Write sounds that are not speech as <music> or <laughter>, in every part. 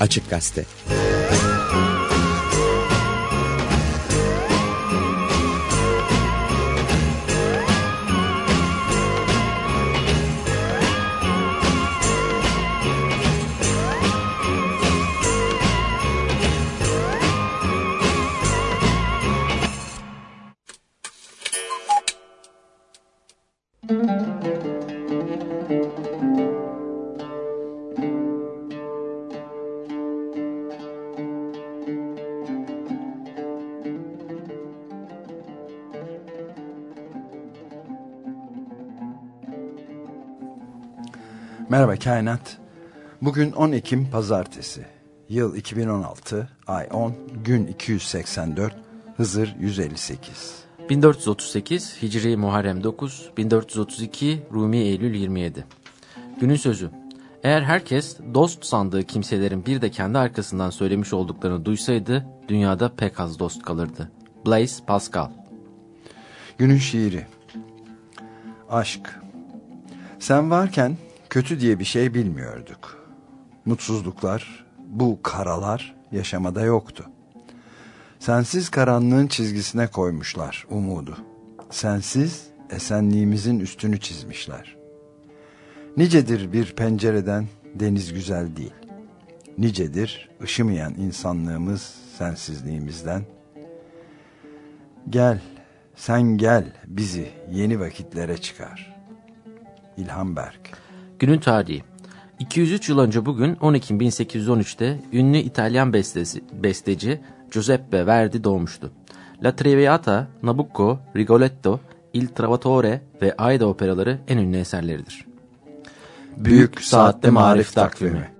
Açık Gazete Kainat. Bugün 10 Ekim Pazartesi. Yıl 2016, ay 10, gün 284, Hızır 158. 1438 Hicri Muharrem 9, 1432 Rumi Eylül 27. Günün sözü. Eğer herkes dost sandığı kimselerin bir de kendi arkasından söylemiş olduklarını duysaydı, dünyada pek az dost kalırdı. Blaise Pascal Günün şiiri. Aşk. Sen varken kötü diye bir şey bilmiyorduk. Mutsuzluklar, bu karalar yaşamada yoktu. Sensiz karanlığın çizgisine koymuşlar umudu. Sensiz esenliğimizin üstünü çizmişler. Nicedir bir pencereden deniz güzel değil. Nicedir ışımayan insanlığımız sensizliğimizden. Gel, sen gel bizi yeni vakitlere çıkar. İlhan Berk Günün tarihi 203 yıl önce bugün 10 Ekim 1813'te ünlü İtalyan bestesi, besteci Giuseppe Verdi doğmuştu. La Traviata, Nabucco, Rigoletto, Il Trovatore ve Aida operaları en ünlü eserleridir. Büyük Saatte Marif Takvimi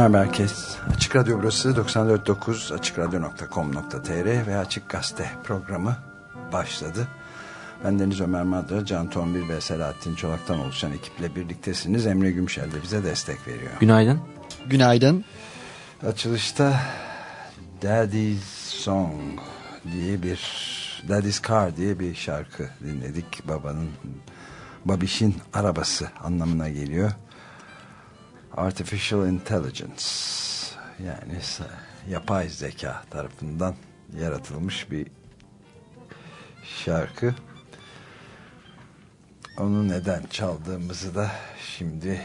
Merhaba herkes. Açık Radyo burası 94.9 AçıkRadyo.com.tr ve Açık Gazete programı başladı. Ben Deniz Ömer Madra, Can Tombil ve Selahattin Çolak'tan oluşan ekiple birliktesiniz. Emre Gümşel de bize destek veriyor. Günaydın. Günaydın. Açılışta Daddy's Song diye bir Daddy's Car diye bir şarkı dinledik. Babanın Babiş'in arabası anlamına geliyor. Artificial Intelligence yani yapay zeka tarafından yaratılmış bir şarkı. Onu neden çaldığımızı da şimdi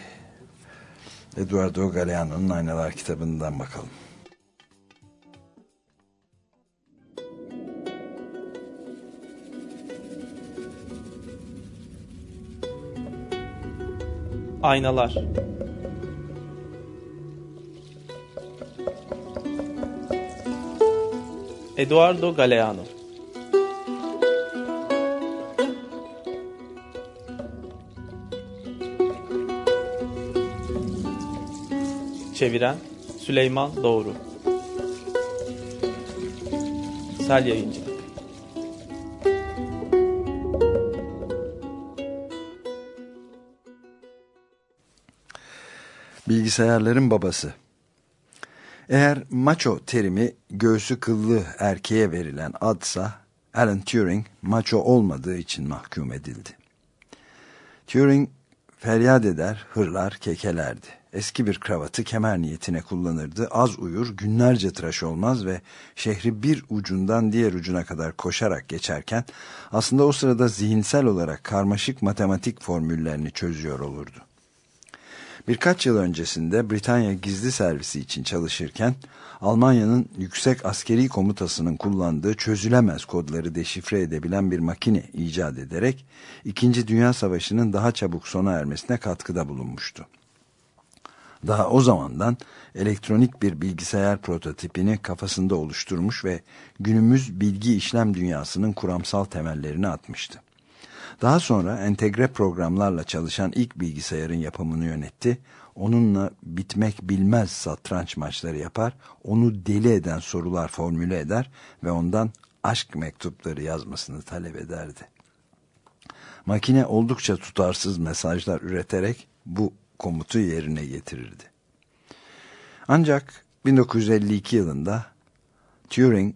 Eduardo Galeano'nun Aynalar kitabından bakalım. Aynalar Eduardo Galeano. Çeviren Süleyman Doğru. Sel Yayıncı. Bilgisayarların babası eğer macho terimi göğsü kıllı erkeğe verilen adsa Alan Turing macho olmadığı için mahkum edildi. Turing feryat eder, hırlar, kekelerdi. Eski bir kravatı kemer niyetine kullanırdı. Az uyur, günlerce tıraş olmaz ve şehri bir ucundan diğer ucuna kadar koşarak geçerken aslında o sırada zihinsel olarak karmaşık matematik formüllerini çözüyor olurdu. Birkaç yıl öncesinde Britanya gizli servisi için çalışırken Almanya'nın yüksek askeri komutasının kullandığı çözülemez kodları deşifre edebilen bir makine icat ederek İkinci Dünya Savaşı'nın daha çabuk sona ermesine katkıda bulunmuştu. Daha o zamandan elektronik bir bilgisayar prototipini kafasında oluşturmuş ve günümüz bilgi işlem dünyasının kuramsal temellerini atmıştı. Daha sonra entegre programlarla çalışan ilk bilgisayarın yapımını yönetti. Onunla bitmek bilmez satranç maçları yapar, onu deli eden sorular formüle eder ve ondan aşk mektupları yazmasını talep ederdi. Makine oldukça tutarsız mesajlar üreterek bu komutu yerine getirirdi. Ancak 1952 yılında Turing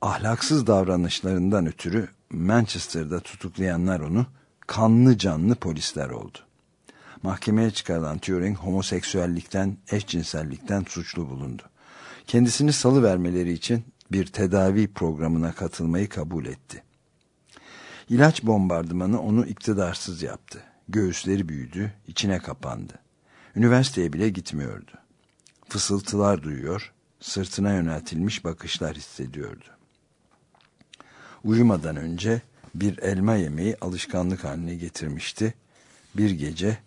ahlaksız davranışlarından ötürü Manchester'da tutuklayanlar onu kanlı canlı polisler oldu. Mahkemeye çıkarılan Turing homoseksüellikten, eşcinsellikten suçlu bulundu. Kendisini salı vermeleri için bir tedavi programına katılmayı kabul etti. İlaç bombardımanı onu iktidarsız yaptı. Göğüsleri büyüdü, içine kapandı. Üniversiteye bile gitmiyordu. Fısıltılar duyuyor, sırtına yöneltilmiş bakışlar hissediyordu. Uyumadan önce bir elma yemeği alışkanlık haline getirmişti. Bir gece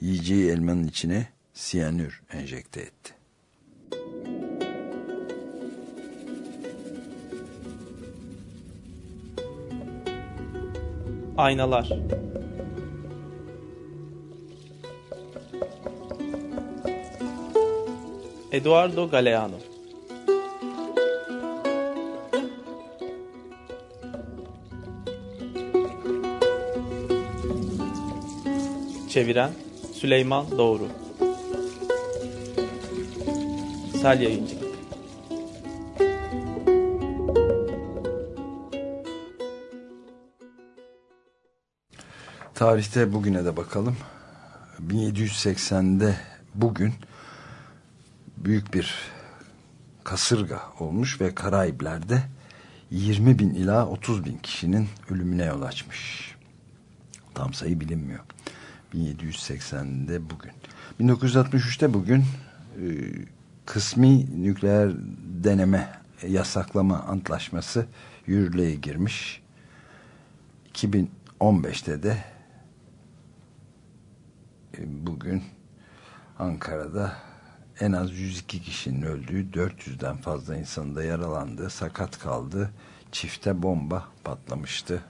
yiyeceği elmanın içine siyanür enjekte etti. Aynalar Eduardo Galeano Çeviren Süleyman Doğru Sel Yayıncı Tarihte bugüne de bakalım. 1780'de bugün büyük bir kasırga olmuş ve Karayipler'de 20 bin ila 30 bin kişinin ölümüne yol açmış. Tam sayı bilinmiyor. 1780'de bugün. 1963'te bugün e, kısmi nükleer deneme yasaklama antlaşması yürürlüğe girmiş. 2015'te de e, bugün Ankara'da en az 102 kişinin öldüğü 400'den fazla insanın da yaralandığı sakat kaldı çifte bomba patlamıştı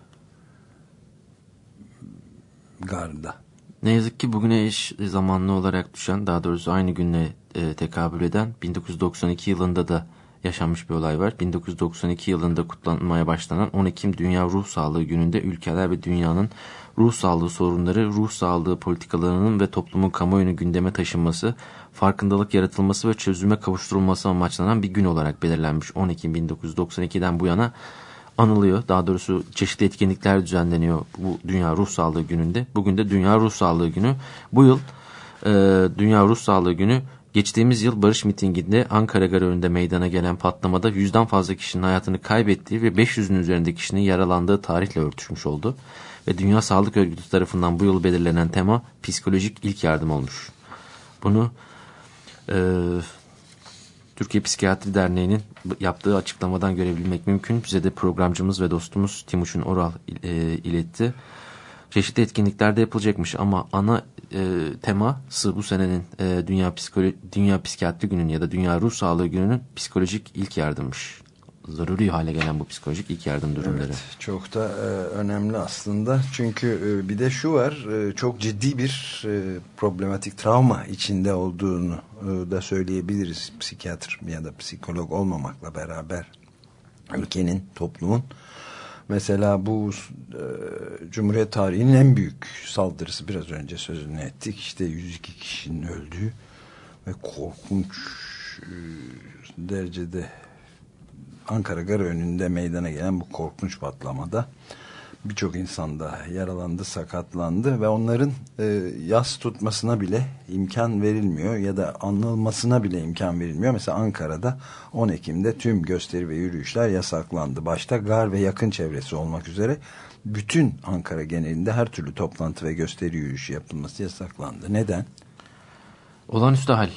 garda Ne yazık ki bugüne eş zamanlı olarak düşen daha doğrusu aynı günle e, tekabül eden 1992 yılında da yaşanmış bir olay var. 1992 yılında kutlanmaya başlanan 10 Ekim Dünya Ruh Sağlığı Günü'nde ülkeler ve dünyanın ruh sağlığı sorunları, ruh sağlığı politikalarının ve toplumun kamuoyunu gündeme taşınması, farkındalık yaratılması ve çözüme kavuşturulması amaçlanan bir gün olarak belirlenmiş. 10 Ekim 1992'den bu yana anılıyor. Daha doğrusu çeşitli etkinlikler düzenleniyor bu Dünya Ruh Sağlığı Günü'nde. Bugün de Dünya Ruh Sağlığı Günü. Bu yıl e, Dünya Ruh Sağlığı Günü geçtiğimiz yıl barış mitinginde Ankara Garı önünde meydana gelen patlamada yüzden fazla kişinin hayatını kaybettiği ve 500'ün üzerinde kişinin yaralandığı tarihle örtüşmüş oldu. Ve Dünya Sağlık Örgütü tarafından bu yıl belirlenen tema psikolojik ilk yardım olmuş. Bunu e, Türkiye Psikiyatri Derneği'nin yaptığı açıklamadan görebilmek mümkün. Bize de programcımız ve dostumuz Timuçin Oral e, iletti. Çeşitli etkinliklerde yapılacakmış ama ana e, teması bu senenin e, Dünya, Psikolo Dünya Psikiyatri Günü'nün ya da Dünya Ruh Sağlığı Günü'nün psikolojik ilk yardımmış. Zaruri hale gelen bu psikolojik ilk yardım durumları. Evet, çok da e, önemli aslında. Çünkü e, bir de şu var, e, çok ciddi bir e, problematik travma içinde olduğunu e, da söyleyebiliriz. Psikiyatr ya da psikolog olmamakla beraber ülkenin, toplumun. Mesela bu e, Cumhuriyet tarihinin en büyük saldırısı biraz önce sözünü ettik. İşte 102 kişinin öldüğü ve korkunç e, derecede Ankara Garı önünde meydana gelen bu korkunç patlamada birçok insan da yaralandı, sakatlandı ve onların e, yas tutmasına bile imkan verilmiyor ya da anılmasına bile imkan verilmiyor. Mesela Ankara'da 10 Ekim'de tüm gösteri ve yürüyüşler yasaklandı. Başta gar ve yakın çevresi olmak üzere bütün Ankara genelinde her türlü toplantı ve gösteri yürüyüşü yapılması yasaklandı. Neden? Olağanüstü hal.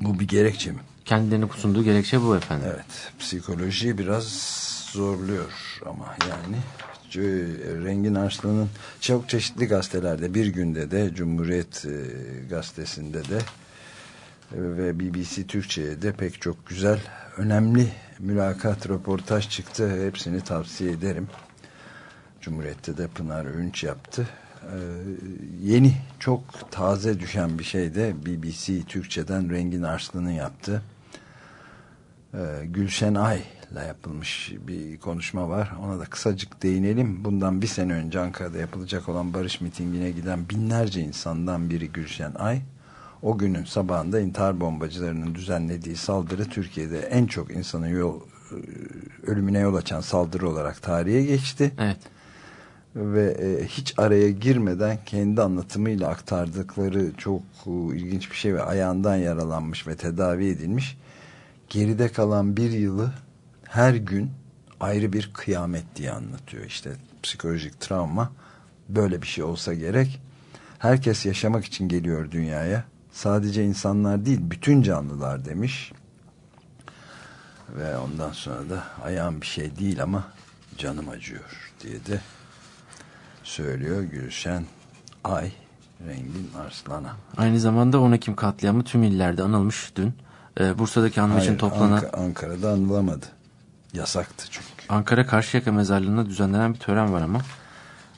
Bu bir gerekçe mi? Kendilerine sunduğu gerekçe bu efendim. Evet, psikoloji biraz zorluyor ama yani Rengin Arslan'ın çok çeşitli gazetelerde bir günde de Cumhuriyet e, gazetesinde de e, ve BBC Türkçe'ye de pek çok güzel önemli mülakat röportaj çıktı. Hepsini tavsiye ederim. Cumhuriyet'te de Pınar Ünç yaptı. Ee, yeni çok taze düşen bir şey de BBC Türkçe'den Rengin Arslan'ın yaptığı e, Gülşen Ay'la yapılmış bir konuşma var. Ona da kısacık değinelim. Bundan bir sene önce Ankara'da yapılacak olan barış mitingine giden binlerce insandan biri Gülşen Ay. O günün sabahında intihar bombacılarının düzenlediği saldırı Türkiye'de en çok insanın yol, e, ölümüne yol açan saldırı olarak tarihe geçti. Evet. Ve e, hiç araya girmeden kendi anlatımıyla aktardıkları çok e, ilginç bir şey ve ayağından yaralanmış ve tedavi edilmiş geride kalan bir yılı her gün ayrı bir kıyamet diye anlatıyor. İşte psikolojik travma böyle bir şey olsa gerek. Herkes yaşamak için geliyor dünyaya. Sadece insanlar değil bütün canlılar demiş. Ve ondan sonra da ayağım bir şey değil ama canım acıyor diye de söylüyor Gülşen Ay Rengin Arslan'a. Aynı zamanda 10 Ekim katliamı tüm illerde anılmış dün. Ee, Bursa'daki anma için toplanan... Ank Ankara'da anılamadı. Yasaktı çünkü. Ankara Karşıyaka mezarlığında düzenlenen bir tören var ama.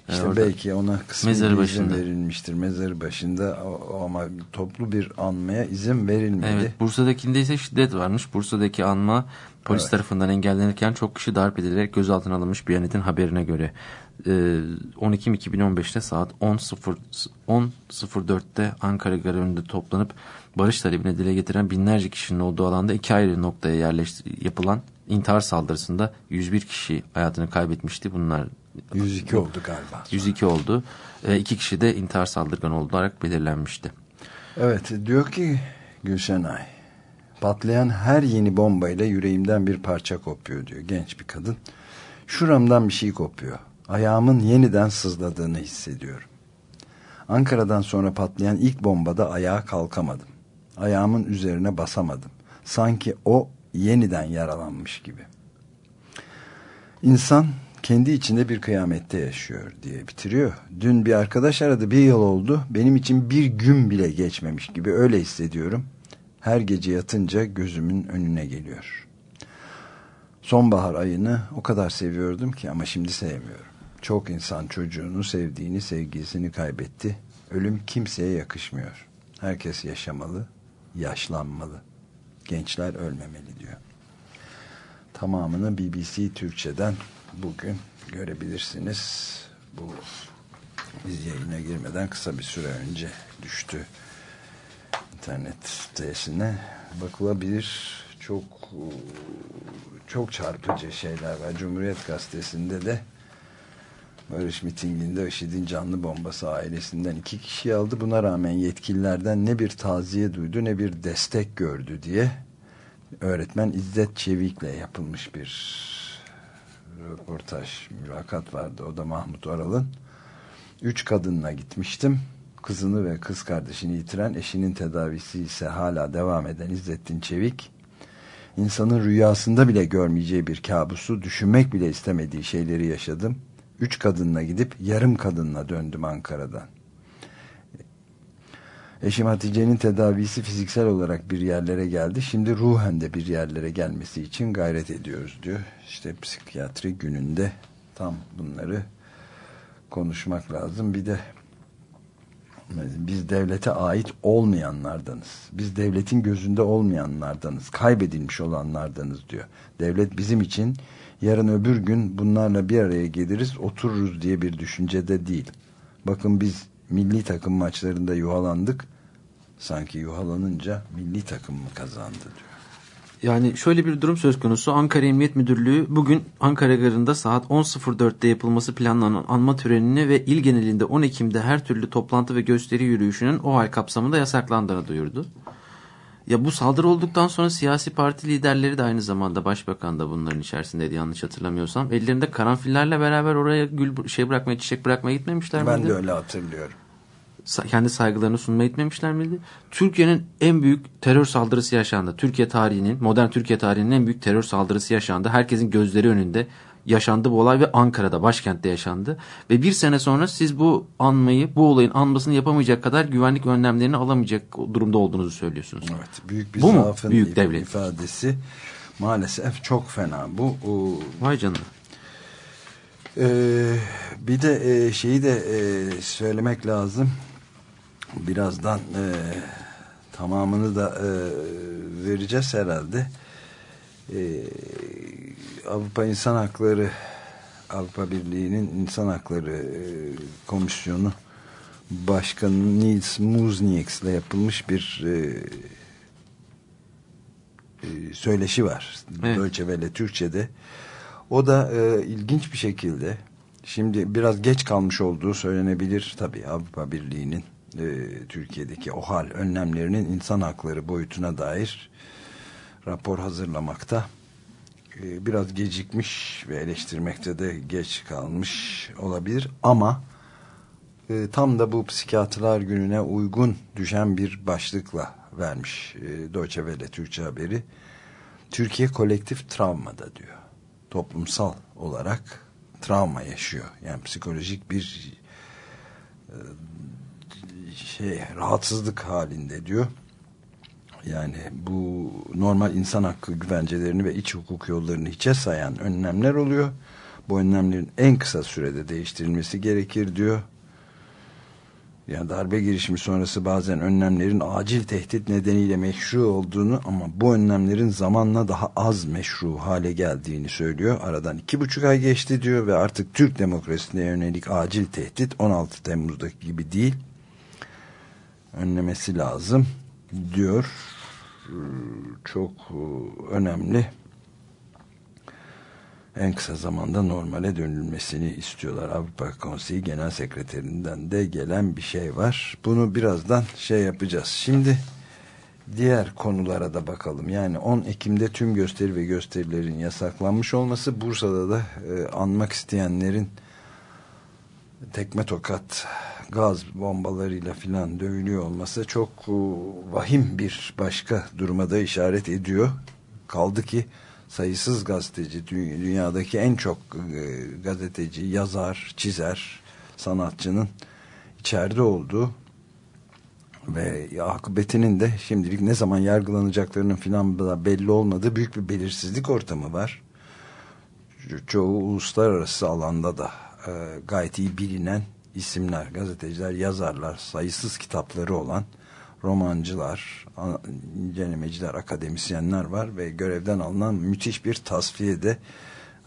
İşte ee, belki ona kısmi mezarı başında. verilmiştir. Mezarı başında ama toplu bir anmaya izin verilmedi. Evet, Bursa'dakinde ise şiddet varmış. Bursa'daki anma polis evet. tarafından engellenirken çok kişi darp edilerek gözaltına alınmış Biyanet'in haberine göre. 10 Ekim 2015'te saat 10.04'te Ankara Garı önünde toplanıp barış talebine dile getiren binlerce kişinin olduğu alanda iki ayrı noktaya yerleştir yapılan intihar saldırısında 101 kişi hayatını kaybetmişti. Bunlar 102 oldu galiba. 102 oldu. E, iki kişi de intihar saldırganı olarak belirlenmişti. Evet diyor ki Gülşen Ay patlayan her yeni bombayla yüreğimden bir parça kopuyor diyor genç bir kadın. Şuramdan bir şey kopuyor. Ayağımın yeniden sızladığını hissediyorum. Ankara'dan sonra patlayan ilk bombada ayağa kalkamadım. Ayağımın üzerine basamadım. Sanki o yeniden yaralanmış gibi. İnsan kendi içinde bir kıyamette yaşıyor diye bitiriyor. Dün bir arkadaş aradı bir yıl oldu. Benim için bir gün bile geçmemiş gibi öyle hissediyorum. Her gece yatınca gözümün önüne geliyor. Sonbahar ayını o kadar seviyordum ki ama şimdi sevmiyorum. Çok insan çocuğunu, sevdiğini, sevgilisini kaybetti. Ölüm kimseye yakışmıyor. Herkes yaşamalı, yaşlanmalı. Gençler ölmemeli diyor. Tamamını BBC Türkçe'den bugün görebilirsiniz. Bu biz yayına girmeden kısa bir süre önce düştü internet sitesine bakılabilir. Çok çok çarpıcı şeyler var. Cumhuriyet Gazetesi'nde de Barış mitinginde IŞİD'in canlı bombası ailesinden iki kişi aldı. Buna rağmen yetkililerden ne bir taziye duydu ne bir destek gördü diye öğretmen İzzet Çevik'le yapılmış bir röportaj, mülakat vardı. O da Mahmut Oral'ın. Üç kadınla gitmiştim. Kızını ve kız kardeşini yitiren eşinin tedavisi ise hala devam eden İzzettin Çevik insanın rüyasında bile görmeyeceği bir kabusu düşünmek bile istemediği şeyleri yaşadım. Üç kadınla gidip yarım kadınla döndüm Ankara'dan. Eşim Hatice'nin tedavisi fiziksel olarak bir yerlere geldi. Şimdi ruhen de bir yerlere gelmesi için gayret ediyoruz diyor. İşte psikiyatri gününde tam bunları konuşmak lazım. Bir de biz devlete ait olmayanlardanız. Biz devletin gözünde olmayanlardanız. Kaybedilmiş olanlardanız diyor. Devlet bizim için yarın öbür gün bunlarla bir araya geliriz otururuz diye bir düşüncede değil. Bakın biz milli takım maçlarında yuhalandık. Sanki yuhalanınca milli takım mı kazandı diyor. Yani şöyle bir durum söz konusu. Ankara Emniyet Müdürlüğü bugün Ankara Garı'nda saat 10.04'te yapılması planlanan anma törenini ve il genelinde 10 Ekim'de her türlü toplantı ve gösteri yürüyüşünün o hal kapsamında yasaklandığını duyurdu. Ya bu saldırı olduktan sonra siyasi parti liderleri de aynı zamanda başbakan da bunların içerisindeydi yanlış hatırlamıyorsam. Ellerinde karanfillerle beraber oraya gül şey bırakmaya, çiçek bırakmaya gitmemişler ben miydi? de öyle hatırlıyorum. Sa- kendi saygılarını sunmaya gitmemişler miydi? Türkiye'nin en büyük terör saldırısı yaşandı. Türkiye tarihinin, modern Türkiye tarihinin en büyük terör saldırısı yaşandı. Herkesin gözleri önünde yaşandı bu olay ve Ankara'da, başkentte yaşandı. Ve bir sene sonra siz bu anmayı, bu olayın anmasını yapamayacak kadar güvenlik önlemlerini alamayacak durumda olduğunuzu söylüyorsunuz. Evet, büyük bir Bu mu? zaafın Büyük devlet. ifadesi. Maalesef çok fena. Bu o, Vay canına. Ee, bir de e, şeyi de e, söylemek lazım. Birazdan e, tamamını da e, vereceğiz herhalde. E, Avrupa İnsan Hakları Avrupa Birliği'nin İnsan Hakları e, Komisyonu Başkanı Nils Muznieks ile yapılmış bir e, e, söyleşi var. Evet. Welle Türkçe'de. O da e, ilginç bir şekilde şimdi biraz geç kalmış olduğu söylenebilir tabii Avrupa Birliği'nin e, Türkiye'deki o hal önlemlerinin insan hakları boyutuna dair rapor hazırlamakta biraz gecikmiş ve eleştirmekte de geç kalmış olabilir ama e, tam da bu psikiyatrlar gününe uygun düşen bir başlıkla vermiş e, Deutsche Welle Türkçe haberi. Türkiye kolektif travmada diyor. Toplumsal olarak travma yaşıyor. Yani psikolojik bir e, şey rahatsızlık halinde diyor. Yani bu normal insan hakkı güvencelerini ve iç hukuk yollarını hiçe sayan önlemler oluyor. Bu önlemlerin en kısa sürede değiştirilmesi gerekir diyor. Yani darbe girişimi sonrası bazen önlemlerin acil tehdit nedeniyle meşru olduğunu ama bu önlemlerin zamanla daha az meşru hale geldiğini söylüyor. Aradan iki buçuk ay geçti diyor ve artık Türk demokrasisine yönelik acil tehdit 16 Temmuz'daki gibi değil. Önlemesi lazım diyor. Çok önemli en kısa zamanda normale dönülmesini istiyorlar. Avrupa Konseyi Genel Sekreterinden de gelen bir şey var. Bunu birazdan şey yapacağız. Şimdi diğer konulara da bakalım. Yani 10 Ekim'de tüm gösteri ve gösterilerin yasaklanmış olması Bursa'da da e, anmak isteyenlerin tekme tokat gaz bombalarıyla filan dövülüyor olması çok e, vahim bir başka duruma da işaret ediyor. Kaldı ki sayısız gazeteci dü- dünyadaki en çok e, gazeteci, yazar, çizer, sanatçının içeride olduğu ve akıbetinin de şimdilik ne zaman yargılanacaklarının filan belli olmadığı büyük bir belirsizlik ortamı var. Ço- Çoğu uluslararası alanda da e, gayet iyi bilinen isimler, gazeteciler, yazarlar, sayısız kitapları olan romancılar, incelemeciler, akademisyenler var ve görevden alınan müthiş bir tasfiyede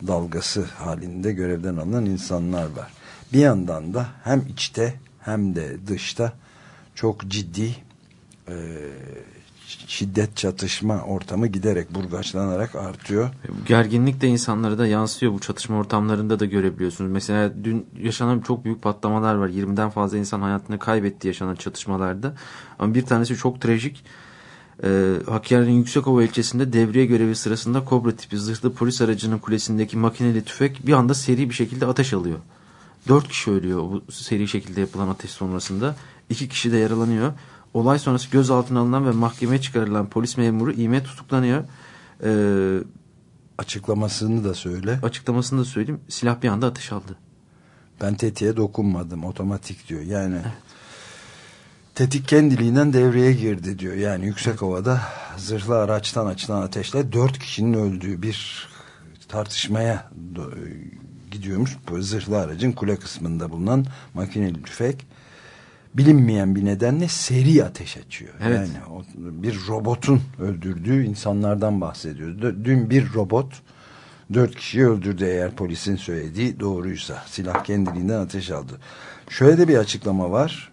dalgası halinde görevden alınan insanlar var. Bir yandan da hem içte hem de dışta çok ciddi e, şiddet çatışma ortamı giderek burgaçlanarak artıyor. Bu Gerginlik de insanlara da yansıyor. Bu çatışma ortamlarında da görebiliyorsunuz. Mesela dün yaşanan çok büyük patlamalar var. 20'den fazla insan hayatını kaybetti yaşanan çatışmalarda. Ama bir tanesi çok trajik. Ee, Hakkari'nin Yüksekova ilçesinde devriye görevi sırasında Kobra tipi zırhlı polis aracının kulesindeki makineli tüfek bir anda seri bir şekilde ateş alıyor. Dört kişi ölüyor bu seri şekilde yapılan ateş sonrasında. İki kişi de yaralanıyor. Olay sonrası gözaltına alınan ve mahkemeye çıkarılan polis memuru İme tutuklanıyor. Ee, Açıklamasını da söyle. açıklamasını da söyleyeyim. Silah bir anda ateş aldı. Ben tetiğe dokunmadım otomatik diyor. Yani tetik kendiliğinden devreye girdi diyor. Yani yüksek havada zırhlı araçtan açılan ateşle dört kişinin öldüğü bir tartışmaya gidiyormuş. Bu zırhlı aracın kule kısmında bulunan makineli tüfek bilinmeyen bir nedenle seri ateş açıyor. Evet. Yani bir robotun öldürdüğü insanlardan bahsediyoruz. Dün bir robot dört kişiyi öldürdü eğer polisin söylediği doğruysa. Silah kendiliğinden ateş aldı. Şöyle de bir açıklama var.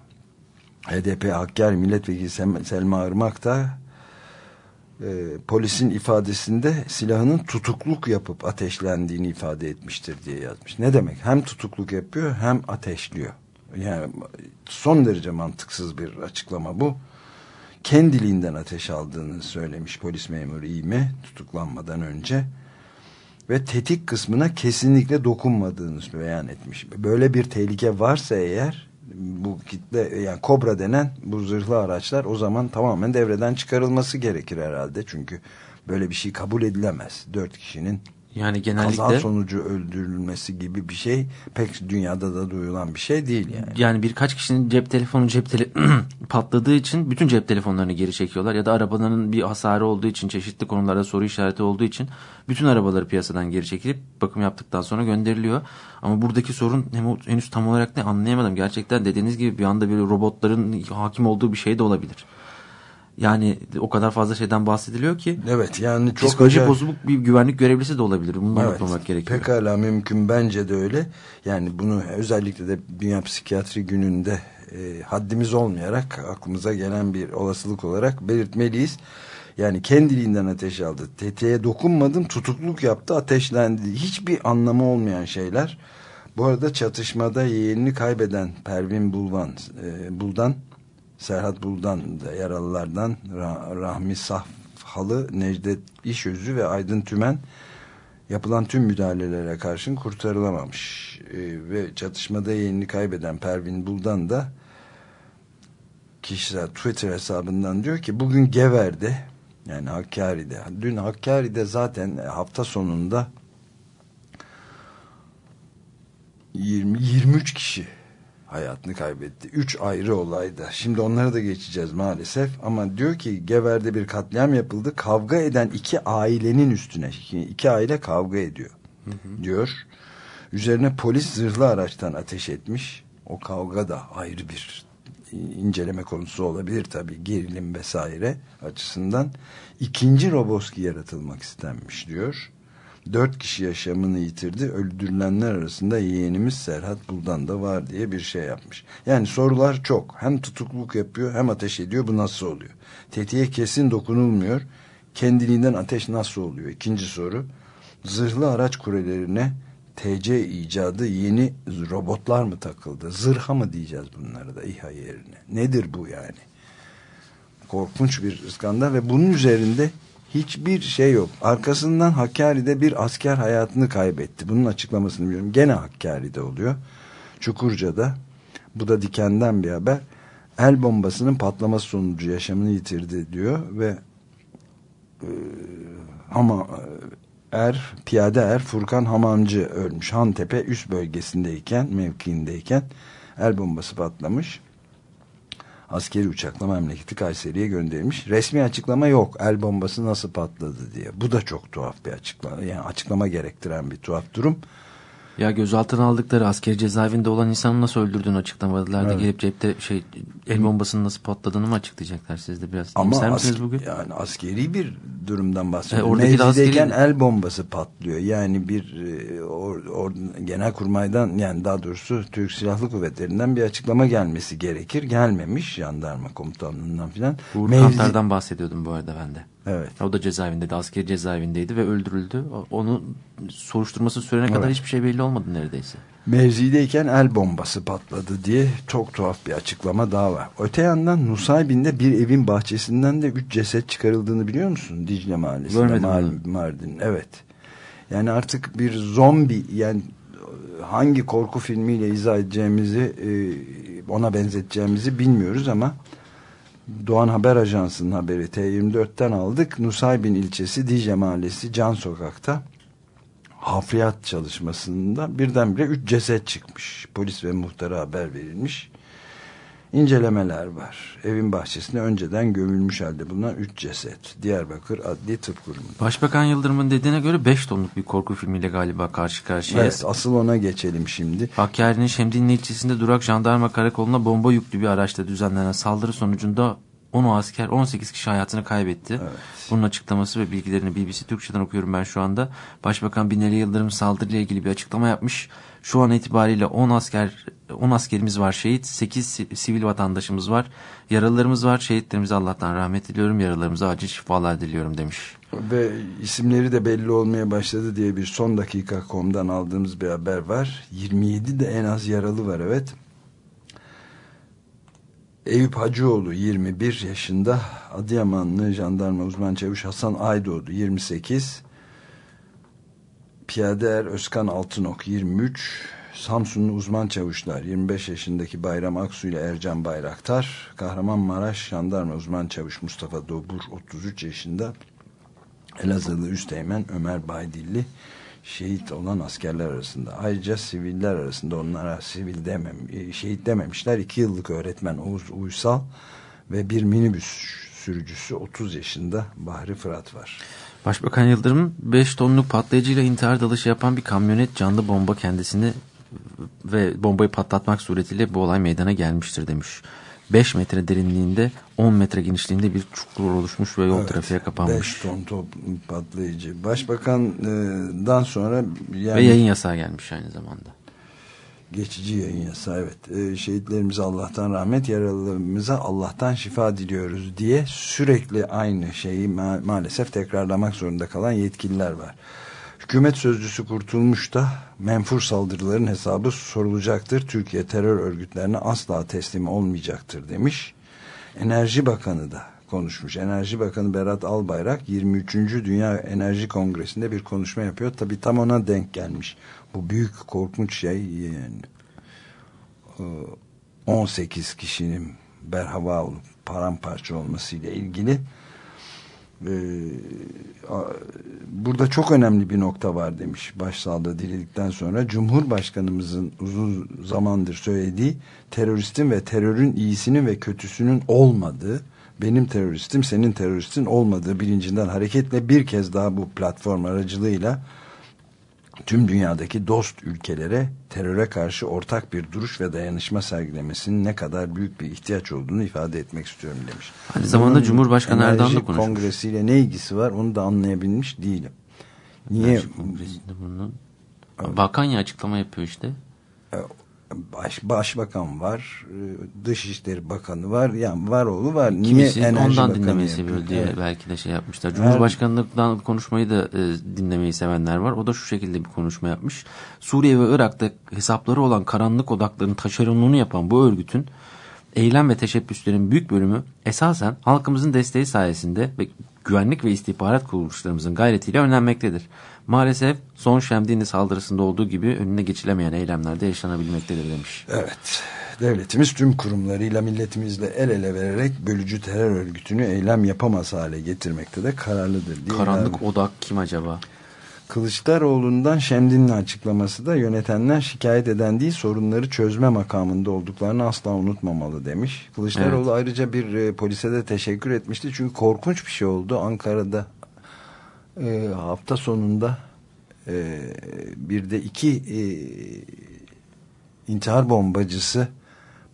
HDP Hakkari Milletvekili Selma Irmak da e, polisin ifadesinde silahının tutukluk yapıp ateşlendiğini ifade etmiştir diye yazmış. Ne demek? Hem tutukluk yapıyor hem ateşliyor. Yani son derece mantıksız bir açıklama bu. Kendiliğinden ateş aldığını söylemiş polis memuru İğme tutuklanmadan önce ve tetik kısmına kesinlikle dokunmadığını beyan etmiş. Böyle bir tehlike varsa eğer bu kitle yani kobra denen bu zırhlı araçlar o zaman tamamen devreden çıkarılması gerekir herhalde. Çünkü böyle bir şey kabul edilemez. Dört kişinin Yani kaza genellikle sonucu öldürülmesi gibi bir şey pek dünyada da duyulan bir şey değil yani. yani birkaç kişinin cep telefonu cep tele <clears throat> patladığı için bütün cep telefonlarını geri çekiyorlar ya da arabaların bir hasarı olduğu için çeşitli konularda soru işareti olduğu için bütün arabaları piyasadan geri çekilip bakım yaptıktan sonra gönderiliyor. Ama buradaki sorun henüz tam olarak ne anlayamadım. Gerçekten dediğiniz gibi bir anda böyle robotların hakim olduğu bir şey de olabilir. Yani o kadar fazla şeyden bahsediliyor ki Evet yani çok psikolojik acayip- bozuluk bir güvenlik görevlisi de olabilir. Bunları Evet, unutmamak gerekiyor. Pekala mümkün bence de öyle. Yani bunu özellikle de Dünya Psikiyatri Günü'nde e, haddimiz olmayarak aklımıza gelen bir olasılık olarak belirtmeliyiz. Yani kendiliğinden ateş aldı. Tetiğe dokunmadım tutukluk yaptı ateşlendi. Hiçbir anlamı olmayan şeyler. Bu arada çatışmada yeğenini kaybeden Pervin Bulvan, e, Buldan, Serhat Buldan da yaralılardan Ra- Rahmi Safhalı, Necdet İşözü ve Aydın Tümen yapılan tüm müdahalelere karşın kurtarılamamış. Ee, ve çatışmada yeğenini kaybeden Pervin Buldan da kişisel Twitter hesabından diyor ki bugün Gever'de yani Hakkari'de dün Hakkari'de zaten hafta sonunda 20 23 kişi hayatını kaybetti. Üç ayrı olayda. Şimdi onlara da geçeceğiz maalesef. Ama diyor ki Gever'de bir katliam yapıldı. Kavga eden iki ailenin üstüne. iki aile kavga ediyor. Diyor. Üzerine polis zırhlı araçtan ateş etmiş. O kavga da ayrı bir inceleme konusu olabilir tabii. Gerilim vesaire açısından. İkinci Roboski yaratılmak istenmiş diyor. Dört kişi yaşamını yitirdi. Öldürülenler arasında yeğenimiz Serhat Buldan da var diye bir şey yapmış. Yani sorular çok. Hem tutukluk yapıyor hem ateş ediyor. Bu nasıl oluyor? Tetiğe kesin dokunulmuyor. Kendiliğinden ateş nasıl oluyor? İkinci soru. Zırhlı araç kulelerine TC icadı yeni robotlar mı takıldı? Zırha mı diyeceğiz bunları da İHA yerine? Nedir bu yani? Korkunç bir skandal ve bunun üzerinde hiçbir şey yok. Arkasından Hakkari'de bir asker hayatını kaybetti. Bunun açıklamasını biliyorum. Gene Hakkari'de oluyor. Çukurca'da. Bu da dikenden bir haber. El bombasının patlaması sonucu yaşamını yitirdi diyor ve e, ama er piyade er Furkan Hamamcı ölmüş. Hantepe üst bölgesindeyken mevkiindeyken el bombası patlamış askeri uçakla memleketi Kayseri'ye gönderilmiş. Resmi açıklama yok. El bombası nasıl patladı diye. Bu da çok tuhaf bir açıklama. Yani açıklama gerektiren bir tuhaf durum. Ya gözaltına aldıkları askeri cezaevinde olan insanı nasıl öldürdüğünü açıklamadılar da Evet. gelip cepte şey El bombasının nasıl patladığını mı açıklayacaklar siz de biraz? Ama İster misiniz bugün? yani askeri bir durumdan bahsediyorum. E, oradaki Mevzideyken askeri- el bombası patlıyor. Yani bir e, or, or- genelkurmaydan yani daha doğrusu Türk Silahlı Kuvvetleri'nden bir açıklama gelmesi gerekir. Gelmemiş jandarma komutanlığından filan. Uğur Mevzi- Kantar'dan bahsediyordum bu arada ben de. Evet. O da cezaevindeydi. Askeri cezaevindeydi ve öldürüldü. Onu soruşturması sürene kadar Evet. hiçbir şey belli olmadı neredeyse. Mevzideyken el bombası patladı diye çok tuhaf bir açıklama daha var. Öte yandan Nusaybin'de bir evin bahçesinden de üç ceset çıkarıldığını biliyor musun? Dicle Mahallesi'nde. Görmedim. Mardin. Evet. Yani artık bir zombi yani hangi korku filmiyle izah edeceğimizi e, ona benzeteceğimizi bilmiyoruz ama Doğan Haber Ajansı'nın haberi T24'ten aldık. Nusaybin ilçesi Dicle Mahallesi Can Sokak'ta hafriyat çalışmasında birdenbire üç ceset çıkmış. Polis ve muhtara haber verilmiş. İncelemeler var. Evin bahçesinde önceden gömülmüş halde bulunan üç ceset. Diyarbakır Adli Tıp Kurumu. Başbakan Yıldırım'ın dediğine göre 5 tonluk bir korku filmiyle galiba karşı karşıyayız. Evet asıl ona geçelim şimdi. Hakkari'nin Şemdinli ilçesinde durak jandarma karakoluna bomba yüklü bir araçta düzenlenen saldırı sonucunda 10 asker 18 kişi hayatını kaybetti. Bunun açıklaması ve bilgilerini BBC Türkçe'den okuyorum ben şu anda. Başbakan Binali Yıldırım saldırıyla ilgili bir açıklama yapmış. Şu an itibariyle 10 asker 10 askerimiz var şehit, 8 si- sivil vatandaşımız var. Yaralılarımız var. Şehitlerimize Allah'tan rahmet diliyorum. Yaralılarımıza acil şifalar diliyorum demiş. Ve isimleri de belli olmaya başladı diye bir son dakika.com'dan aldığımız bir haber var. 27 de en az yaralı var evet. Eyüp Hacıoğlu 21 yaşında. Adıyamanlı jandarma uzman çavuş Hasan Aydoğdu 28. Piyade Er Özkan Altınok 23. Samsunlu uzman çavuşlar 25 yaşındaki Bayram Aksu ile Ercan Bayraktar. Kahramanmaraş jandarma uzman çavuş Mustafa Dobur 33 yaşında. Elazığlı Üsteğmen Ömer Baydilli şehit olan askerler arasında. Ayrıca siviller arasında onlara sivil demem, e, şehit dememişler. İki yıllık öğretmen Oğuz Uysal ve bir minibüs sürücüsü 30 yaşında Bahri Fırat var. Başbakan Yıldırım 5 tonluk patlayıcıyla intihar dalışı yapan bir kamyonet canlı bomba kendisini ve bombayı patlatmak suretiyle bu olay meydana gelmiştir demiş. 5 metre derinliğinde 10 metre genişliğinde bir çukur oluşmuş ve yol Evet, trafiğe kapanmış. 5 ton top patlayıcı. Başbakandan sonra yani Ve yayın yasağı gelmiş aynı zamanda. Geçici yayın yasağı evet. Ee, şehitlerimize Allah'tan rahmet, yaralılarımıza Allah'tan şifa diliyoruz diye sürekli aynı şeyi ma- maalesef tekrarlamak zorunda kalan yetkililer var. Hükümet sözcüsü kurtulmuş da menfur saldırıların hesabı sorulacaktır. Türkiye terör örgütlerine asla teslim olmayacaktır demiş. Enerji Bakanı da konuşmuş. Enerji Bakanı Berat Albayrak 23. Dünya Enerji Kongresi'nde bir konuşma yapıyor. Tabi tam ona denk gelmiş. Bu büyük korkunç şey yani e, 18 kişinin berhava olup paramparça olmasıyla ilgili e, a- burada çok önemli bir nokta var demiş başsağlığı diledikten sonra. Cumhurbaşkanımızın uzun zamandır söylediği teröristin ve terörün iyisinin ve kötüsünün olmadığı benim teröristim senin teröristin olmadığı bilincinden hareketle bir kez daha bu platform aracılığıyla tüm dünyadaki dost ülkelere teröre karşı ortak bir duruş ve dayanışma sergilemesinin ne kadar büyük bir ihtiyaç olduğunu ifade etmek istiyorum demiş. Aynı zamanda Bunun Cumhurbaşkanı Erdoğan da konuşmuş. kongresiyle ne ilgisi var onu da anlayabilmiş değilim. Niye Enerji Kongresi'nde bunun Bakan ya açıklama yapıyor işte. Baş, başbakan var, e, dışişleri bakanı var, yani var oğlu var. Niye Kimisi enerji ondan bakanı dinlemeyi seviyor diye Evet. belki de şey yapmışlar. Cumhurbaşkanlıktan konuşmayı da e, dinlemeyi sevenler var. O da şu şekilde bir konuşma yapmış. Suriye ve Irak'ta hesapları olan karanlık odakların taşeronluğunu yapan bu örgütün eylem ve teşebbüslerin büyük bölümü esasen halkımızın desteği sayesinde ve güvenlik ve istihbarat kuruluşlarımızın gayretiyle önlenmektedir. Maalesef son Şemdinli saldırısında olduğu gibi önüne geçilemeyen eylemlerde yaşanabilmektedir demiş. Evet. Devletimiz tüm kurumlarıyla milletimizle el ele vererek bölücü terör örgütünü eylem yapamaz hale getirmekte de kararlıdır. Değil Karanlık abi? odak kim acaba? Kılıçdaroğlu'ndan Şemdin'in açıklaması da yönetenler şikayet eden değil sorunları çözme makamında olduklarını asla unutmamalı demiş. Kılıçdaroğlu ayrıca bir e, polise de teşekkür etmişti. Çünkü korkunç bir şey oldu. Ankara'da e, hafta sonunda e, bir de iki e, intihar bombacısı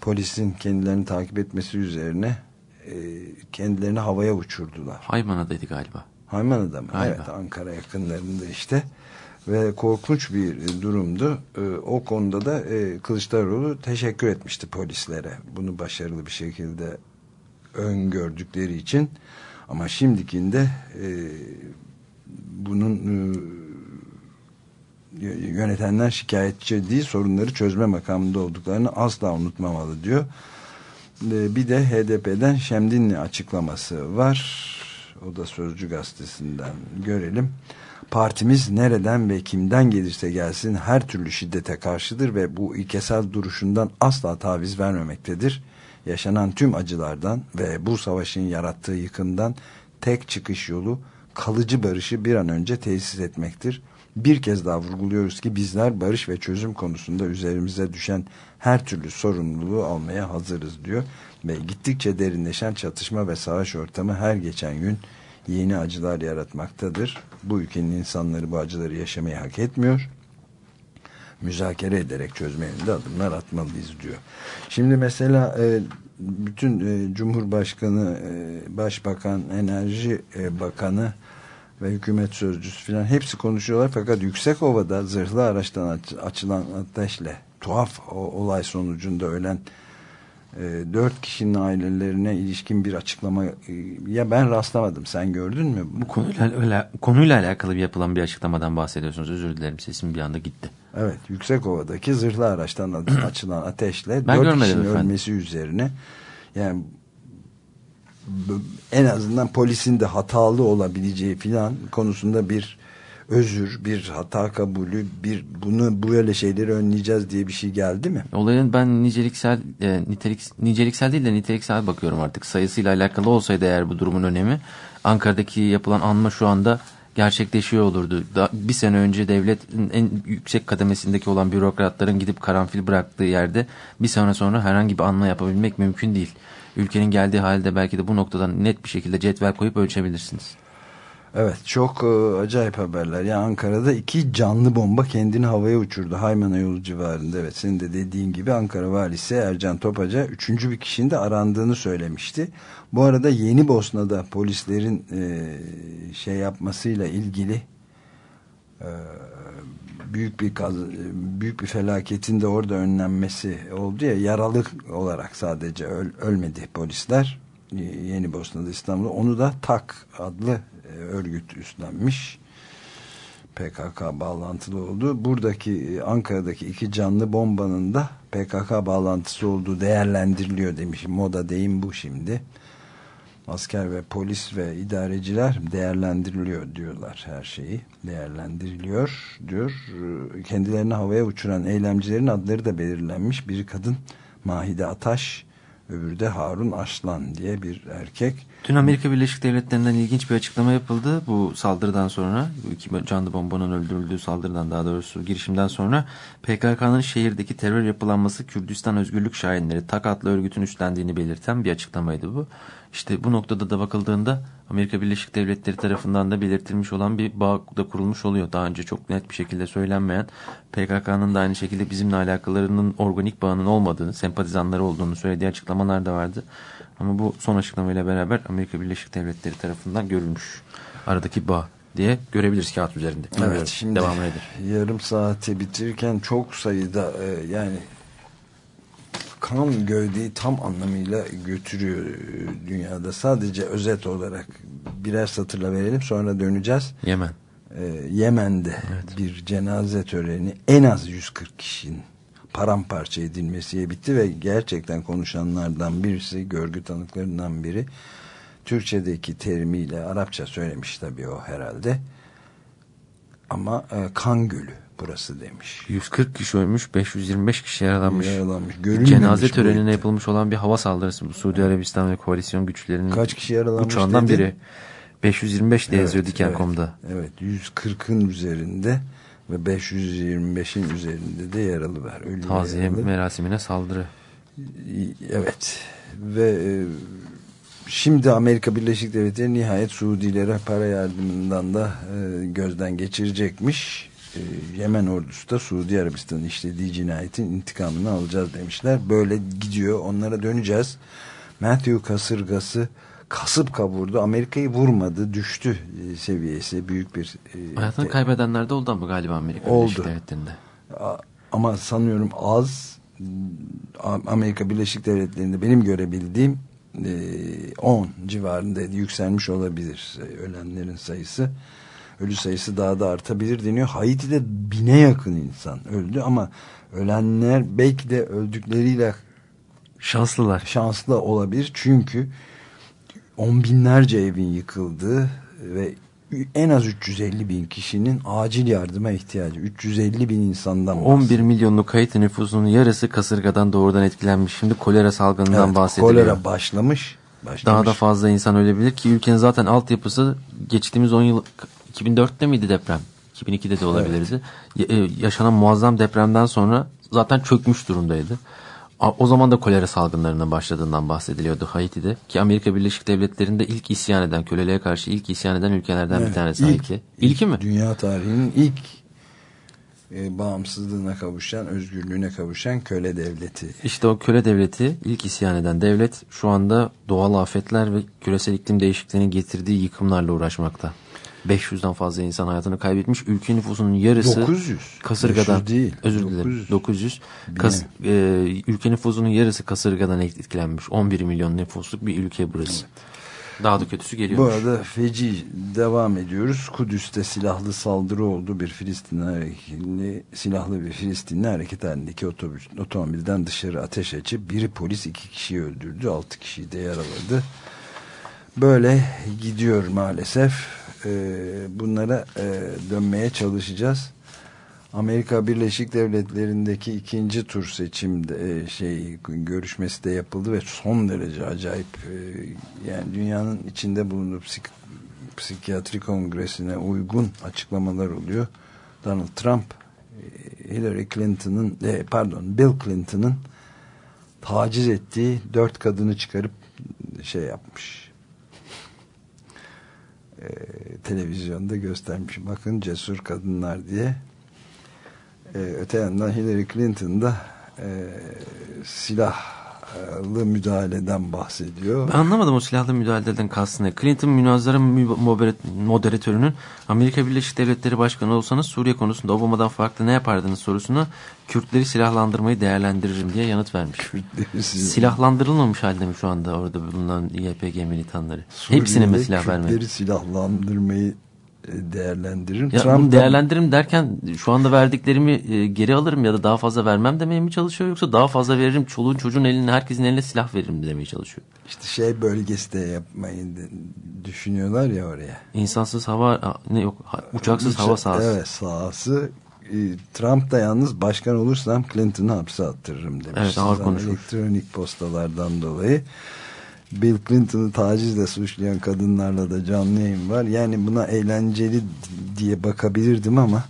polisin kendilerini takip etmesi üzerine e, kendilerini havaya uçurdular. Haymana'daydı galiba. Haymana'da mı? Galiba. Evet Ankara yakınlarında işte ve korkunç bir durumdu. E, o konuda da e, Kılıçdaroğlu teşekkür etmişti polislere. Bunu başarılı bir şekilde öngördükleri için. Ama şimdikinde e, bunun e, yö- yönetenler şikayetçi değil sorunları çözme makamında olduklarını asla unutmamalı diyor. E, bir de HDP'den Şemdinli açıklaması var. O da Sözcü gazetesinden görelim. Partimiz nereden ve kimden gelirse gelsin her türlü şiddete karşıdır ve bu ilkesel duruşundan asla taviz vermemektedir. Yaşanan tüm acılardan ve bu savaşın yarattığı yıkımdan tek çıkış yolu kalıcı barışı bir an önce tesis etmektir. Bir kez daha vurguluyoruz ki bizler barış ve çözüm konusunda üzerimize düşen her türlü sorumluluğu almaya hazırız diyor. Ve gittikçe derinleşen çatışma ve savaş ortamı her geçen gün yeni acılar yaratmaktadır. Bu ülkenin insanları bu acıları yaşamayı hak etmiyor. Müzakere ederek çözme adımlar atmalıyız diyor. Şimdi mesela e, bütün e, Cumhurbaşkanı, e, Başbakan, Enerji Bakanı ve hükümet sözcüsü filan hepsi konuşuyorlar fakat Yüksekova'da zırhlı araçtan aç- açılan ateşle tuhaf o, olay sonucunda ölen e, dört kişinin ailelerine ilişkin bir açıklama e, ya ben rastlamadım sen gördün mü? Bu konuyla, öyle, konuyla alakalı bir yapılan bir açıklamadan bahsediyorsunuz. Özür dilerim sesim bir anda gitti. Evet Yüksekova'daki zırhlı araçtan <clears throat> açılan ateşle Ben dört görmedim kişinin efendim. ölmesi üzerine yani en azından polisin de hatalı olabileceği filan konusunda bir özür, bir hata kabulü, bir bunu böyle şeyleri önleyeceğiz diye bir şey geldi mi? Olayın ben niceliksel, e, nitelik, niceliksel değil de niteliksel bakıyorum artık. Sayısıyla alakalı olsaydı eğer bu durumun önemi Ankara'daki yapılan anma şu anda gerçekleşiyor olurdu. Da, bir sene önce devletin en yüksek kademesindeki olan bürokratların gidip karanfil bıraktığı yerde bir sene sonra herhangi bir anma yapabilmek mümkün değil. Ülkenin geldiği halde belki de bu noktadan net bir şekilde cetvel koyup ölçebilirsiniz. Evet çok e, acayip haberler. Yani Ankara'da iki canlı bomba kendini havaya uçurdu. Haymana yolu civarında. Evet senin de dediğin gibi Ankara valisi Ercan Topaca üçüncü bir kişinin de arandığını söylemişti. Bu arada Yeni Bosna'da polislerin e, şey yapmasıyla ilgili e, büyük bir kaz, büyük bir felaketin de orada önlenmesi oldu ya yaralı olarak sadece öl- ölmedi polisler. Yeni Bosna'da İstanbul'da onu da TAK adlı e, örgüt üstlenmiş. PKK bağlantılı oldu. Buradaki e, Ankara'daki iki canlı bombanın da PKK bağlantısı olduğu değerlendiriliyor demiş. Moda deyim bu şimdi. Asker ve polis ve idareciler değerlendiriliyor diyorlar her şeyi. Değerlendiriliyor diyor. E, Kendilerini havaya uçuran eylemcilerin adları da belirlenmiş. Biri kadın Mahide Ataş, öbürü de Harun Arslan diye bir erkek. Dün Amerika Birleşik Devletleri'nden ilginç bir açıklama yapıldı. Bu saldırıdan sonra, iki canlı bombanın öldürüldüğü saldırıdan daha doğrusu girişimden sonra PKK'nın şehirdeki terör yapılanması Kürdistan Özgürlük Şahinleri TAK adlı örgütün üstlendiğini belirten bir açıklamaydı bu. İşte bu noktada da bakıldığında Amerika Birleşik Devletleri tarafından da belirtilmiş olan bir bağ da kurulmuş oluyor. Daha önce çok net bir şekilde söylenmeyen PKK'nın da aynı şekilde bizimle alakalarının organik bağının olmadığını, sempatizanları olduğunu söylediği açıklamalar da vardı. Ama bu son açıklamayla beraber Amerika Birleşik Devletleri tarafından görülmüş aradaki bağ diye görebiliriz kağıt üzerinde. Bilmiyorum. Evet şimdi Devamı nedir? yarım saati bitirirken çok sayıda e, yani kan gövdeyi tam anlamıyla götürüyor e, dünyada. Sadece özet olarak birer satırla verelim sonra döneceğiz. Yemen. E, Yemen'de bir cenaze töreni en az 140 kişinin paramparça edilmesiye bitti ve gerçekten konuşanlardan birisi görgü tanıklarından biri Türkçedeki terimiyle Arapça söylemiş tabii o herhalde ama e, kan gölü burası demiş. 140 kişi ölmüş, 525 kişi yaralanmış. Yaralanmış. Cenaze boyutta. törenine yapılmış olan bir hava saldırısı. Bu Suudi Arabistan ve koalisyon güçlerinin Kaç kişi yaralanmış uçağından dedin? biri. 525 diye yazıyor Evet, Diken.com'da. Evet, evet 140'ın üzerinde ve 525'in üzerinde de yaralı var. Ölü Taziye yaralı. merasimine saldırı. Evet ve e, şimdi Amerika Birleşik Devletleri nihayet Suudilere para yardımından da e, gözden geçirecekmiş. e, Yemen ordusu da Suudi Arabistan'ın işlediği cinayetin intikamını alacağız demişler. Böyle gidiyor onlara döneceğiz. Matthew kasırgası kasıp kavurdu. Amerika'yı vurmadı. Düştü e, seviyesi. Büyük bir e, Hayatını te- kaybedenler de oldu ama galiba Amerika Oldu. Birleşik Devletleri'nde. Ama sanıyorum az Amerika Birleşik Devletleri'nde benim görebildiğim e, 10 civarında yükselmiş olabilir e, ölenlerin sayısı. Ölü sayısı daha da artabilir deniyor. Haiti'de bine yakın insan öldü ama ölenler belki de öldükleriyle Şanslılar. şanslı olabilir. Çünkü on binlerce evin yıkıldığı ve en az 350 bin kişinin acil yardıma ihtiyacı. 350 bin insandan 11 milyonluk Haiti nüfusunun yarısı kasırgadan doğrudan etkilenmiş. Şimdi kolera salgınından Evet, bahsediliyor. kolera başlamış. başlamış. Daha da fazla insan ölebilir ki ülkenin zaten altyapısı geçtiğimiz 10 yıl 2004'te miydi deprem? 2002'de de olabilirdi. Ya- e, Yaşanan muazzam depremden sonra zaten çökmüş durumdaydı. O zaman da kolera salgınlarının başladığından bahsediliyordu Haiti'de. Ki Amerika Birleşik Devletleri'nde ilk isyan eden, köleliğe karşı ilk isyan eden ülkelerden bir Evet, tanesi ilk- Haiti. İlki mi? Dünya tarihinin ilk e, bağımsızlığına kavuşan, özgürlüğüne kavuşan köle devleti. İşte o köle devleti, ilk isyan eden devlet şu anda doğal afetler ve küresel iklim değişikliğinin getirdiği yıkımlarla uğraşmakta. 500'den fazla insan hayatını kaybetmiş. Ülke nüfusunun yarısı 900. kasırgadan 500 değil. özür dilerim 900. 900. Kas, e, ülke nüfusunun yarısı kasırgadan etkilenmiş. 11 milyon nüfusluk bir ülke burası. Daha da kötüsü geliyor. Bu arada feci devam ediyoruz. Kudüs'te silahlı saldırı oldu. Bir Filistin hareketli, silahlı bir Filistinli hareket halindeki otobüs, otomobilden dışarı ateş açıp biri polis iki kişiyi öldürdü. Altı kişiyi de yaraladı. Böyle gidiyor maalesef. Ee, bunlara e, dönmeye çalışacağız. Amerika Birleşik Devletleri'ndeki ikinci tur seçimde e, şey görüşmesi de yapıldı ve son derece acayip e, yani dünyanın içinde bulunduğu psik, psikiyatri kongresine uygun açıklamalar oluyor. Donald Trump e, Hillary Clinton'ın e, pardon Bill Clinton'ın taciz ettiği dört kadını çıkarıp şey yapmış. E, televizyonda göstermiş. Bakın cesur kadınlar diye. Ee, öte yandan Hillary Clinton da e, silahlı müdahaleden bahsediyor. Ben anlamadım o silahlı müdahaleden kastı ne? Clinton münazara mü- moderat- moderatörünün Amerika Birleşik Devletleri Başkanı olsanız Suriye konusunda Obama'dan farklı ne yapardınız sorusuna Kürtleri silahlandırmayı değerlendiririm diye yanıt vermiş. Silahlandırılmamış halde mi şu anda orada bulunan YPG militanları? Hepsine mi Suriye'de silah? Kürtleri silahlandırmayı değerlendiririm. Ya Trump değerlendiririm derken şu anda verdiklerimi e, geri alırım ya da daha fazla vermem demeye mi çalışıyor yoksa daha fazla veririm çoluğun çocuğun eline herkesin eline silah veririm demeye çalışıyor. işte şey bölgesi de yapmayı düşünüyorlar ya oraya. İnsansız hava ne yok uçaksız hava sahası. Evet sahası. E, Trump da yalnız başkan olursam Clinton'ı hapse attırırım demiş. Evet, ağır Sizden konuşmuş. Elektronik postalardan dolayı. Bill Clinton'ı tacizle suçlayan kadınlarla da canlı yayın var. Yani buna eğlenceli diye bakabilirdim ama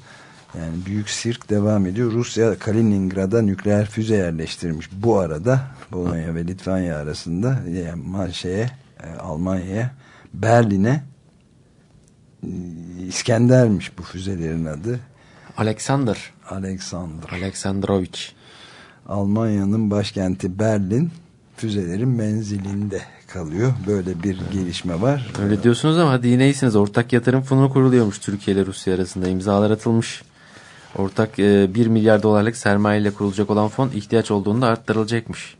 yani büyük sirk devam ediyor. Rusya Kaliningrad'a nükleer füze yerleştirmiş. Bu arada Polonya ve Litvanya arasında yani şeye, e, Almanya'ya Berlin'e e, İskender'miş bu füzelerin adı. Alexander Alexander. Aleksandrovich. Almanya'nın başkenti Berlin füzelerin menzilinde kalıyor. Böyle bir gelişme var. Öyle diyorsunuz ama hadi yine iyisiniz. Ortak yatırım fonu kuruluyormuş Türkiye ile Rusya arasında. imzalar atılmış. Ortak e, 1 milyar dolarlık sermaye ile kurulacak olan fon ihtiyaç olduğunda arttırılacakmış.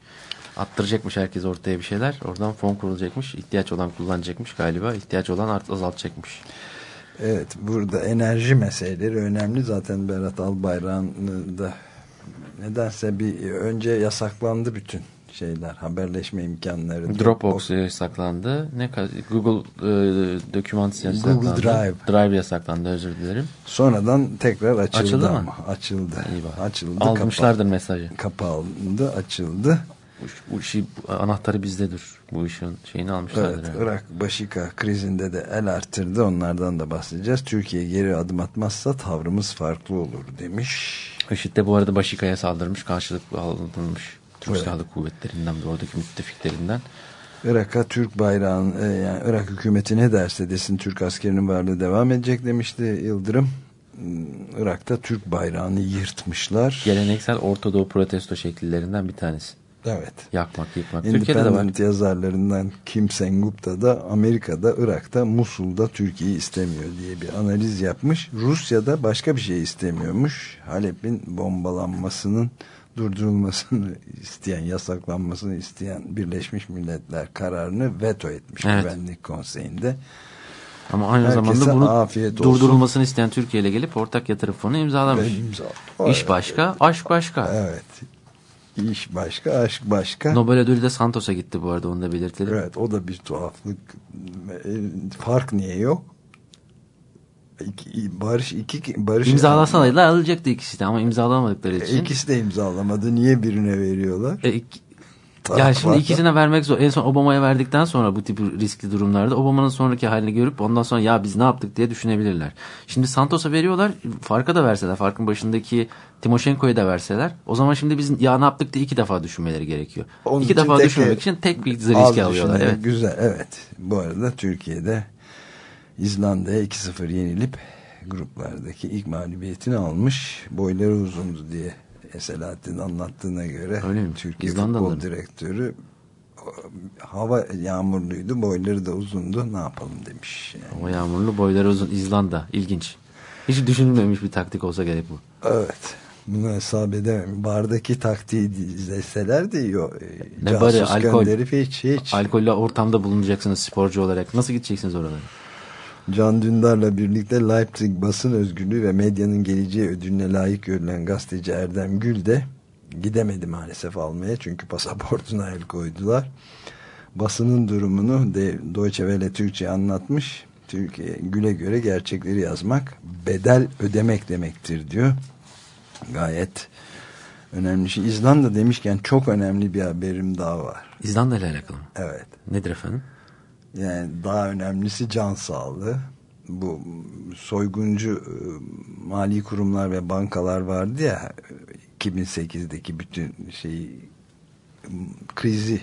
Attıracakmış herkes ortaya bir şeyler. Oradan fon kurulacakmış. İhtiyaç olan kullanacakmış galiba. İhtiyaç olan art azaltacakmış. Evet burada enerji meseleleri önemli. Zaten Berat Albayrak'ın da nedense bir önce yasaklandı bütün şeyler haberleşme imkanları. Dropbox yasaklandı. Ne Google e, Documents yasaklandı. Google Drive. Drive yasaklandı özür dilerim. Sonradan tekrar açıldı, Açıldı mı? ama. Açıldı. İyi bak. Açıldı. Almışlardır kapa- mesajı. Kapandı, açıldı. Bu, bu işi anahtarı bizdedir. Bu işin şeyini almışlardır. Evet, yani. Irak Başika krizinde de el arttırdı. Onlardan da bahsedeceğiz. Türkiye geri adım atmazsa tavrımız farklı olur demiş. IŞİD de bu arada Başika'ya saldırmış. Karşılıklı alınmış. Türk Evet. Silahlı Kuvvetlerinden ve oradaki müttefiklerinden. Irak'a Türk bayrağın e, yani Irak hükümeti ne derse desin Türk askerinin varlığı devam edecek demişti Yıldırım. Irak'ta Türk bayrağını yırtmışlar. Geleneksel Orta Doğu protesto şekillerinden bir tanesi. Evet. Yakmak, yıkmak. Türkiye'de de var. Yazarlarından Kim Sen-Gupta da Amerika'da, Irak'ta, Musul'da Türkiye'yi istemiyor diye bir analiz yapmış. Rusya'da başka bir şey istemiyormuş. Halep'in bombalanmasının durdurulmasını <laughs> isteyen, yasaklanmasını isteyen Birleşmiş Milletler kararını veto etmiş Evet. Güvenlik Konseyi'nde. Ama aynı Herkese zamanda bunu afiyet olsun. durdurulmasını isteyen Türkiye ile gelip ortak yatırım fonu imzalamış. İmza- İş başka, aşk başka. Evet. İş başka, aşk başka. Nobel ödülü de Santos'a gitti bu arada onu da belirtelim. Evet o da bir tuhaflık. E, Fark niye yok? İki, barış iki barış İmzalasalardı alacaktı ikisi de ama imzalamadıkları için. İkisi de imzalamadı. Niye birine veriyorlar? E, iki- ya şimdi ikisine vermek zor. En son Obama'ya verdikten sonra bu tip riskli durumlarda Obama'nın sonraki halini görüp ondan sonra ya biz ne yaptık diye düşünebilirler. Şimdi Santos'a veriyorlar. Farka da verseler. Farkın başındaki Timoshenko'ya da verseler. O zaman şimdi biz ya ne yaptık diye iki defa düşünmeleri gerekiyor. Onun iki defa düşünmemek için tek bir Az riski alıyorlar. Evet. Güzel evet. Bu arada Türkiye'de İzlanda'ya 2-0 yenilip gruplardaki ilk mağlubiyetini almış. Boyları uzundu diye Selahattin anlattığına göre Öyle mi? Türkiye. Futbol Direktörü hava yağmurluydu boyları da uzundu ne yapalım demiş. Yani. O yağmurlu boyları uzun İzlanda. İlginç. Hiç düşünülmemiş bir taktik olsa gerek bu. Evet. Bunu hesap edemem. Bardaki taktiği izleseler de yok. Ne Casus barı, alkol. hiç hiç. Alkollü ortamda bulunacaksınız sporcu olarak. Nasıl gideceksiniz oralara? Can Dündar'la birlikte Leipzig basın özgürlüğü ve medyanın geleceği ödülüne layık görülen gazeteci Erdem Gül de gidemedi maalesef almaya çünkü pasaportuna el koydular. Basının durumunu de Deutsche Welle Türkçe anlatmış. Türkiye Gül'e göre gerçekleri yazmak bedel ödemek demektir diyor. Gayet önemli şey. İzlanda demişken çok önemli bir haberim daha var. İzlanda ile alakalı mı? Evet. Nedir efendim? Yani daha önemlisi can sağlığı. Bu soyguncu e, mali kurumlar ve bankalar vardı ya 2008'deki bütün şeyi krizi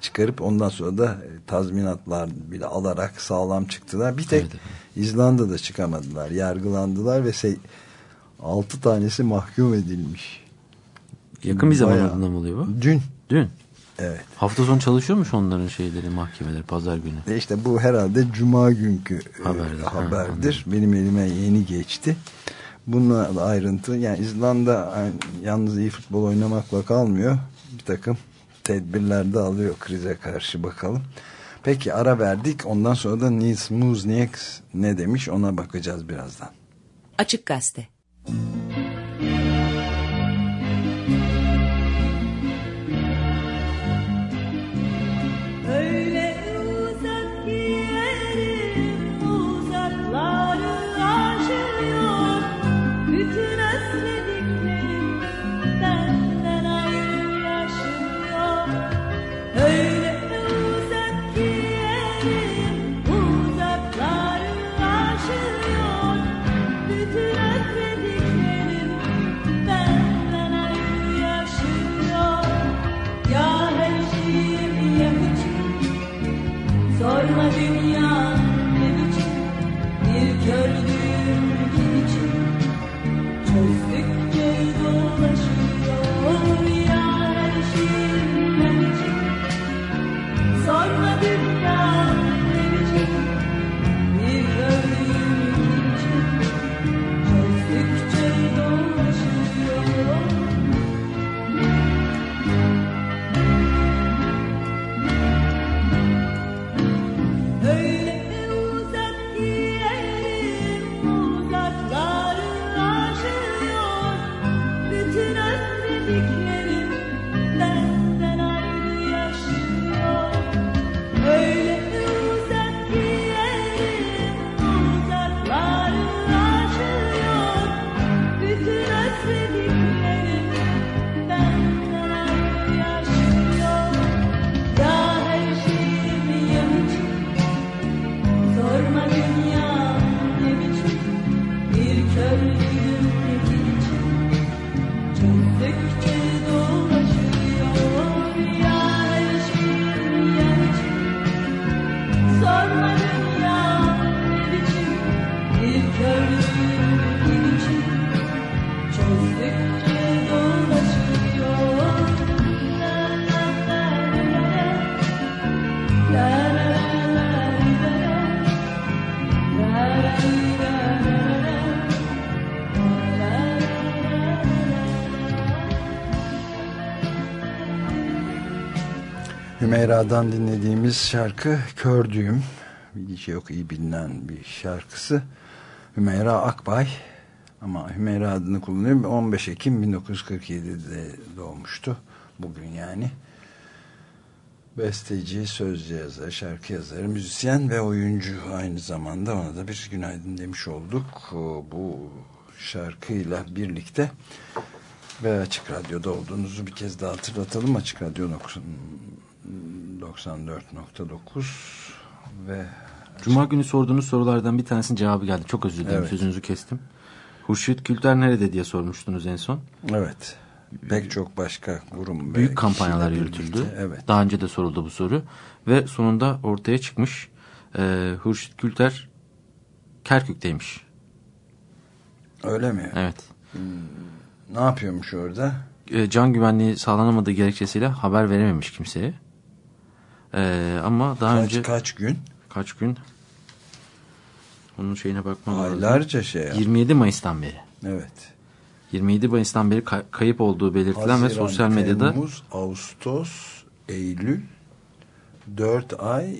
çıkarıp ondan sonra da e, tazminatlar bile alarak sağlam çıktılar. Bir tek Evet. İzlanda'da çıkamadılar. Yargılandılar ve se 6 tanesi mahkum edilmiş. Yakın bir zaman Bayağı. oluyor bu? Dün. Dün. Evet. Hafta sonu çalışıyormuş onların şeyleri, mahkemeleri pazar günü. E işte bu herhalde cuma günkü e, Haberdir. Ha. Benim elime yeni geçti. Bununla da ayrıntı yani İzlanda yani yalnız iyi futbol oynamakla kalmıyor. Bir takım tedbirler de alıyor krize karşı bakalım. Peki ara verdik. Ondan sonra da Nils Muznieks ne demiş ona bakacağız birazdan. Açık Gazete. Öyle Hümeyra'dan dinlediğimiz şarkı Kör Düğüm. Hiç yok iyi bilinen bir şarkısı. Hümeyra Akbay ama Hümeyra adını kullanıyor. 15 Ekim 1947'de doğmuştu. Bugün yani. Besteci, sözcü yazar, şarkı yazarı, müzisyen ve oyuncu aynı zamanda. Ona da bir günaydın demiş olduk. Bu şarkıyla birlikte ve Açık Radyo'da olduğunuzu bir kez daha hatırlatalım. Açık Radyo 94.9 ve Cuma günü sorduğunuz sorulardan bir tanesinin cevabı geldi. Çok özür dilerim Evet. sözünüzü kestim. Hurşit Külter nerede diye sormuştunuz en son. evet pek çok başka kurum Büyük kampanyalar yürütüldü. Evet. Daha önce de soruldu bu soru. Ve sonunda ortaya çıkmış. Ee, Hurşit Külter Kerkük'teymiş. Öyle mi? Evet. Ne yapıyormuş orada? Ee, can güvenliği sağlanamadığı gerekçesiyle haber verememiş kimseye. Ee, ama daha Kaç, önce kaç gün? kaç gün onun şeyine bakmam lazım. Aylarca şey yap. 27 Mayıs'tan beri. Evet. 27 Mayıs'tan beri kay- kayıp olduğu belirtilen ve Haziran, sosyal medyada Temmuz, Ağustos, Eylül 4 ay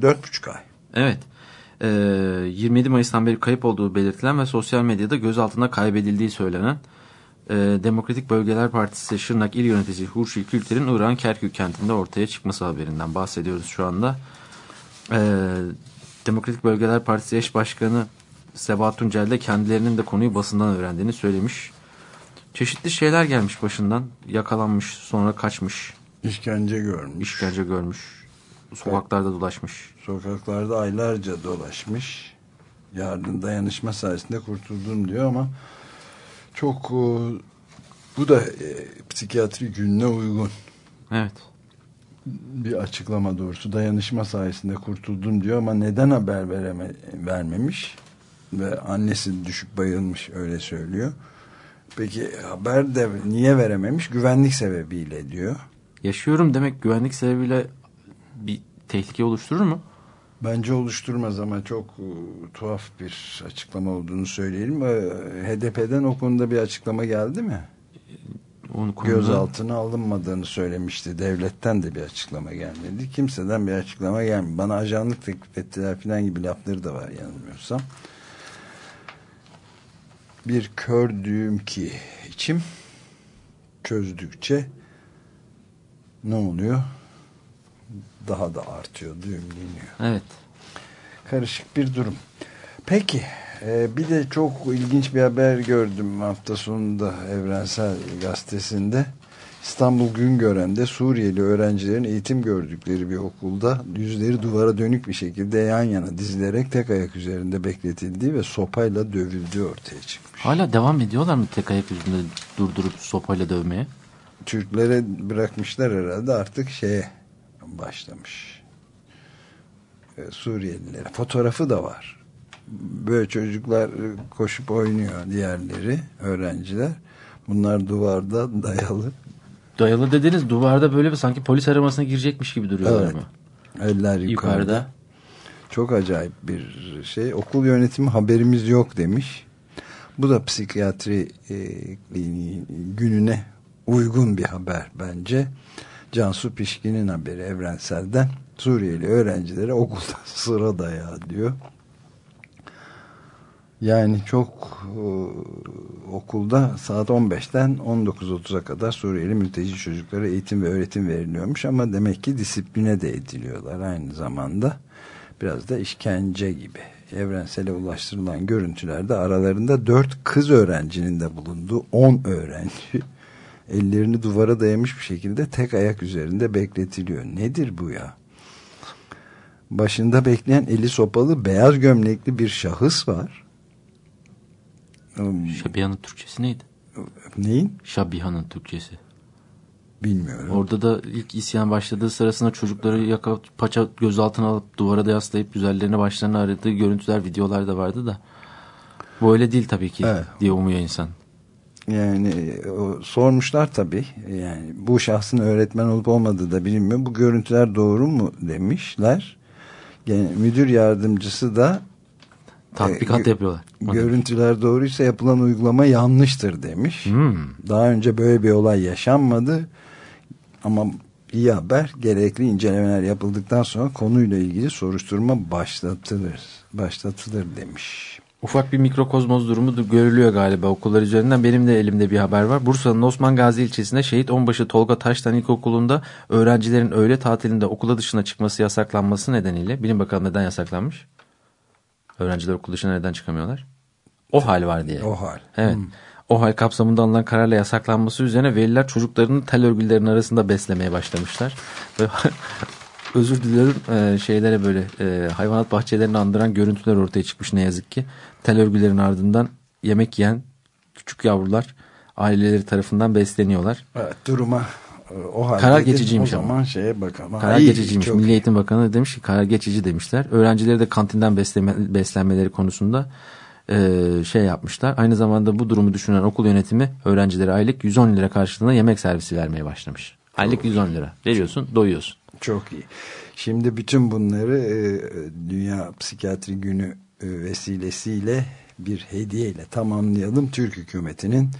4,5 ay. evet e, 27 Mayıs'tan beri kayıp olduğu belirtilen ve sosyal medyada gözaltında kaybedildiği söylenen e, Demokratik Bölgeler Partisi Şırnak İl Yöneticisi Hurşi Külter'in Irak'ın Kerkük kentinde ortaya çıkması haberinden bahsediyoruz şu anda. E, Demokratik Bölgeler Partisi eş başkanı Sebahat Tuncel de kendilerinin de konuyu basından öğrendiğini söylemiş. Çeşitli şeyler gelmiş başından. Yakalanmış, sonra kaçmış, İşkence görmüş. işkence görmüş, sokaklarda dolaşmış. Sokaklarda aylarca dolaşmış. Yardım dayanışma sayesinde kurtuldum diyor ama çok e, bu da e, psikiyatri gününe uygun Evet. bir açıklama doğrusu dayanışma sayesinde kurtuldum diyor ama neden haber vereme, vermemiş ve annesi düşüp bayılmış öyle söylüyor. Peki haber de niye verememiş? Güvenlik sebebiyle diyor. Yaşıyorum demek güvenlik sebebiyle bir tehlike oluşturur mu? Bence oluşturmaz ama çok e, tuhaf bir açıklama olduğunu söyleyelim. E, HDP'den o konuda bir açıklama geldi mi? Onun konuda Gözaltına alınmadığını söylemişti. Devletten de bir açıklama gelmedi. Kimseden bir açıklama gelmedi. Bana ajanlık teklif ettiler falan gibi lafları da var yanılmıyorsam. Bir kör düğüm ki içim çözdükçe ne oluyor? Daha da artıyor, düğümleniyor. Evet. Karışık bir durum. Peki e, bir de çok ilginç bir haber gördüm hafta sonunda Evrensel Gazetesi'nde. İstanbul Güngören'de Suriyeli öğrencilerin eğitim gördükleri bir okulda yüzleri duvara dönük bir şekilde yan yana dizilerek tek ayak üzerinde bekletildiği ve sopayla dövüldüğü ortaya çıkmış. Hala devam ediyorlar mı tek ayak yüzünde durdurup sopayla dövmeye? Türklere bırakmışlar herhalde artık şeye başlamış. Ee, Suriyelilere. Fotoğrafı da var. Böyle çocuklar e, koşup oynuyor diğerleri, öğrenciler. Bunlar duvarda dayalı. Dayalı dediniz duvarda böyle bir sanki polis aramasına girecekmiş gibi duruyorlar Evet. mı? Eller yukarıda. Yukarıda. Çok acayip bir şey. Okul yönetimi haberimiz yok demiş. Bu da psikiyatri e, gününe uygun bir haber bence. Cansu Pişkin'in haberi Evrensel'den. Suriyeli öğrencilere okulda <laughs> sıra dayağı diyor. Yani çok e, okulda saat 15'ten 19.30'a kadar Suriyeli mülteci çocuklara eğitim ve öğretim veriliyormuş ama demek ki disipline de ediliyorlar aynı zamanda. Biraz da işkence gibi. Evrensele ulaştırılan görüntülerde aralarında 4 kız öğrencinin de bulunduğu 10 öğrenci ellerini duvara dayamış bir şekilde tek ayak üzerinde bekletiliyor. Nedir bu ya? Başında bekleyen eli sopalı beyaz gömlekli bir şahıs var. Hmm, Şabiha'nın Türkçesi neydi? Neyin? Şabiha'nın Türkçesi. Bilmiyorum. Orada da ilk isyan başladığı sırasında çocukları yaka paça gözaltına alıp duvara da yaslayıp üzerlerine başlarını aradığı görüntüler, videolar da vardı da. Bu öyle değil tabii ki Evet. diye umuyor insan. Yani o, sormuşlar tabii. Yani bu şahsın öğretmen olup olmadığı da bilinmiyor. Bu görüntüler doğru mu demişler. Yani müdür yardımcısı da Tatbikat gö- yapıyorlar. görüntüler doğruysa yapılan uygulama yanlıştır demiş. Hmm. Daha önce böyle bir olay yaşanmadı. Ama iyi haber. Gerekli incelemeler yapıldıktan sonra konuyla ilgili soruşturma başlatılır. Başlatılır demiş. Ufak bir mikrokozmoz durumu görülüyor galiba okullar üzerinden. Benim de elimde bir haber var. Bursa'nın Osman Gazi ilçesinde Şehit Onbaşı Tolga Taştan İlkokulu'nda öğrencilerin öğle tatilinde okula dışına çıkması yasaklanması nedeniyle. Bilin bakalım neden yasaklanmış? Öğrenciler okul dışına neden çıkamıyorlar? O hal var diye. O hal. Evet. O hal kapsamında alınan kararla yasaklanması üzerine veliler çocuklarını tel örgülerinin arasında beslemeye başlamışlar. Ve <laughs> özür dilerim e, şeylere böyle e, hayvanat bahçelerini andıran görüntüler ortaya çıkmış ne yazık ki. Tel örgülerin ardından yemek yiyen küçük yavrular aileleri tarafından besleniyorlar. Evet, duruma e, o halde Karar geçiciymiş o ama. zaman şeye bakalım. Karar İyi, geçiciymiş. çok Milli Eğitim Bakanı demiş ki karar geçici demişler. Öğrencileri de kantinden besleme, beslenmeleri konusunda e, şey yapmışlar. Aynı zamanda bu durumu düşünen okul yönetimi öğrencilere aylık 110 lira karşılığında yemek servisi vermeye başlamış. Aylık 110 lira. Veriyorsun doyuyorsun. Çok iyi. Şimdi bütün bunları e, Dünya Psikiyatri Günü e, vesilesiyle bir hediyeyle tamamlayalım. Türk hükümetinin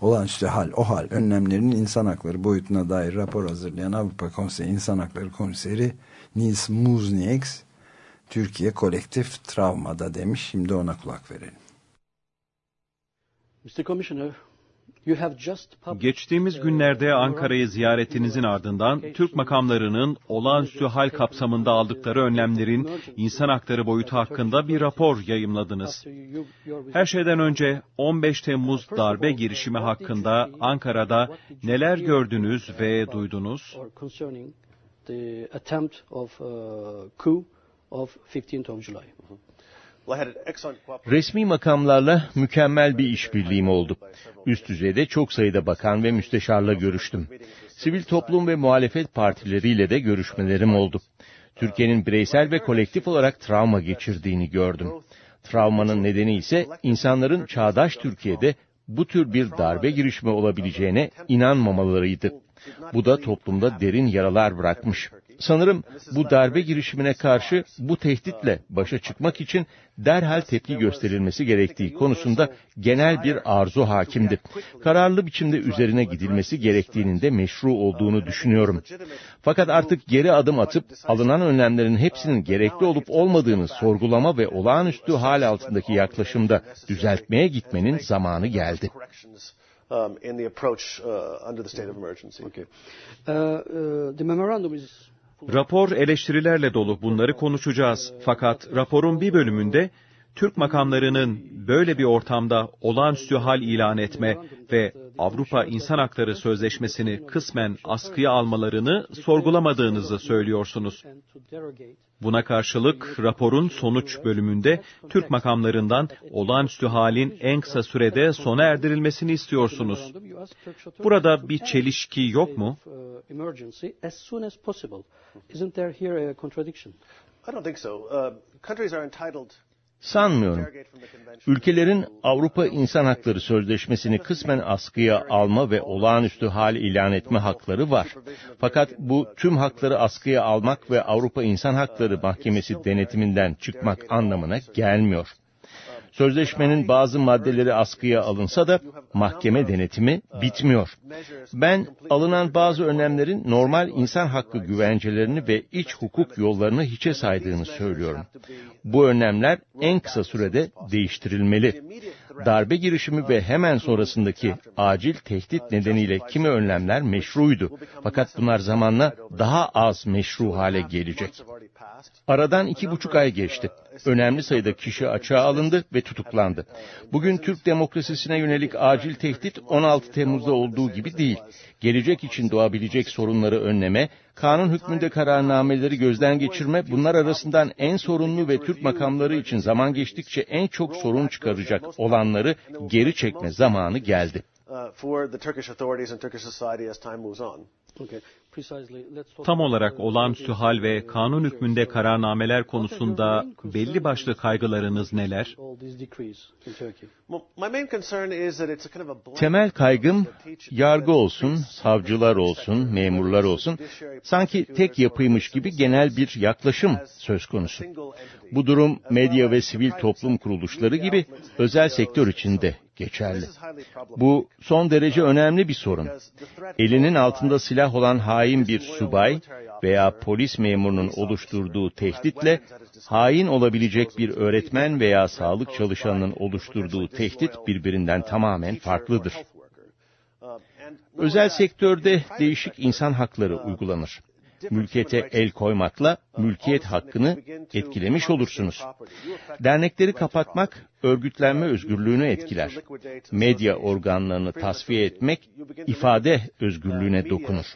olağanüstü hal, o hal önlemlerinin insan hakları boyutuna dair rapor hazırlayan Avrupa Konseyi İnsan Hakları Komiseri Nils Muznieks Türkiye kolektif travmada demiş. Şimdi ona kulak verelim. Mr. Commissioner, Geçtiğimiz uh, günlerde Ankara'yı ziyaretinizin on ardından Türk makamlarının olağanüstü hal kapsamında aldıkları önlemlerin insan hakları boyutu hakkında bir rapor yayımladınız. Her şeyden önce 15 Temmuz darbe girişimi hakkında Ankara'da neler gördünüz ve duydunuz? The attempt of uh, coup of 15th of July. Resmi makamlarla mükemmel bir işbirliğim oldu. Üst düzeyde çok sayıda bakan ve müsteşarla görüştüm. Sivil toplum ve muhalefet partileriyle de görüşmelerim oldu. Türkiye'nin bireysel ve kolektif olarak travma geçirdiğini gördüm. Travmanın nedeni ise insanların çağdaş Türkiye'de bu tür bir darbe girişimi olabileceğine inanmamalarıydı. Bu da toplumda derin yaralar bırakmış. Sanırım bu darbe girişimine karşı bu tehditle başa çıkmak için derhal tepki gösterilmesi gerektiği konusunda genel bir arzu hakimdi. Kararlı biçimde üzerine gidilmesi gerektiğinin de meşru olduğunu düşünüyorum. Fakat artık geri adım atıp alınan önlemlerin hepsinin gerekli olup olmadığını sorgulama ve olağanüstü hal altındaki yaklaşımda düzeltmeye gitmenin zamanı geldi. um, in the approach uh, under the state of emergency. Uh, uh, the memorandum is Rapor eleştirilerle dolu bunları konuşacağız. Fakat raporun bir bölümünde Türk makamlarının böyle bir ortamda olağanüstü hal ilan etme ve Avrupa İnsan Hakları Sözleşmesi'ni kısmen askıya almalarını sorgulamadığınızı söylüyorsunuz. Buna karşılık raporun sonuç bölümünde Türk makamlarından olağanüstü halin en kısa sürede sona erdirilmesini istiyorsunuz. Burada bir çelişki yok mu? I don't think so. Uh, countries are entitled Sanmıyorum. Ülkelerin Avrupa İnsan Hakları Sözleşmesi'ni kısmen askıya alma ve olağanüstü hal ilan etme hakları var. Fakat bu tüm hakları askıya almak ve Avrupa İnsan Hakları Mahkemesi denetiminden çıkmak anlamına gelmiyor. Sözleşmenin bazı maddeleri askıya alınsa da mahkeme denetimi bitmiyor. Ben alınan bazı önlemlerin normal insan hakkı güvencelerini ve iç hukuk yollarını hiçe saydığını söylüyorum. Bu önlemler en kısa sürede değiştirilmeli. Darbe girişimi ve hemen sonrasındaki acil tehdit nedeniyle kimi önlemler meşruydu. Fakat bunlar zamanla daha az meşru hale gelecek. Aradan iki buçuk ay geçti. Önemli sayıda kişi açığa alındı ve tutuklandı. Bugün Türk demokrasisine yönelik acil tehdit 16 Temmuz'da olduğu gibi değil. Gelecek için doğabilecek sorunları önleme, kanun hükmünde kararnameleri gözden geçirme, bunlar arasından en sorunlu ve Türk makamları için zaman geçtikçe en çok sorun çıkaracak olanları geri çekme zamanı geldi. Tam olarak olağanüstü hal ve kanun hükmünde kararnameler konusunda belli başlı kaygılarınız neler? Temel kaygım yargı olsun, savcılar olsun, memurlar olsun sanki tek yapıymış gibi genel bir yaklaşım söz konusu. Bu durum medya ve sivil toplum kuruluşları gibi özel sektör içinde geçerli. Bu son derece önemli bir sorun. Elinin altında silah olan hain bir subay veya polis memurunun oluşturduğu tehditle hain olabilecek bir öğretmen veya sağlık çalışanının oluşturduğu tehdit birbirinden tamamen farklıdır. Özel sektörde değişik insan hakları uygulanır. Mülkiyete el koymakla mülkiyet hakkını etkilemiş olursunuz. Dernekleri kapatmak örgütlenme özgürlüğünü etkiler. Medya organlarını tasfiye etmek ifade özgürlüğüne dokunur.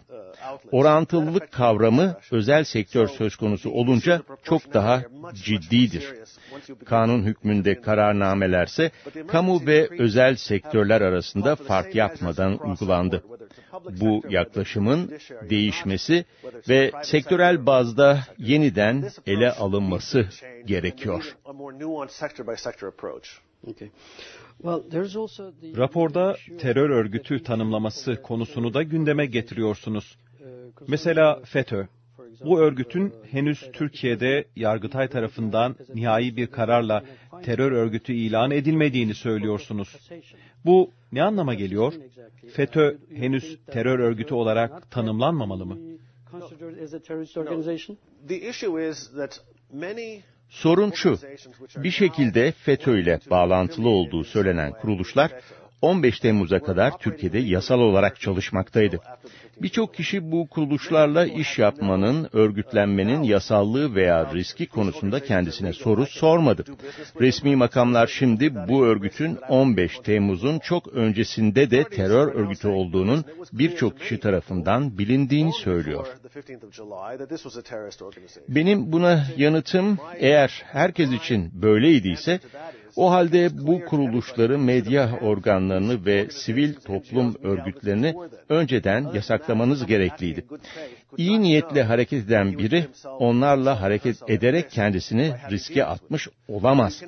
Orantılılık kavramı özel sektör söz konusu olunca çok daha ciddidir. Kanun hükmünde kararnamelerse kamu ve özel sektörler arasında fark yapmadan uygulandı. Bu yaklaşımın değişmesi ve sektörel bazda yeniden ele alınması gerekiyor. Raporda terör örgütü tanımlaması konusunu da gündeme getiriyorsunuz. Mesela FETÖ. Bu örgütün henüz Türkiye'de Yargıtay tarafından nihai bir kararla terör örgütü ilan edilmediğini söylüyorsunuz. Bu ne anlama geliyor? FETÖ henüz terör örgütü olarak tanımlanmamalı mı? Sorun şu, bir şekilde FETÖ ile bağlantılı olduğu söylenen kuruluşlar 15 Temmuz'a kadar Türkiye'de yasal olarak çalışmaktaydı. Birçok kişi bu kuruluşlarla iş yapmanın, örgütlenmenin yasallığı veya riski konusunda kendisine soru sormadı. Resmi makamlar şimdi bu örgütün 15 Temmuz'un çok öncesinde de terör örgütü olduğunun birçok kişi tarafından bilindiğini söylüyor. Benim buna yanıtım eğer herkes için böyleydiyse o halde bu kuruluşları, medya organlarını ve sivil toplum örgütlerini önceden yasaklamanız gerekliydi. İyi niyetle hareket eden biri onlarla hareket ederek kendisini riske atmış olamaz.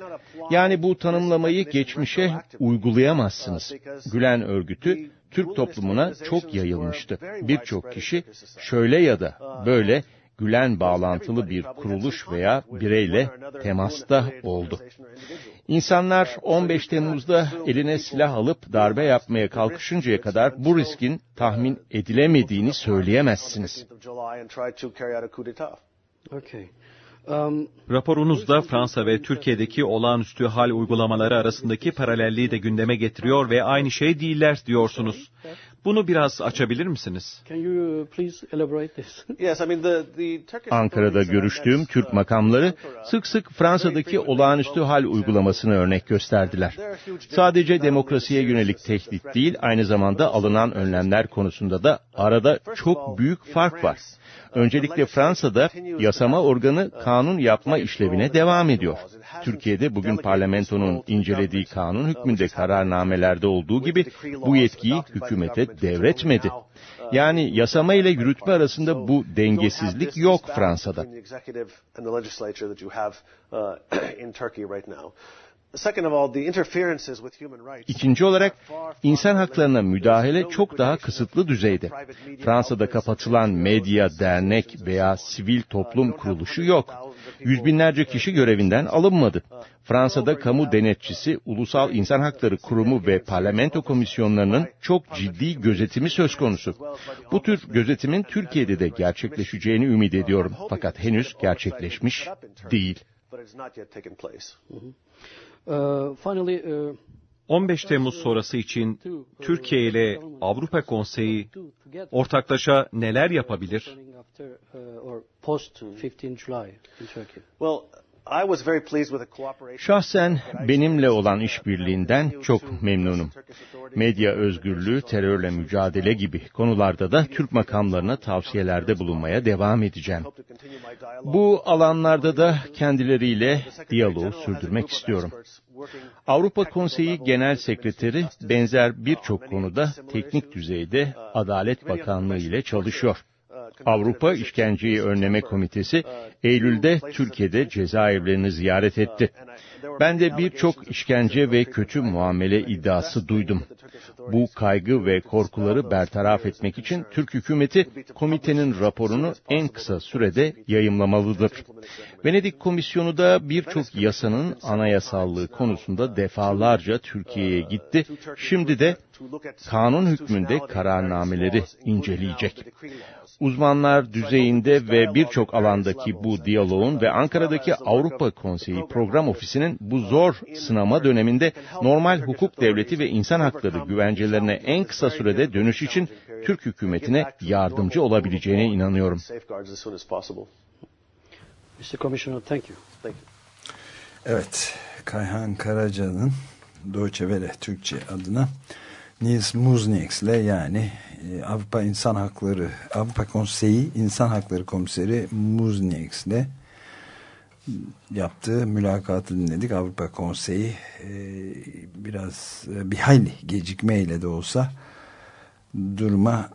Yani bu tanımlamayı geçmişe uygulayamazsınız. Gülen örgütü Türk toplumuna çok yayılmıştı. Birçok kişi şöyle ya da böyle Gülen bağlantılı bir kuruluş veya bireyle temasta oldu. İnsanlar 15 Temmuz'da eline silah alıp darbe yapmaya kalkışıncaya kadar bu riskin tahmin edilemediğini söyleyemezsiniz. Raporunuzda Fransa ve Türkiye'deki olağanüstü hal uygulamaları arasındaki paralelliği de gündeme getiriyor ve aynı şey değiller diyorsunuz. Bunu biraz açabilir misiniz? <laughs> Ankara'da görüştüğüm Türk makamları sık sık Fransa'daki olağanüstü hal uygulamasını örnek gösterdiler. Sadece demokrasiye yönelik tehdit değil, aynı zamanda alınan önlemler konusunda da arada çok büyük fark var. Öncelikle Fransa'da yasama organı kanun yapma işlevine devam ediyor. Türkiye'de bugün parlamentonun incelediği kanun hükmünde kararnamelerde olduğu gibi bu yetkiyi hükümete devretmedi. Yani yasama ile yürütme arasında bu dengesizlik yok Fransa'da. <clears throat> İkinci olarak insan haklarına müdahale çok daha kısıtlı düzeyde. Fransa'da kapatılan medya, dernek veya sivil toplum kuruluşu yok. Yüz binlerce kişi görevinden alınmadı. Fransa'da kamu denetçisi, Ulusal İnsan Hakları Kurumu ve parlamento komisyonlarının çok ciddi gözetimi söz konusu. Bu tür gözetimin Türkiye'de de gerçekleşeceğini ümit ediyorum. Fakat henüz gerçekleşmiş değil. 15 Temmuz sonrası için Türkiye ile Avrupa Konseyi ortaklaşa neler yapabilir? Şahsen benimle olan işbirliğinden çok memnunum. Medya özgürlüğü, terörle mücadele gibi konularda da Türk makamlarına tavsiyelerde bulunmaya devam edeceğim. Bu alanlarda da kendileriyle diyaloğu sürdürmek istiyorum. Avrupa Konseyi Genel Sekreteri benzer birçok konuda teknik düzeyde Adalet Bakanlığı ile çalışıyor. Avrupa İşkenceyi Önleme Komitesi Eylül'de Türkiye'de cezaevlerini ziyaret etti. Ben de birçok işkence ve kötü muamele iddiası duydum. Bu kaygı ve korkuları bertaraf etmek için Türk hükümeti komitenin raporunu en kısa sürede yayımlamalıdır. Venedik Komisyonu da birçok yasanın anayasallığı konusunda defalarca Türkiye'ye gitti. Şimdi de kanun hükmünde kararnameleri inceleyecek. Uzmanlar düzeyinde ve birçok alandaki bu diyaloğun ve Ankara'daki Avrupa Konseyi Program Ofisi'nin bu zor sınama döneminde normal hukuk devleti ve insan hakları güvencelerine en kısa sürede dönüş için Türk hükümetine yardımcı olabileceğine inanıyorum. Mr. Commissioner, thank you. Thank you. Evet, Kayhan Karaca'nın Deutsche Welle Türkçe adına Nils Muznieks ile yani e, Avrupa İnsan Hakları Avrupa Konseyi İnsan Hakları Komiseri Muznieks ile yaptığı mülakatı dinledik. Avrupa Konseyi e, biraz e, bir hayli gecikmeyle de olsa duruma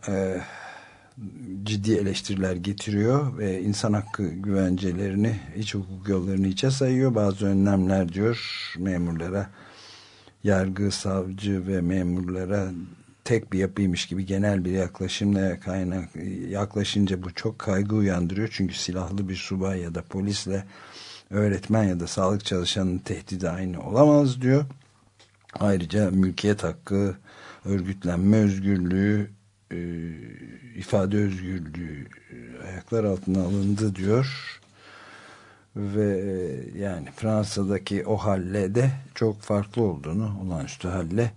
ciddi eleştiriler getiriyor ve insan hakkı güvencelerini, iç hukuk yollarını içe sayıyor. Bazı önlemler diyor memurlara, yargı, savcı ve memurlara tek bir yapıymış gibi genel bir yaklaşımla kaynak yaklaşınca bu çok kaygı uyandırıyor. Çünkü silahlı bir subay ya da polisle öğretmen ya da sağlık çalışanının tehdidi aynı olamaz diyor. Ayrıca mülkiyet hakkı, örgütlenme özgürlüğü, e, ifade özgürlüğü e, ayaklar altına alındı diyor ve e, yani Fransa'daki o halle de çok farklı olduğunu olağanüstü halle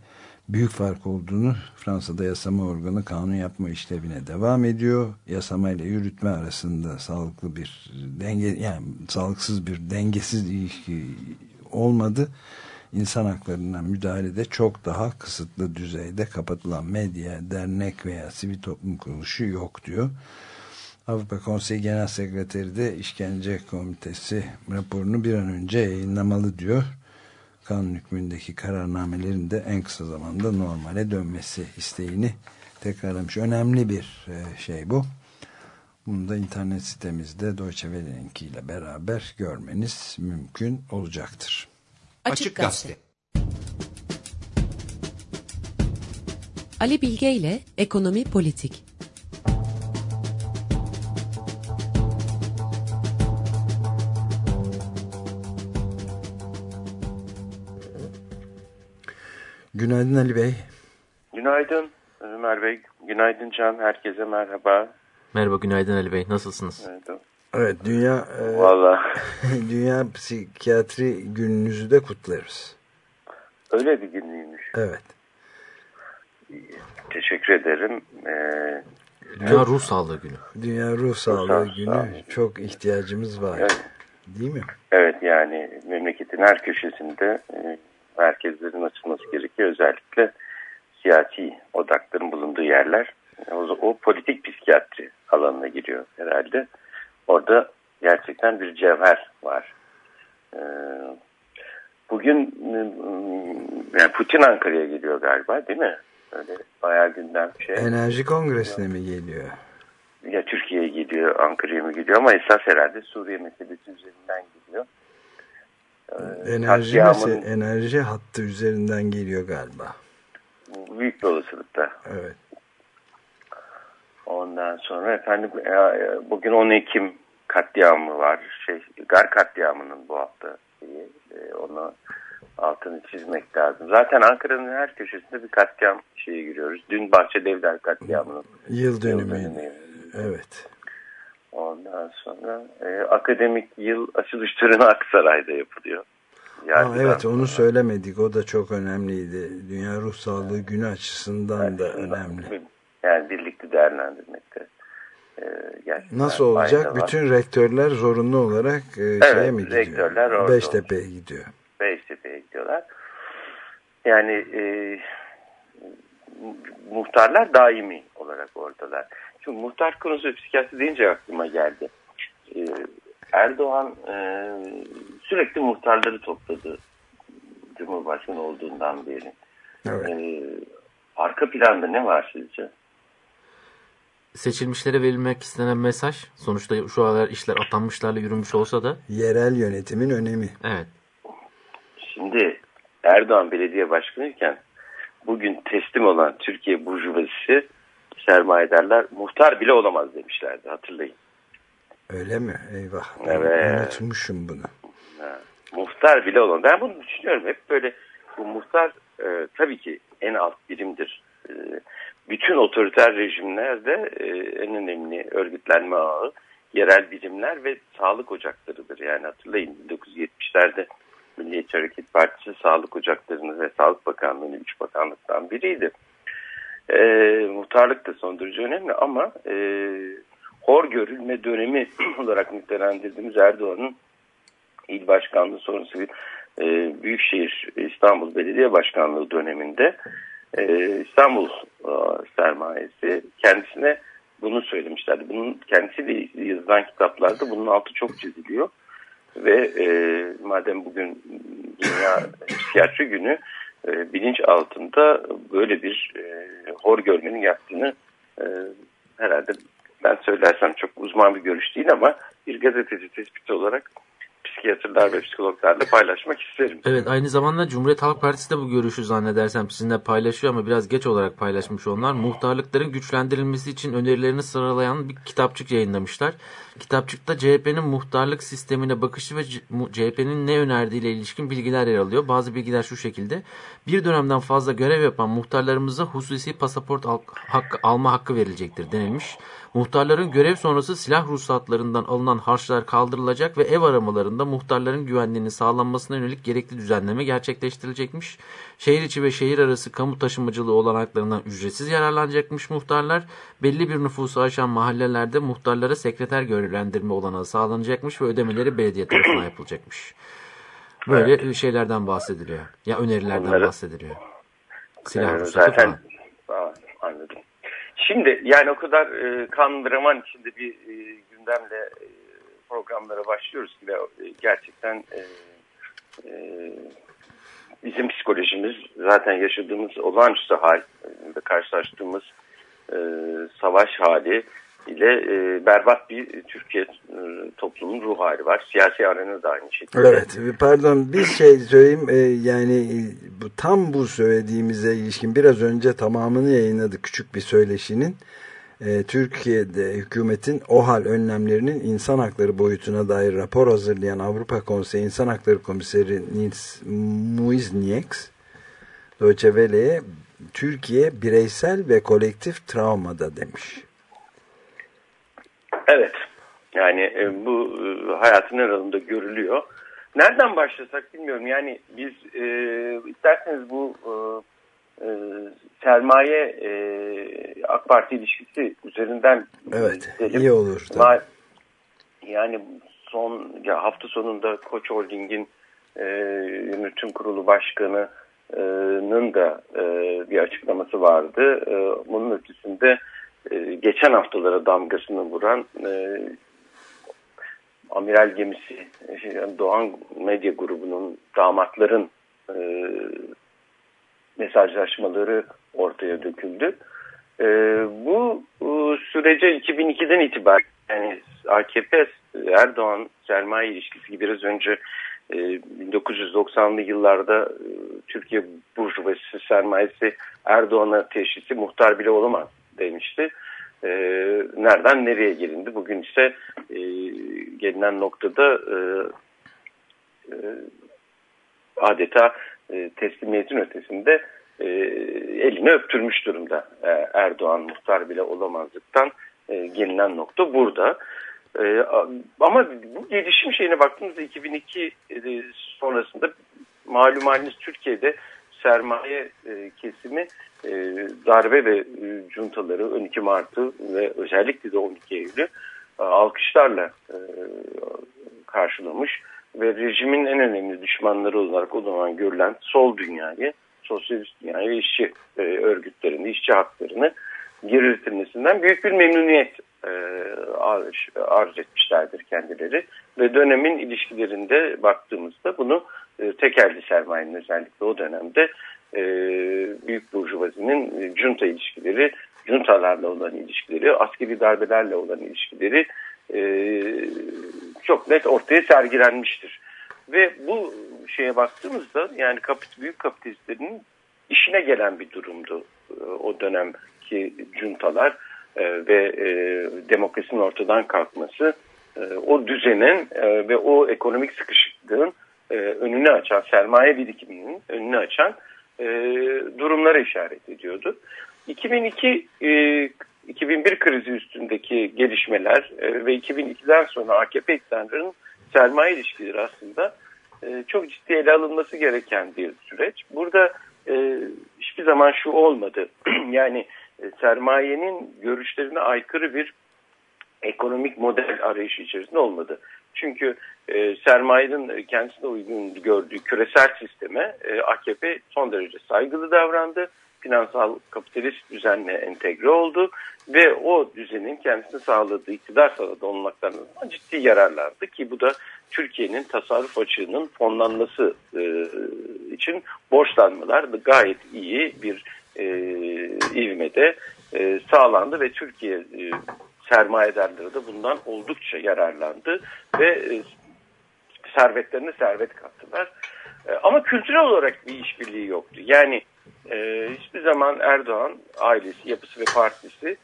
büyük fark olduğunu Fransa'da yasama organı kanun yapma işlevine devam ediyor. Yasama ile yürütme arasında sağlıklı bir denge yani sağlıksız bir dengesiz ilişki olmadı. İnsan haklarına müdahalede çok daha kısıtlı düzeyde kapatılan medya, dernek veya sivil toplum kuruluşu yok diyor. Avrupa Konseyi Genel Sekreteri de işkence komitesi raporunu bir an önce yayınlamalı diyor. Kanun hükmündeki kararnamelerin de en kısa zamanda normale dönmesi isteğini tekrarlamış. Önemli bir e, şey bu. Bunu da internet sitemizde Deutsche Welle'ninki ile beraber görmeniz mümkün olacaktır. Açık Gazete. Ali Bilge ile Ekonomi Politik. Günaydın Ali Bey. Günaydın Ömer Bey. Günaydın Can. Herkese merhaba. Merhaba, günaydın Ali Bey. Nasılsınız? Evet, Evet, dünya e, Valla <laughs> dünya psikiyatri gününüzü de kutlarız. öyle bir günüymüş. Evet. Teşekkür ederim. Ee, Dünya Ruh Sağlığı Günü. Dünya Ruh Sağlığı Sağlığı Günü Günü. çok ihtiyacımız var. Evet. Değil mi? evet yani memleketin her köşesinde e, merkezlerin açılması gerekiyor. Özellikle siyasi odakların bulunduğu yerler. O, o politik psikiyatri alanına giriyor herhalde. Orada gerçekten bir cevher var. Ee, bugün e, yani Putin Ankara'ya geliyor galiba değil mi? Öyle bayağı gündem bir şey. Enerji Kongresi'ne mi geliyor? ya Türkiye'ye gidiyor, Ankara'ya mı gidiyor ama esas herhalde Suriye meselesi üzerinden gidiyor. Ee, Enerji katliamın mese- enerji hattı üzerinden geliyor galiba. büyük bir olasılıkta. Evet. Ondan sonra efendim e, e, bugün 10 Ekim katliamı var. Şey, Gar katliamının bu hafta şeyi. E, onu altını çizmek lazım. Zaten Ankara'nın her köşesinde bir katliam şeyi giriyoruz. Dün Bahçelievler katliamının Yıl yıl dönümü. dönümü. Evet. Ondan sonra e, akademik yıl açılış töreni Aksaray'da yapılıyor. Aa, evet onu söylemedik. O da çok önemliydi. Dünya Ruh Sağlığı Günü açısından da önemli. Yani birlikte değerlendirmekte. E, gerçekten Nasıl olacak? fayda var. Bütün rektörler zorunlu olarak e, Evet, şeye mi gidiyor? rektörler orada Beştepe'ye gidiyor. Beştepe'ye gidiyorlar. Yani e, muhtarlar daimi olarak oradalar. Şimdi muhtar konusu psikiyatri deyince aklıma geldi. E, Erdoğan e, sürekli muhtarları topladı. Cumhurbaşkanı olduğundan beri. Evet. E, arka planda ne var sizce? seçilmişlere verilmek istenen mesaj. Sonuçta şu aralar işler atanmışlarla yürümüş olsa da. Yerel yönetimin önemi. Evet. Şimdi Erdoğan belediye başkanıyken bugün teslim olan Türkiye Burjuvazisi sermayedarlar muhtar bile olamaz demişlerdi hatırlayın. Öyle mi? Eyvah. Evet. Unutmuşum bunu. Ha, muhtar bile olamaz. Ben bunu düşünüyorum hep böyle bu muhtar e, tabii ki en alt birimdir. E, bütün otoriter rejimlerde e, en önemli örgütlenme ağı yerel birimler ve sağlık ocaklarıdır. Yani hatırlayın 1970'lerde Milliyetçi Hareket Partisi sağlık ocaklarını ve Sağlık Bakanlığı'nın üç bakanlıktan biriydi. E, muhtarlık da son derece önemli ama e, hor görülme dönemi <clears throat> olarak nitelendirdiğimiz Erdoğan'ın il başkanlığı sonrası bir e, Büyükşehir İstanbul Belediye Başkanlığı döneminde e, İstanbul e, sermayesi kendisine bunu söylemişlerdi. Bunun kendisiyle yazılan kitaplarda bunun altı çok çiziliyor. Ve e, madem bugün Dünya Psikiyatri Günü e, bilinç altında böyle bir e, hor görmenin yaptığını e, herhalde ben söylersem çok uzman bir görüş değil ama bir gazeteci tespiti olarak psikiyatrlar ve psikologlarla paylaşmak isterim. Evet aynı zamanda Cumhuriyet Halk Partisi de bu görüşü zannedersem sizinle paylaşıyor ama biraz geç olarak paylaşmış onlar. Muhtarlıkların güçlendirilmesi için önerilerini sıralayan bir kitapçık yayınlamışlar. Kitapçıkta CHP'nin muhtarlık sistemine bakışı ve CHP'nin ne önerdiğiyle ilişkin bilgiler yer alıyor. Bazı bilgiler şu şekilde. Bir dönemden fazla görev yapan muhtarlarımıza hususi pasaport al hakkı, alma hakkı verilecektir denilmiş. Muhtarların görev sonrası silah ruhsatlarından alınan harçlar kaldırılacak ve ev aramalarında muhtarların güvenliğini sağlanmasına yönelik gerekli düzenleme gerçekleştirilecekmiş. Şehir içi ve şehir arası kamu taşımacılığı olanaklarından ücretsiz yararlanacakmış muhtarlar. Belli bir nüfusu aşan mahallelerde muhtarlara sekreter görevlendirme olanağı sağlanacakmış ve ödemeleri belediye tarafından yapılacakmış. Böyle evet. şeylerden bahsediliyor. Ya önerilerden Onları, bahsediliyor. Silah ruhsatı zaten, falan. Anladım. Şimdi yani o kadar e, kan draman içinde bir e, gündemle e, programlara başlıyoruz ki e, gerçekten e, e, bizim psikolojimiz zaten yaşadığımız olağanüstü hal ve karşılaştığımız e, savaş hali ile e, berbat bir Türkiye e, toplumunun ruh hali var. Siyasi arena da aynı şekilde. Evet pardon bir şey söyleyeyim e, yani e, bu, tam bu söylediğimize ilişkin biraz önce tamamını yayınladı küçük bir söyleşinin. E, Türkiye'de hükümetin OHAL önlemlerinin insan hakları boyutuna dair rapor hazırlayan Avrupa Konseyi İnsan Hakları Komiseri Nils Muiznieks Deutsche Welle'ye Türkiye bireysel ve kolektif travmada demiş. Evet. Yani e, bu e, hayatın her alanında görülüyor. Nereden başlasak bilmiyorum. Yani biz e, isterseniz bu e, e, sermaye e, AK Parti ilişkisi üzerinden Evet gidelim. iyi olur. Tabii. Yani son ya hafta sonunda Koç Holding'in e, yönetim kurulu başkanının da e, bir açıklaması vardı. E, bunun ötesinde e, geçen haftalara damgasını vuran e, amiral gemisi e, Doğan Medya Grubu'nun damatların e, mesajlaşmaları ortaya döküldü. E, bu e, sürece 2002'den itibaren yani AKP Erdoğan sermaye ilişkisi gibi biraz önce e, 1990'lı yıllarda e, Türkiye Burjuvazisi sermayesi Erdoğan'a teşhisi muhtar bile olamaz demişti. E, nereden nereye gelindi? Bugün ise e, gelinen noktada e, e, adeta e, teslimiyetin ötesinde e, elini öptürmüş durumda e, Erdoğan muhtar bile olamazlıktan e, gelinen nokta burada. E, ama bu gelişim şeyine baktığımızda 2002 e, sonrasında malum haliniz Türkiye'de sermaye e, kesimi e, darbe ve e, cuntaları 12 Mart'ı ve özellikle de 12 Eylül'ü e, alkışlarla e, karşılamış ve rejimin en önemli düşmanları olarak o zaman görülen sol dünyayı, sosyalist dünyayı ve işçi e, örgütlerini, işçi haklarını geriltilmesinden büyük bir memnuniyet e, arz etmişlerdir kendileri. Ve dönemin ilişkilerinde baktığımızda bunu e, tekelli sermayenin özellikle o dönemde e, büyük burjuvazinin e, junta ilişkileri juntalarla olan ilişkileri, askeri darbelerle olan ilişkileri e, çok net ortaya sergilenmiştir. Ve bu şeye baktığımızda yani kapit, büyük kapitalistlerin işine gelen bir durumdu e, o dönemki juntalar e, ve e, demokrasinin ortadan kalkması e, o düzenin e, ve o ekonomik sıkışıklığın e, önünü açan, sermaye birikiminin önünü açan e, durumlara işaret ediyordu. 2002 e, 2001 krizi üstündeki gelişmeler e, ve 2002'den sonra AKP iktidarının sermaye ilişkileri aslında e, çok ciddi ele alınması gereken bir süreç. Burada e, hiçbir zaman şu olmadı. <clears throat> yani e, sermayenin görüşlerine aykırı bir ekonomik model arayışı içerisinde olmadı. Çünkü e, sermayenin kendisine uygun gördüğü küresel sisteme e, AKP son derece saygılı davrandı. Finansal kapitalist düzenle entegre oldu ve o düzenin kendisine sağladığı, iktidar sağladığı olmaklarından ciddi yararlandı ki bu da Türkiye'nin tasarruf açığının fonlanması e, için borçlanmalar gayet iyi bir e, ivmede e, sağlandı ve Türkiye e, sermayedarları da bundan oldukça yararlandı ve e, servetlerine servet kattılar. E, ama kültürel olarak bir işbirliği yoktu. Yani e, hiçbir zaman Erdoğan ailesi, yapısı ve partisi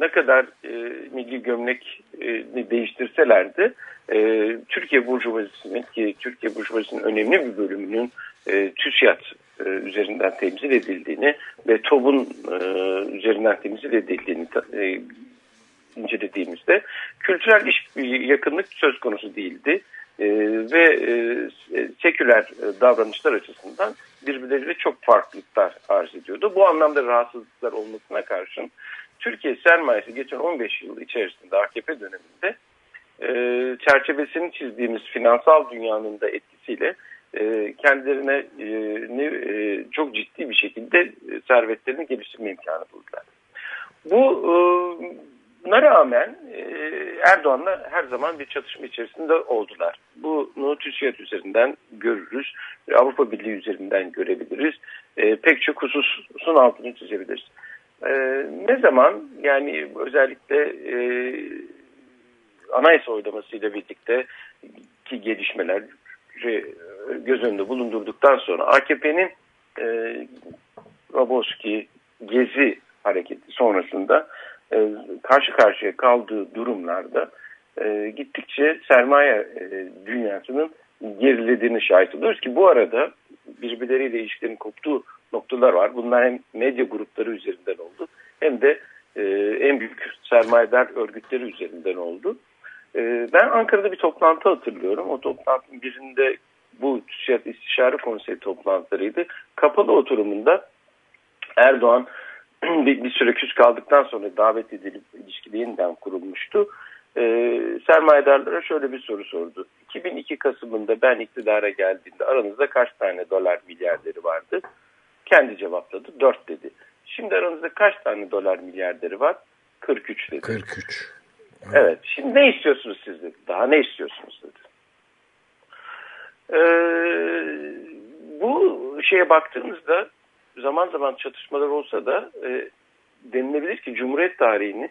ne kadar e, milli gömlek e, değiştirselerdi e, Türkiye Burjuvazisi'nin ki Türkiye Burjuvazisi'nin önemli bir bölümünün e, TÜSİAD e, üzerinden temsil edildiğini ve TOB'un e, üzerinden temsil edildiğini e, incelediğimizde kültürel iş yakınlık söz konusu değildi. E, ve e, seküler e, davranışlar açısından birbirleriyle çok farklılıklar arz ediyordu. Bu anlamda rahatsızlıklar olmasına karşın Türkiye sermayesi geçen 15 yıl içerisinde AKP döneminde e, çerçevesini çizdiğimiz finansal dünyanın da etkisiyle e, kendilerine e, e, çok ciddi bir şekilde e, servetlerini geliştirme imkanı buldular. Bu e, Buna rağmen e, Erdoğan'la her zaman bir çatışma içerisinde oldular. Bunu TÜSİAD üzerinden görürüz. Avrupa Birliği üzerinden görebiliriz. E, pek çok hususun altını çizebiliriz. E, ne zaman yani özellikle anayasa oylamasıyla birlikte ki gelişmeler göz önünde bulundurduktan sonra AKP'nin Roboski Gezi hareketi sonrasında e, karşı karşıya kaldığı durumlarda e, gittikçe sermaye e, dünyasının gerilediğini şahit oluyoruz ki bu arada birbirleriyle ilişkilerin koptuğu noktalar var. Bunlar hem medya grupları üzerinden oldu hem de e, en büyük sermayedar örgütleri üzerinden oldu. Ben Ankara'da bir toplantı hatırlıyorum. O toplantının birinde bu İstişare Konseyi toplantılarıydı. Kapalı oturumunda Erdoğan <clears throat> bir, bir süre küs kaldıktan sonra davet edilip ilişkili yeniden kurulmuştu. Ee, sermayedarlara şöyle bir soru sordu. 2002 Kasım'ında ben iktidara geldiğimde aranızda kaç tane dolar milyarderi vardı? Kendi cevapladı. 4 dedi. Şimdi aranızda kaç tane dolar milyarderi var? 43 dedi. 43. Evet. evet. Şimdi ne istiyorsunuz siz dedi. Daha ne istiyorsunuz dedi. Ee, bu şeye baktığımızda zaman zaman çatışmalar olsa da e, denilebilir ki Cumhuriyet tarihini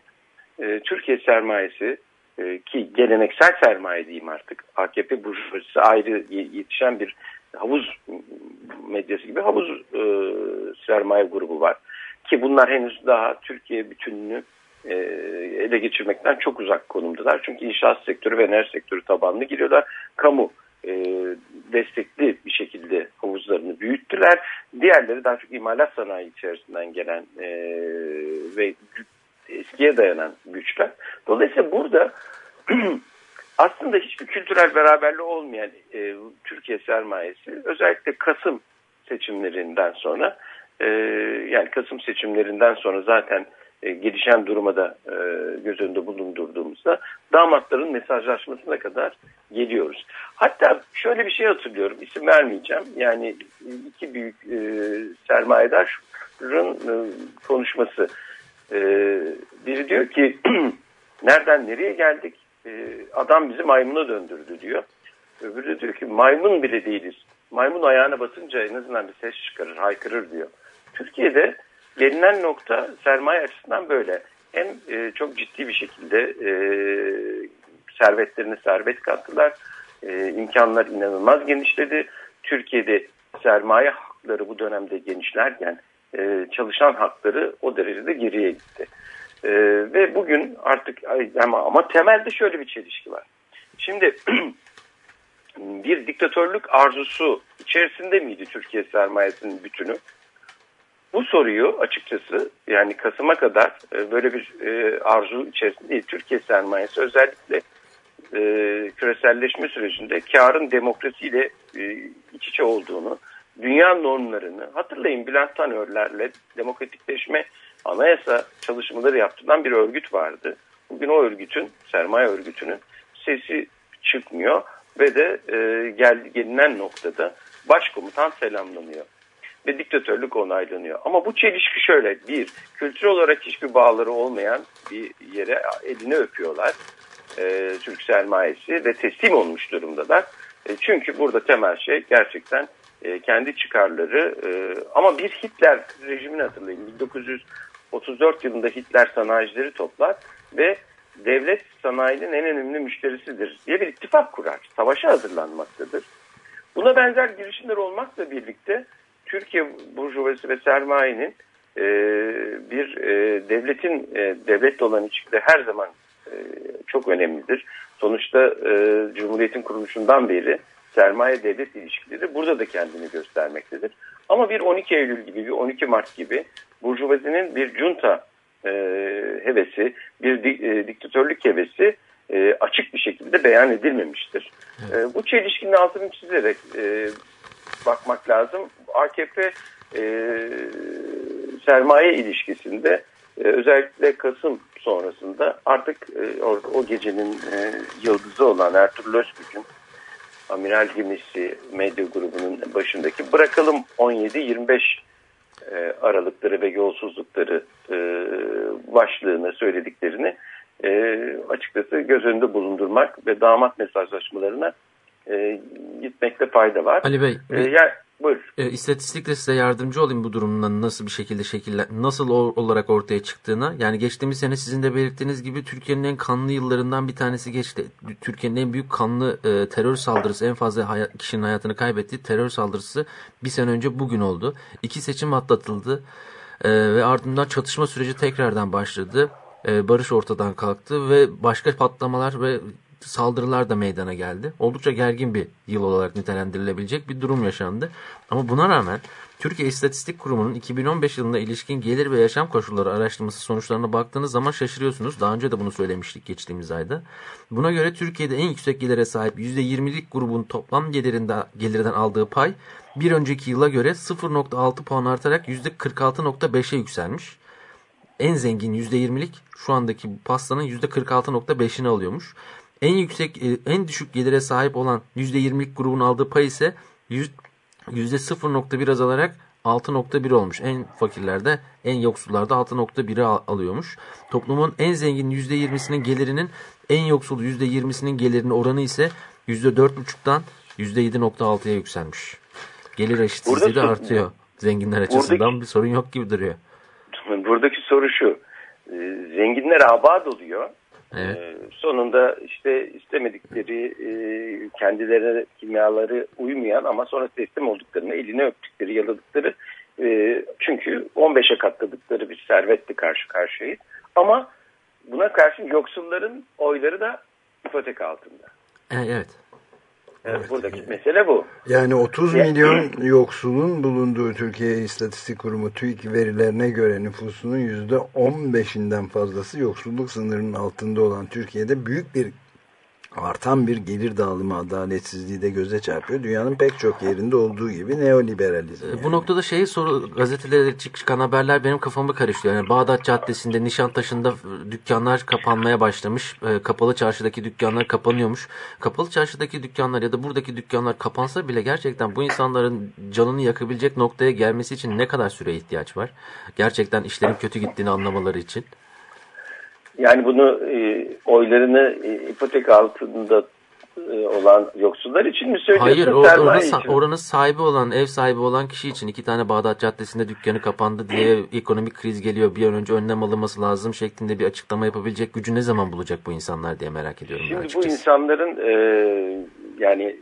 e, Türkiye sermayesi e, ki geleneksel sermaye diyeyim artık AKP burjuvazisi ayrı yetişen bir havuz medyası gibi havuz e, sermaye grubu var. Ki bunlar henüz daha Türkiye bütününü e, ele geçirmekten çok uzak konumdalar. Çünkü inşaat sektörü ve enerji sektörü tabanlı giriyorlar. Kamu e, destekli bir şekilde havuzlarını büyüttüler. Diğerleri daha çok imalat sanayi içerisinden gelen e, ve eskiye dayanan güçler. Dolayısıyla burada <clears throat> aslında hiçbir kültürel beraberliği olmayan e, Türkiye sermayesi özellikle Kasım seçimlerinden sonra e, yani Kasım seçimlerinden sonra zaten e, gelişen duruma da e, göz önünde bulundurduğumuzda damatların mesajlaşmasına kadar geliyoruz. Hatta şöyle bir şey hatırlıyorum, isim vermeyeceğim. Yani iki büyük e, sermayedarın e, konuşması. E, biri diyor ki <clears throat> nereden nereye geldik? Adam bizi maymuna döndürdü diyor. Öbürü de diyor ki maymun bile değiliz. Maymun ayağına basınca en azından bir ses çıkarır, haykırır diyor. Türkiye'de gelinen nokta sermaye açısından böyle. Hem e, çok ciddi bir şekilde e, servetlerine servet kattılar. E, imkanlar inanılmaz genişledi. Türkiye'de sermaye hakları bu dönemde genişlerken e, çalışan hakları o derecede geriye gitti. E, ve bugün artık ama, ama temelde şöyle bir çelişki var. Şimdi <clears throat> bir diktatörlük arzusu içerisinde miydi Türkiye sermayesinin bütünü? Bu soruyu açıkçası yani Kasım'a kadar e, böyle bir e, arzu içerisinde değil. Türkiye sermayesi özellikle e, küreselleşme sürecinde karın demokrasiyle e, iç içe olduğunu, dünya normlarını hatırlayın Bülent Tanörlerle demokratikleşme anayasa çalışmaları yaptığından bir örgüt vardı. Bugün o örgütün, sermaye örgütünün sesi çıkmıyor ve de e, gel, gelinen noktada başkomutan selamlanıyor ve diktatörlük onaylanıyor. Ama bu çelişki şöyle bir kültürel olarak hiçbir bağları olmayan bir yere elini öpüyorlar e, Türk sermayesi ve teslim olmuş durumdalar. E, çünkü burada temel şey gerçekten e, kendi çıkarları e, ama bir Hitler rejimini hatırlayın 1934 yılında Hitler sanayicileri toplar ve devlet sanayinin en önemli müşterisidir diye bir ittifak kurar. Savaşa hazırlanmaktadır. Buna benzer girişimler olmakla birlikte Türkiye burjuvası ve sermayenin e, bir e, devletin e, devletle olan ilişkileri her zaman e, çok önemlidir. Sonuçta e, Cumhuriyet'in kuruluşundan beri sermaye devlet ilişkileri burada da kendini göstermektedir. Ama bir 12 Eylül gibi, bir 12 Mart gibi burjuvazinin bir junta e, hevesi, bir di, e, diktatörlük hevesi e, açık bir şekilde beyan edilmemiştir. E, bu çelişkinin altını çizerek e, bakmak lazım. AKP e, sermaye ilişkisinde e, özellikle Kasım sonrasında artık e, o, o gecenin e, yıldızı olan Ertuğrul Özbük'ün Amiral Gemisi medya grubunun başındaki bırakalım 17-25 e, aralıkları ve yolsuzlukları e, başlığını söylediklerini e, açıkçası göz önünde bulundurmak ve damat mesajlaşmalarına e, gitmekte fayda var. Ali Bey, e, yani, buyur. E, istatistikle size yardımcı olayım bu durumun nasıl bir şekilde şekillen nasıl olarak ortaya çıktığına. Yani geçtiğimiz sene sizin de belirttiğiniz gibi Türkiye'nin en kanlı yıllarından bir tanesi geçti. Türkiye'nin en büyük kanlı e, terör saldırısı, en fazla hay kişinin hayatını kaybettiği terör saldırısı bir sene önce bugün oldu. İki seçim atlatıldı e, ve ardından çatışma süreci tekrardan başladı. E, barış ortadan kalktı ve başka patlamalar ve saldırılar da meydana geldi. Oldukça gergin bir yıl olarak nitelendirilebilecek bir durum yaşandı. Ama buna rağmen Türkiye İstatistik Kurumu'nun 2015 yılında ilişkin gelir ve yaşam koşulları araştırması sonuçlarına baktığınız zaman şaşırıyorsunuz. Daha önce de bunu söylemiştik geçtiğimiz ayda. Buna göre Türkiye'de en yüksek gelire sahip %20'lik grubun toplam gelirinde, gelirden aldığı pay bir önceki yıla göre 0.6 puan artarak %46.5'e yükselmiş. En zengin %20'lik şu andaki pastanın %46.5'ini alıyormuş. En yüksek e, en düşük gelire sahip olan %20'lik grubun aldığı pay ise %0.1 azalarak 6.1 olmuş. En fakirlerde, en yoksullarda 6.1'i alıyormuş. Toplumun en zengin %20'sinin gelirinin en yoksul %20'sinin gelirinin oranı ise %4.5'tan %7.6'ya yükselmiş. Gelir eşitsizliği de artıyor. Zenginler açısından buradaki, bir sorun yok gibi duruyor. Buradaki soru şu. E, zenginler abad oluyor. Evet. Ee, sonunda işte istemedikleri e, kendilerine kimyaları uymayan ama sonra teslim olduklarını eline öptükleri yaladıkları e, çünkü 15'e katladıkları bir servetle karşı karşıyayız. Ama buna karşı yoksulların oyları da ipotek altında. Evet. Evet, buradaki mesele bu. Yani 30 milyon yoksulun bulunduğu Türkiye İstatistik Kurumu TÜİK verilerine göre nüfusunun %15'inden fazlası yoksulluk sınırının altında olan Türkiye'de büyük bir artan bir gelir dağılımı adaletsizliği de göze çarpıyor. Dünyanın pek çok yerinde olduğu gibi neoliberalizm. Yani. Bu noktada şeyi soru gazetelerde çıkan haberler benim kafamı karıştırıyor. Yani Bağdat Caddesi'nde Nişantaşı'nda dükkanlar kapanmaya başlamış. E, kapalı çarşıdaki dükkanlar kapanıyormuş. Kapalı çarşıdaki dükkanlar ya da buradaki dükkanlar kapansa bile gerçekten bu insanların canını yakabilecek noktaya gelmesi için ne kadar süre ihtiyaç var? Gerçekten işlerin kötü gittiğini anlamaları için. Yani bunu e, oylarını e, ipotek altında e, olan yoksullar için mi söylüyorsun? Hayır o, sermaye oranın, için oranın sahibi olan ev sahibi olan kişi için iki tane Bağdat Caddesi'nde dükkanı kapandı diye ekonomik kriz geliyor bir an önce önlem alınması lazım şeklinde bir açıklama yapabilecek gücü ne zaman bulacak bu insanlar diye merak ediyorum Şimdi bu insanların e, yani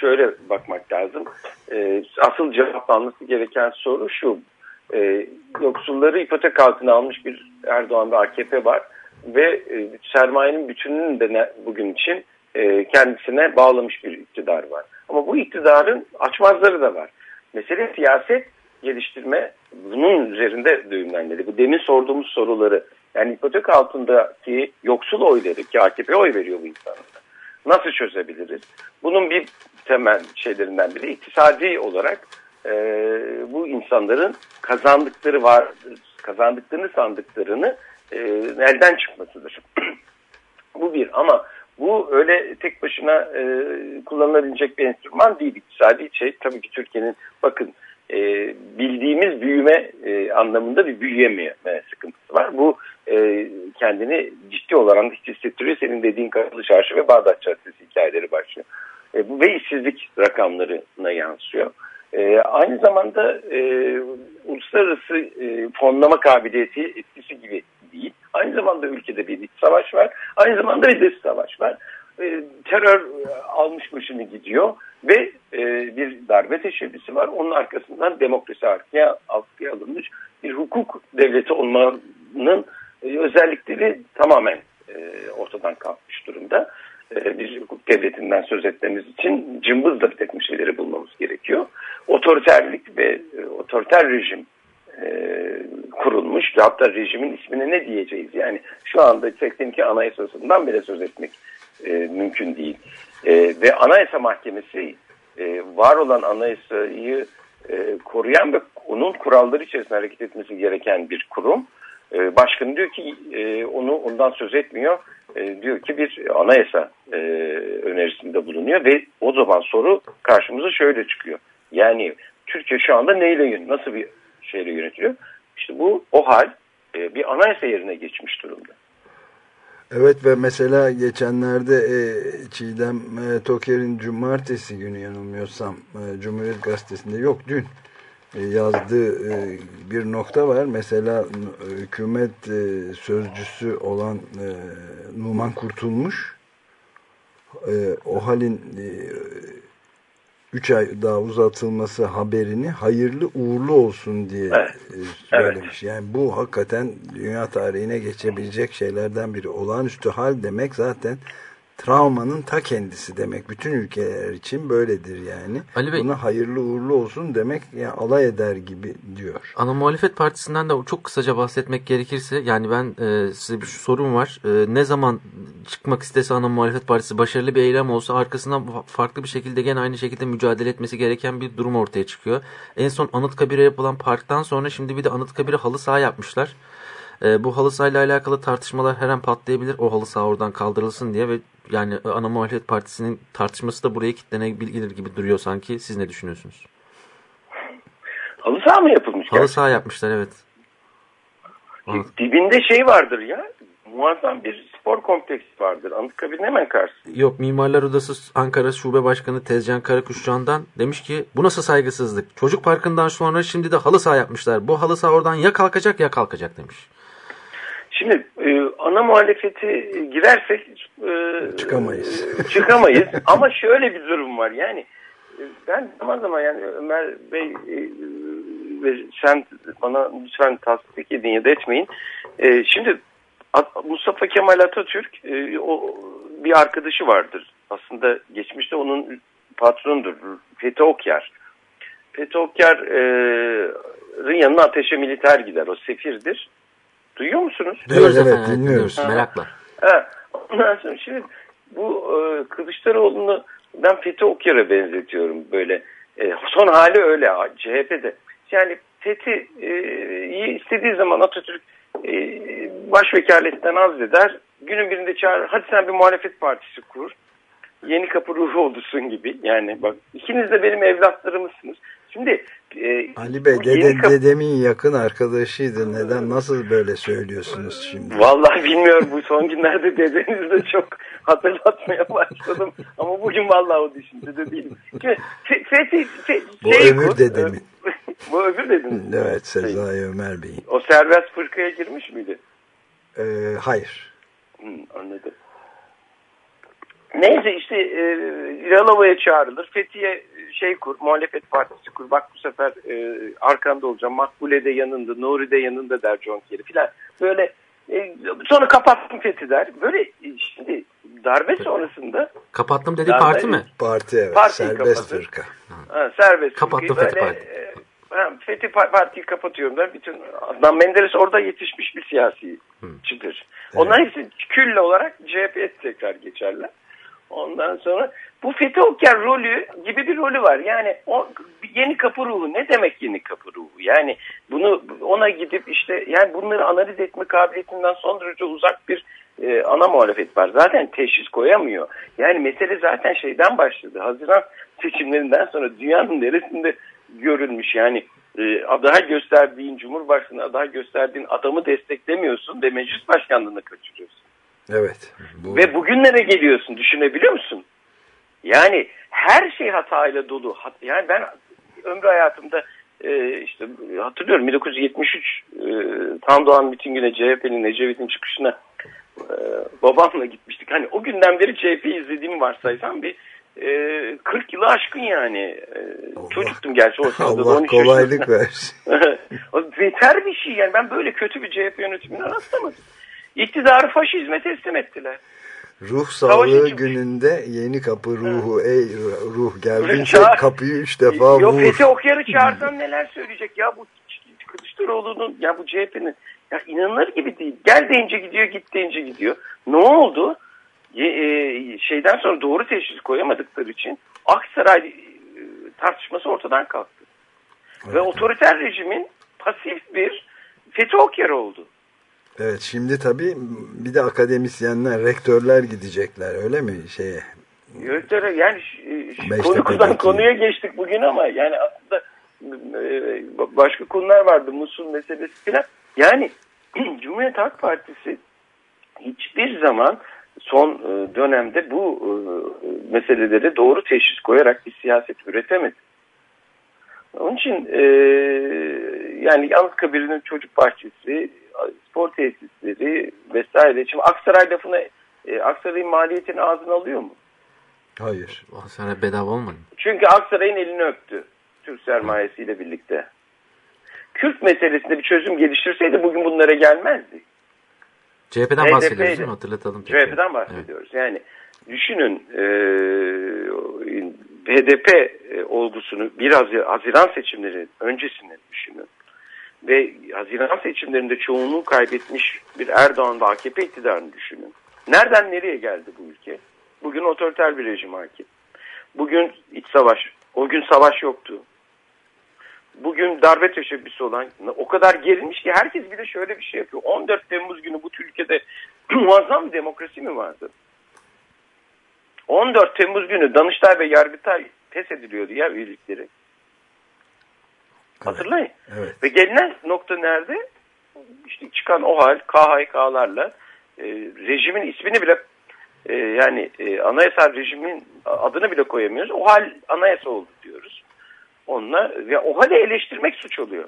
şöyle bakmak lazım. E, asıl cevaplanması gereken soru şu. E, yoksulları ipotek altına almış bir Erdoğan ve AKP var ve e, sermayenin bütününün de bugün için e, kendisine bağlamış bir iktidar var. Ama bu iktidarın açmazları da var. Mesele siyaset geliştirme bunun üzerinde düğümlenmeli. Bu demin sorduğumuz soruları yani ipotek altındaki yoksul oyları ki AKP oy veriyor bu insanlara. Nasıl çözebiliriz? Bunun bir temel şeylerinden biri iktisadi olarak e, bu insanların kazandıkları var kazandıklarını sandıklarını e, elden çıkmasıdır. <clears throat> bu bir ama bu öyle tek başına e, kullanılabilecek bir enstrüman değil. İktisadi şey tabii ki Türkiye'nin bakın e, bildiğimiz büyüme e, anlamında bir büyüyememe sıkıntısı var. Bu e, kendini ciddi olarak hissettiriyor. Senin dediğin Kapalı Çarşı ve Bağdat Caddesi hikayeleri başlıyor. E, bu ve işsizlik rakamlarına yansıyor. E, aynı zamanda e, uluslararası e, fonlama kabiliyeti etkisi gibi değil. Aynı zamanda ülkede bir iç savaş var. Aynı zamanda bir savaş var. E, terör almış başını gidiyor ve e, bir darbe teşebbüsü var. Onun arkasından demokrasi arkaya, askıya alınmış bir hukuk devleti olmanın e, özellikleri tamamen e, ortadan kalkmış durumda. E, bir hukuk devletinden söz etmemiz için cımbızla bir şeyleri bulmamız gerekiyor. Otoriterlik ve e, otoriter rejim e, kurulmuş. Hatta rejimin ismine ne diyeceğiz? Yani şu anda 82 anayasasından bile söz etmek mümkün değil. Ve anayasa mahkemesi var olan anayasayı koruyan ve onun kuralları içerisinde hareket etmesi gereken bir kurum. Başkanı diyor ki onu ondan söz etmiyor. E, diyor ki bir anayasa e, önerisinde bulunuyor ve o zaman soru karşımıza şöyle çıkıyor. Yani Türkiye şu anda neyle nasıl bir şeyle yönetiliyor? İşte bu o hal e, bir anayasa yerine geçmiş durumda. Evet ve mesela geçenlerde e, Çiğdem e, Toker'in cumartesi günü yanılmıyorsam e, Cumhuriyet Gazetesi'nde yok dün yazdığı e, bir nokta var. Mesela e, hükümet e, sözcüsü olan e, Numan Kurtulmuş e, o halin 3 ay daha uzatılması haberini hayırlı uğurlu olsun diye Evet. e, söylemiş. Yani bu hakikaten dünya tarihine geçebilecek şeylerden biri. Olağanüstü hal demek zaten travmanın ta kendisi demek. Bütün ülkeler için böyledir yani. Ali Bey- Buna hayırlı uğurlu olsun demek yani alay eder gibi diyor. Ana Muhalefet Partisi'nden de çok kısaca bahsetmek gerekirse yani ben e, size bir sorum var. E, ne zaman çıkmak istese Ana Muhalefet Partisi başarılı bir eylem olsa arkasından fa- farklı bir şekilde gene aynı şekilde mücadele etmesi gereken bir durum ortaya çıkıyor. En son Anıtkabir'e yapılan parktan sonra şimdi bir de Anıtkabir'e halı saha yapmışlar. E, bu halı sahayla alakalı tartışmalar her an patlayabilir. O halı saha oradan kaldırılsın diye ve yani Ana Muhalefet Partisi'nin tartışması da buraya kitlenebilir gibi duruyor sanki. Siz ne düşünüyorsunuz? Halı saha mı yapılmış? Halı gerçekten? saha yapmışlar evet. Dibinde şey vardır ya. Muazzam bir spor kompleksi vardır. Anıtkabir'in hemen karşısında. Yok Mimarlar Odası Ankara Şube Başkanı Tezcan Karakuşcan'dan demiş ki bu nasıl saygısızlık? Çocuk parkından sonra şimdi de halı saha yapmışlar. Bu halı saha oradan ya kalkacak ya kalkacak demiş. Şimdi e, ana muhalefeti girersek e, Çıkamayız. çıkamayız. <laughs> Ama şöyle bir durum var. Yani e, ben zaman zaman yani Ömer Bey e, ve sen bana lütfen tasdik edin ya da etmeyin. E, şimdi Mustafa Kemal Atatürk e, o bir arkadaşı vardır. Aslında geçmişte onun patronudur. Fethi Okyar. Fethi Okyar'ın yanına ateşe militer gider. O sefirdir. Duyuyor musunuz? Duyuyoruz evet, efendim, dinliyoruz. dinliyoruz. Merakla. Ha, ondan sonra şimdi bu e, Kılıçdaroğlu'nu ben Fethi Okyar'a benzetiyorum böyle. E, son hali öyle CHP'de. Yani Fethi'yi istediği zaman Atatürk e, başvekaletinden azleder. Günün birinde çağırır. Hadi sen bir muhalefet partisi kur. Yeni kapı ruhu olursun gibi. Yani bak ikiniz de benim evlatlarımızsınız. Şimdi e, Ali Bey bu dede, kapı- dedemin yakın arkadaşıydı. Neden nasıl böyle söylüyorsunuz şimdi? Vallahi bilmiyorum bu son günlerde dedenizi de çok hatırlatmaya başladım. Ama bugün vallahi o düşüncede değilim. Şimdi Fe- Fethi, Fe- Bu şey- öbür dedemin. <laughs> bu öbür dediniz. Evet Sezai Ömer Bey'in. O serbest fırkaya girmiş miydi? Ee, hayır. Hı, anladım. Neyse işte e, Yalova'ya çağrılır. Fethiye şey kur, muhalefet partisi kur. Bak bu sefer e, arkanda olacağım. Makbule de yanında, Nuri de yanında der John Kerry filan. Böyle e, sonra kapattım Fethi der. Böyle e, şimdi darbe sonrasında Kapattım dediği Darbe- parti mi? Parti evet. Partiyi serbest kapatır. fırka. ha, serbest. Kapattım Fethi böyle, Parti. e, Fethi Pa- Parti'yi kapatıyorum der. Bütün Adnan Menderes orada yetişmiş bir siyasiçidir. Onlar hepsi külle olarak CHP'ye tekrar geçerler. Ondan sonra bu Fethi Okyar rolü gibi bir rolü var. Yani o yeni kapı ruhu ne demek yeni kapı ruhu? Yani bunu ona gidip işte yani bunları analiz etme kabiliyetinden son derece uzak bir e, ana muhalefet var. Zaten teşhis koyamıyor. Yani mesele zaten şeyden başladı. Haziran seçimlerinden sonra dünyanın neresinde görülmüş yani e, daha gösterdiğin Cumhurbaşkanı aday gösterdiğin adamı desteklemiyorsun ve meclis başkanlığını kaçırıyorsun. Evet. Bu, Ve bugünlere geliyorsun düşünebiliyor musun? Yani her şey hatayla dolu. Yani ben ömrü hayatımda e, işte hatırlıyorum 1973 e, Tam Doğan Mitingü'ne CHP'nin Ecevit'in çıkışına e, babamla gitmiştik. Hani o günden beri CHP'yi izlediğimi varsaysam bir e, 40 yılı aşkın yani. E, çocuktum gerçi o sırada. Allah 13 kolaylık versin. <laughs> O Beter bir şey yani ben böyle kötü bir CHP yönetimine rastlamadım. İktidarı faşizme teslim ettiler. Ruh sağlığı gününde yeni kapı ruhu ey ruh Çağır- kapıyı üç defa Yok vur. Fethi Okyar'ı çağırsan neler söyleyecek ya bu Kılıçdaroğlu'nun ya bu CHP'nin ya inanılır gibi değil. Gel deyince gidiyor git deyince gidiyor. Ne oldu? Ye- e, şeyden sonra doğru teşhis koyamadıkları için Aksaray e, tartışması ortadan kalktı. Ve otoriter rejimin pasif bir Fethi Okyar oldu. Evet şimdi tabii bir de akademisyenler, rektörler gidecekler öyle mi şeye? Yönetere yani konu konudan <laughs> konuya geçtik bugün ama yani aslında e, başka konular vardı Musul meselesi falan. Yani <clears throat> Cumhuriyet Halk Partisi hiçbir zaman son e, dönemde bu e, meseleleri doğru teşhis koyarak bir siyaset üretemedi. Onun için e, yani Anıtkabir'in çocuk bahçesi, spor tesisleri vesaire. Şimdi Aksaray lafını e, Aksaray'ın maliyetini ağzına alıyor mu? Hayır. Sana bedava olmadı mı? Çünkü Aksaray'ın elini öptü. Türk sermayesiyle birlikte. Kürt meselesinde bir çözüm geliştirseydi bugün bunlara gelmezdi. CHP'den HDP bahsediyoruz değil mi? Hatırlatalım. tekrar. CHP'den bahsediyoruz. Yani düşünün e, HDP e, olgusunu bir Hazi- Haziran seçimleri öncesini düşünün. Ve Haziran seçimlerinde çoğunluğu kaybetmiş bir Erdoğan ve AKP iktidarını düşünün. Nereden nereye geldi bu ülke? Bugün otoriter bir rejim hakim. Bugün iç savaş. O gün savaş yoktu. Bugün darbe teşebbüsü olan o kadar gerilmiş ki herkes bir de şöyle bir şey yapıyor. 14 Temmuz günü bu ülkede <clears throat> muazzam bir demokrasi mi vardı? 14 Temmuz günü Danıştay ve Yargıtay pes ediliyordu ya üyelikleri. Hatırlayın. Evet. Ve gelinen nokta nerede? İşte çıkan OHAL, KHK'larla e, rejimin ismini bile e, yani e, anayasal rejimin adını bile koyamıyoruz. OHAL anayasa oldu diyoruz. Onunla ve OHAL'i eleştirmek suç oluyor.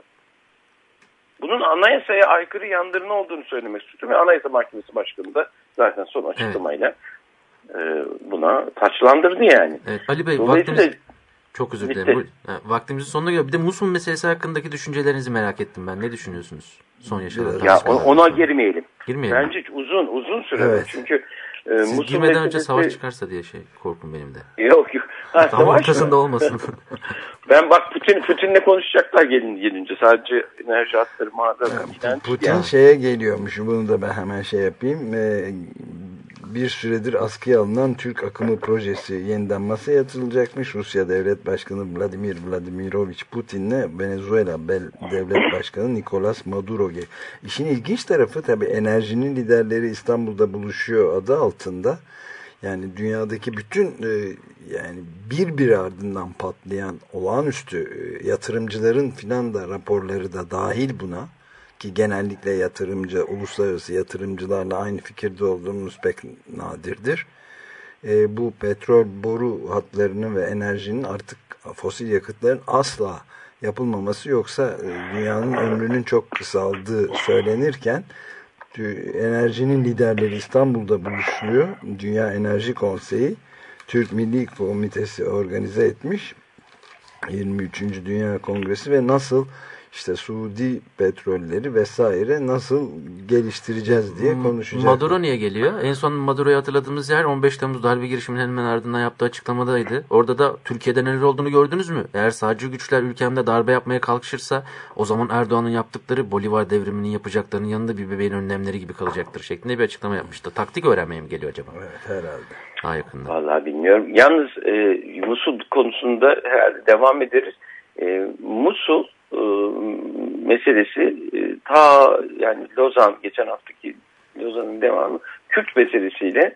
Bunun anayasaya aykırı yanlarının olduğunu söylemek suç. Ve Anayasa Mahkemesi Başkanı da zaten son açıklamayla e, buna taçlandırdı yani. Evet, Ali Bey Dolayısıyla vaktimiz çok özür dilerim. Bitti. Bu- ha, vaktimizin sonuna geliyor. Bir de Musul meselesi hakkındaki düşüncelerinizi merak ettim ben. Ne düşünüyorsunuz? Son yaşanan ya ona sonra. girmeyelim. Girmeyelim. Bence uzun uzun süre. Evet. Çünkü e, Siz Musul girmeden önce meselesi- savaş çıkarsa diye şey korkum benim de. Yok yok. Ha, Tam ortasında olmasın. <laughs> Ben bak Putin Putin'le konuşacaklar gelin gelince sadece enerji hatları mağaza. Putin Yani. şeye geliyormuş. Bunu da ben hemen şey yapayım. Ee, bir süredir askıya alınan Türk akımı projesi yeniden masaya yatırılacakmış. Rusya Devlet Başkanı Vladimir Vladimirovich Putin'le Venezuela Bel- Devlet Başkanı Nicolas Maduro. gel- İşin ilginç tarafı tabii enerjinin liderleri İstanbul'da buluşuyor adı altında. Yani dünyadaki bütün e, yani bir bir ardından patlayan olağanüstü e, yatırımcıların filan da raporları da dahil buna ki genellikle yatırımcı, uluslararası yatırımcılarla aynı fikirde olduğumuz pek nadirdir. E, bu petrol boru hatlarının ve enerjinin artık fosil yakıtların asla yapılmaması yoksa e, dünyanın ömrünün çok kısaldığı söylenirken enerjinin liderleri İstanbul'da buluşuyor. Dünya Enerji Konseyi Türk Milli Komitesi organize etmiş 23. Dünya Kongresi ve nasıl işte Suudi petrolleri vesaire nasıl geliştireceğiz diye konuşacağız. Maduro niye geliyor? En son Maduro'yu hatırladığımız yer 15 Temmuz darbe girişiminin hemen ardından yaptığı açıklamadaydı. Orada da Türkiye'de neler olduğunu gördünüz mü? Eğer sağcı güçler ülkemde darbe yapmaya kalkışırsa o zaman Erdoğan'ın yaptıkları Bolivar devriminin yapacaklarının yanında bir bebeğin önlemleri gibi kalacaktır şeklinde bir açıklama yapmıştı. Taktik öğrenmeye mi geliyor acaba? Evet herhalde. Daha yakında. Vallahi bilmiyorum. Yalnız e, Musul konusunda herhalde devam ederiz. E, Musul meselesi e, ta yani Lozan geçen haftaki Lozan'ın devamı Kürt meselesiyle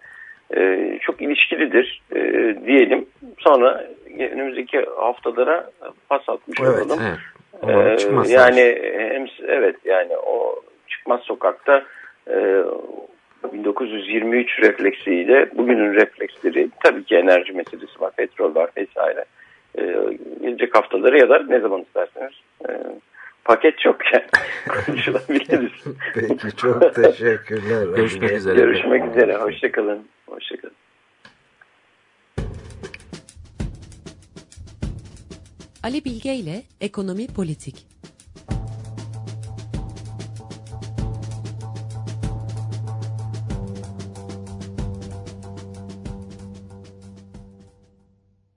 e, çok ilişkilidir e, diyelim. Sonra önümüzdeki haftalara pas atmış Evet, olalım. Evet. Ee, yani hem evet yani o çıkmaz sokakta e, 1923 refleksiyle bugünün refleksleri tabii ki enerji meselesi var, petrol var vesaire. E, gelecek haftaları ya da ne zaman isterseniz e, paket çok yani <laughs> konuşulabiliriz. <laughs> Peki çok teşekkürler. Görüşmek üzere. Görüşmek üzere. Hoşçakalın. Hoşçakalın. Ali Bilge ile Ekonomi Politik.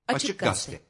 Açık Gazete.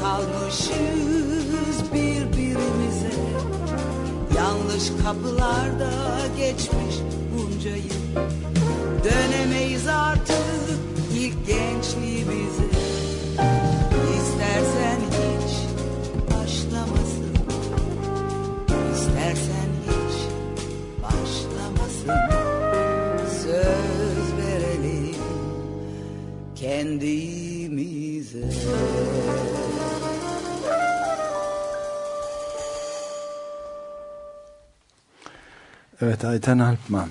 Kalmışız birbirimize. Yanlış kapılarda geçmiş bunca yıl Dönemeyiz artık ilk gençliğimize İstersen hiç başlamasın. İstersen hiç başlamasın. Söz verelim kendimize Evet Ayten Alpman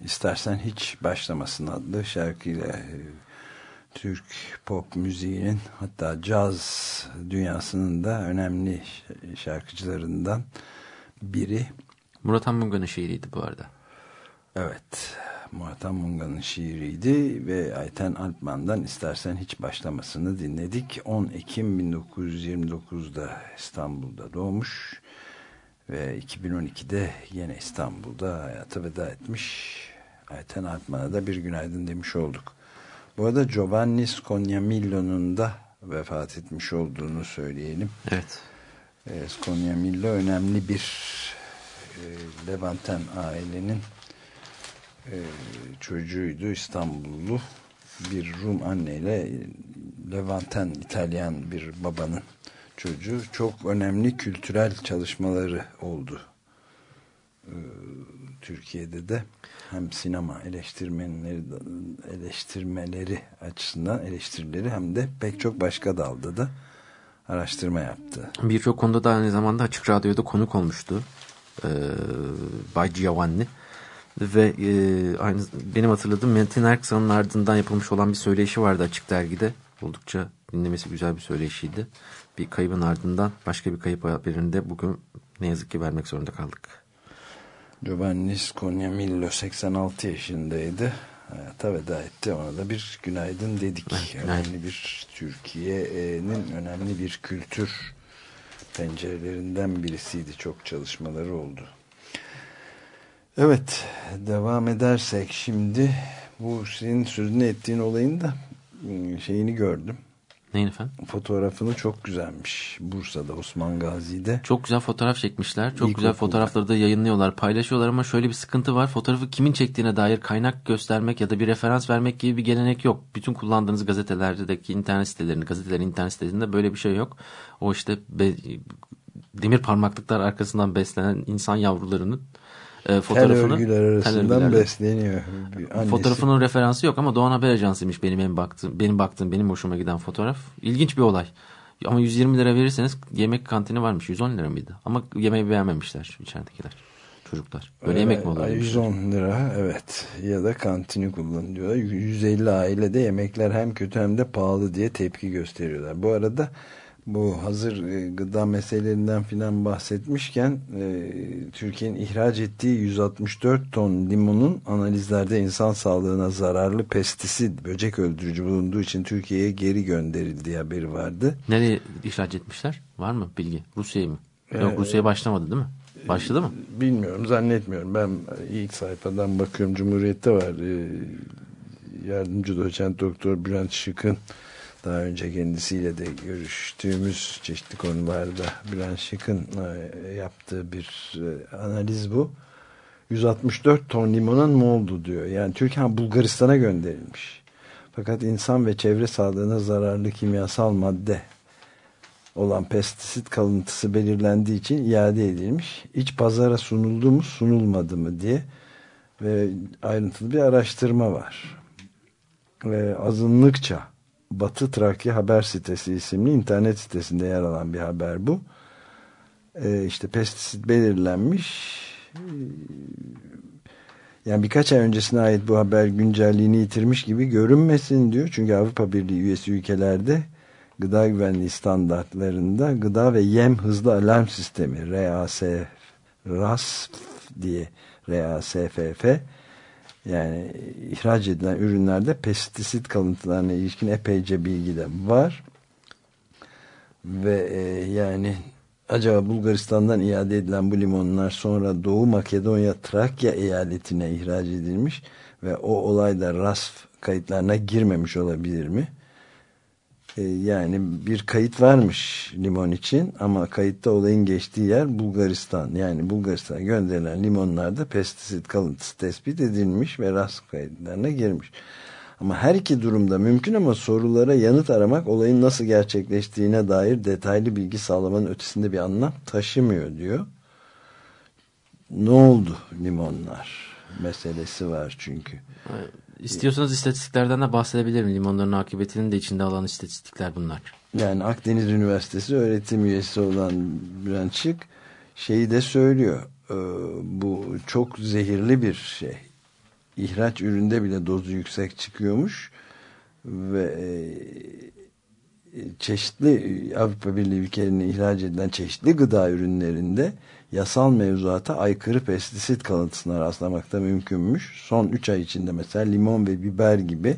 istersen hiç başlamasın adlı şarkıyla e, Türk pop müziğinin hatta caz dünyasının da önemli şarkıcılarından biri. Murat Anmungan'ın şiiriydi bu arada. Evet Murat Anmungan'ın şiiriydi ve Ayten Alpman'dan istersen hiç başlamasını dinledik. 10 Ekim 1929'da İstanbul'da doğmuş ve 2012'de yine İstanbul'da hayata veda etmiş. Ayten Alpman'a da bir günaydın demiş olduk. Bu arada Giovanni Scognamillo'nun da vefat etmiş olduğunu söyleyelim. Evet. E, Scognamillo önemli bir e, Levanten ailenin e, çocuğuydu İstanbullu bir Rum anneyle Levanten İtalyan bir babanın çocuğu çok önemli kültürel çalışmaları oldu e, Türkiye'de de hem sinema eleştirmenleri eleştirmeleri açısından eleştirileri hem de pek çok başka dalda da araştırma yaptı. Birçok konuda da aynı zamanda Açık Radyo'da konuk olmuştu. Ee, Bay Giovanni. Ve e, aynı benim hatırladığım Metin Erksan'ın ardından yapılmış olan bir söyleşi vardı Açık Dergi'de. Oldukça dinlemesi güzel bir söyleşiydi. Bir kaybın ardından başka bir kayıp haberini de bugün ne yazık ki vermek zorunda kaldık. Giovanni Scognamillo 86 yaşındaydı. Hayata veda etti. Ona da bir günaydın dedik. Evet, günaydın. Önemli bir Türkiye'nin önemli bir kültür pencerelerinden birisiydi. Çok çalışmaları oldu. Evet, devam edersek şimdi bu senin sözünü ettiğin olayın da ıı, şeyini gördüm. Neyin efendim? Fotoğrafını çok güzelmiş. Bursa'da Osman Gazi'de. Çok güzel fotoğraf çekmişler. Çok İlk güzel okulda. fotoğrafları da yayınlıyorlar, paylaşıyorlar ama şöyle bir sıkıntı var. Fotoğrafı kimin çektiğine dair kaynak göstermek ya da bir referans vermek gibi bir gelenek yok. Bütün kullandığınız gazetelerdeki internet sitelerinde, gazetelerin internet sitelerinde böyle bir şey yok. O işte be- demir parmaklıklar arkasından beslenen insan yavrularının e, Tel fotoğrafını örgüler arasından örgülerle- besleniyor. Annesi- Fotoğrafının referansı yok ama Doğan Haber Ajansı'ymış benim en baktığım, benim baktığım, benim hoşuma giden fotoğraf. İlginç bir olay. Ama 120 lira verirseniz yemek kantini varmış. 110 lira mıydı? Ama yemeği beğenmemişler içeridekiler. Çocuklar. Böyle Ee, yemek mi demişler. 110 lira evet ya da kantini kullan diyorlar. 150 ailede yemekler hem kötü hem de pahalı diye tepki gösteriyorlar. Bu arada bu hazır e, gıda meselelerinden filan bahsetmişken e, Türkiye'nin ihraç ettiği 164 ton limonun analizlerde insan sağlığına zararlı pestisit, böcek öldürücü bulunduğu için Türkiye'ye geri gönderildiği haberi vardı. Nereye ihraç etmişler? Var mı bilgi? Rusya'yı mı? Yok Ee, Rusya'ya başlamadı değil mi? Başladı mı? Bilmiyorum zannetmiyorum. Ben ilk sayfadan bakıyorum Cumhuriyet'te var. Ee, yardımcı doçent doktor Bülent Şık'ın daha önce kendisiyle de görüştüğümüz çeşitli konularda Bülent Şık'ın e, yaptığı bir e, analiz bu. 164 ton limona ne oldu diyor. Yani Türkiye Bulgaristan'a gönderilmiş. Fakat insan ve çevre sağlığına zararlı kimyasal madde olan pestisit kalıntısı belirlendiği için iade edilmiş. İç pazara sunuldu mu sunulmadı mı diye ve ayrıntılı bir araştırma var. Ve azınlıkça Batı Trakya Haber Sitesi isimli internet sitesinde yer alan bir haber bu. Ee, işte pestisit belirlenmiş. Ee, Yani birkaç ay öncesine ait bu haber güncelliğini yitirmiş gibi görünmesin diyor. Çünkü Avrupa Birliği üyesi ülkelerde gıda güvenliği standartlarında gıda ve yem hızlı alarm sistemi RAS RASF diye RASFF yani ihraç edilen ürünlerde pestisit kalıntılarına ilişkin epeyce bilgi de var ve e, yani acaba Bulgaristan'dan iade edilen bu limonlar sonra Doğu Makedonya Trakya eyaletine ihraç edilmiş ve o olay da RASF kayıtlarına girmemiş olabilir mi? E, yani bir kayıt varmış limon için ama kayıtta olayın geçtiği yer Bulgaristan. Yani Bulgaristan'a gönderilen limonlarda pestisit kalıntısı tespit edilmiş ve RASF kayıtlarına girmiş. Ama her iki durumda mümkün ama sorulara yanıt aramak olayın nasıl gerçekleştiğine dair detaylı bilgi sağlamanın ötesinde bir anlam taşımıyor diyor. Ne oldu limonlar meselesi var çünkü. İstiyorsanız istatistiklerden de bahsedebilirim. Limonların akıbetinin de içinde alan istatistikler bunlar. Yani Akdeniz Üniversitesi öğretim üyesi olan Bülent Şık şeyi de söylüyor. Ee, bu çok zehirli bir şey. İhraç üründe bile dozu yüksek çıkıyormuş ve e, çeşitli Avrupa Birliği ülkelerine ihraç edilen çeşitli gıda ürünlerinde yasal mevzuata aykırı pestisit kalıntısına rastlamak da mümkünmüş. Son 3 ay içinde mesela limon ve biber gibi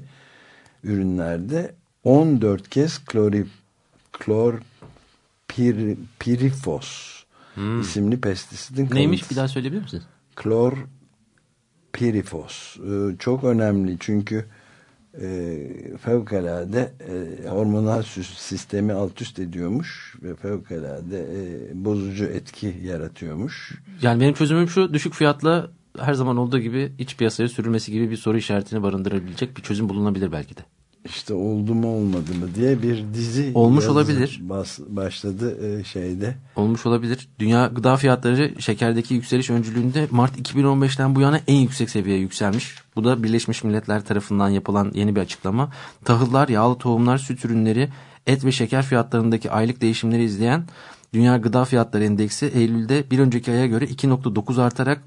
ürünlerde 14 kez klori, klor pir, pirifos Hmm. isimli pestisitin Neymiş kalıntısı. bir daha söyleyebilir misiniz? Klor pirifos. Ee, çok önemli çünkü e, fevkalade e, hormonal sistemi alt üst ediyormuş ve fevkalade e, bozucu etki yaratıyormuş. Yani benim çözümüm şu düşük fiyatla her zaman olduğu gibi iç piyasaya sürülmesi gibi bir soru işaretini barındırabilecek bir çözüm bulunabilir belki de. İşte oldu mu olmadı mı diye bir dizi Olmuş olabilir. bas- başladı e, şeyde. Olmuş olabilir. Dünya gıda fiyatları şekerdeki yükseliş öncülüğünde Mart 2015'ten bu yana en yüksek seviyeye yükselmiş. Bu da Birleşmiş Milletler tarafından yapılan yeni bir açıklama. Tahıllar, yağlı tohumlar, süt ürünleri, et ve şeker fiyatlarındaki aylık değişimleri izleyen Dünya Gıda Fiyatları Endeksi Eylül'de bir önceki aya göre 2.9 artarak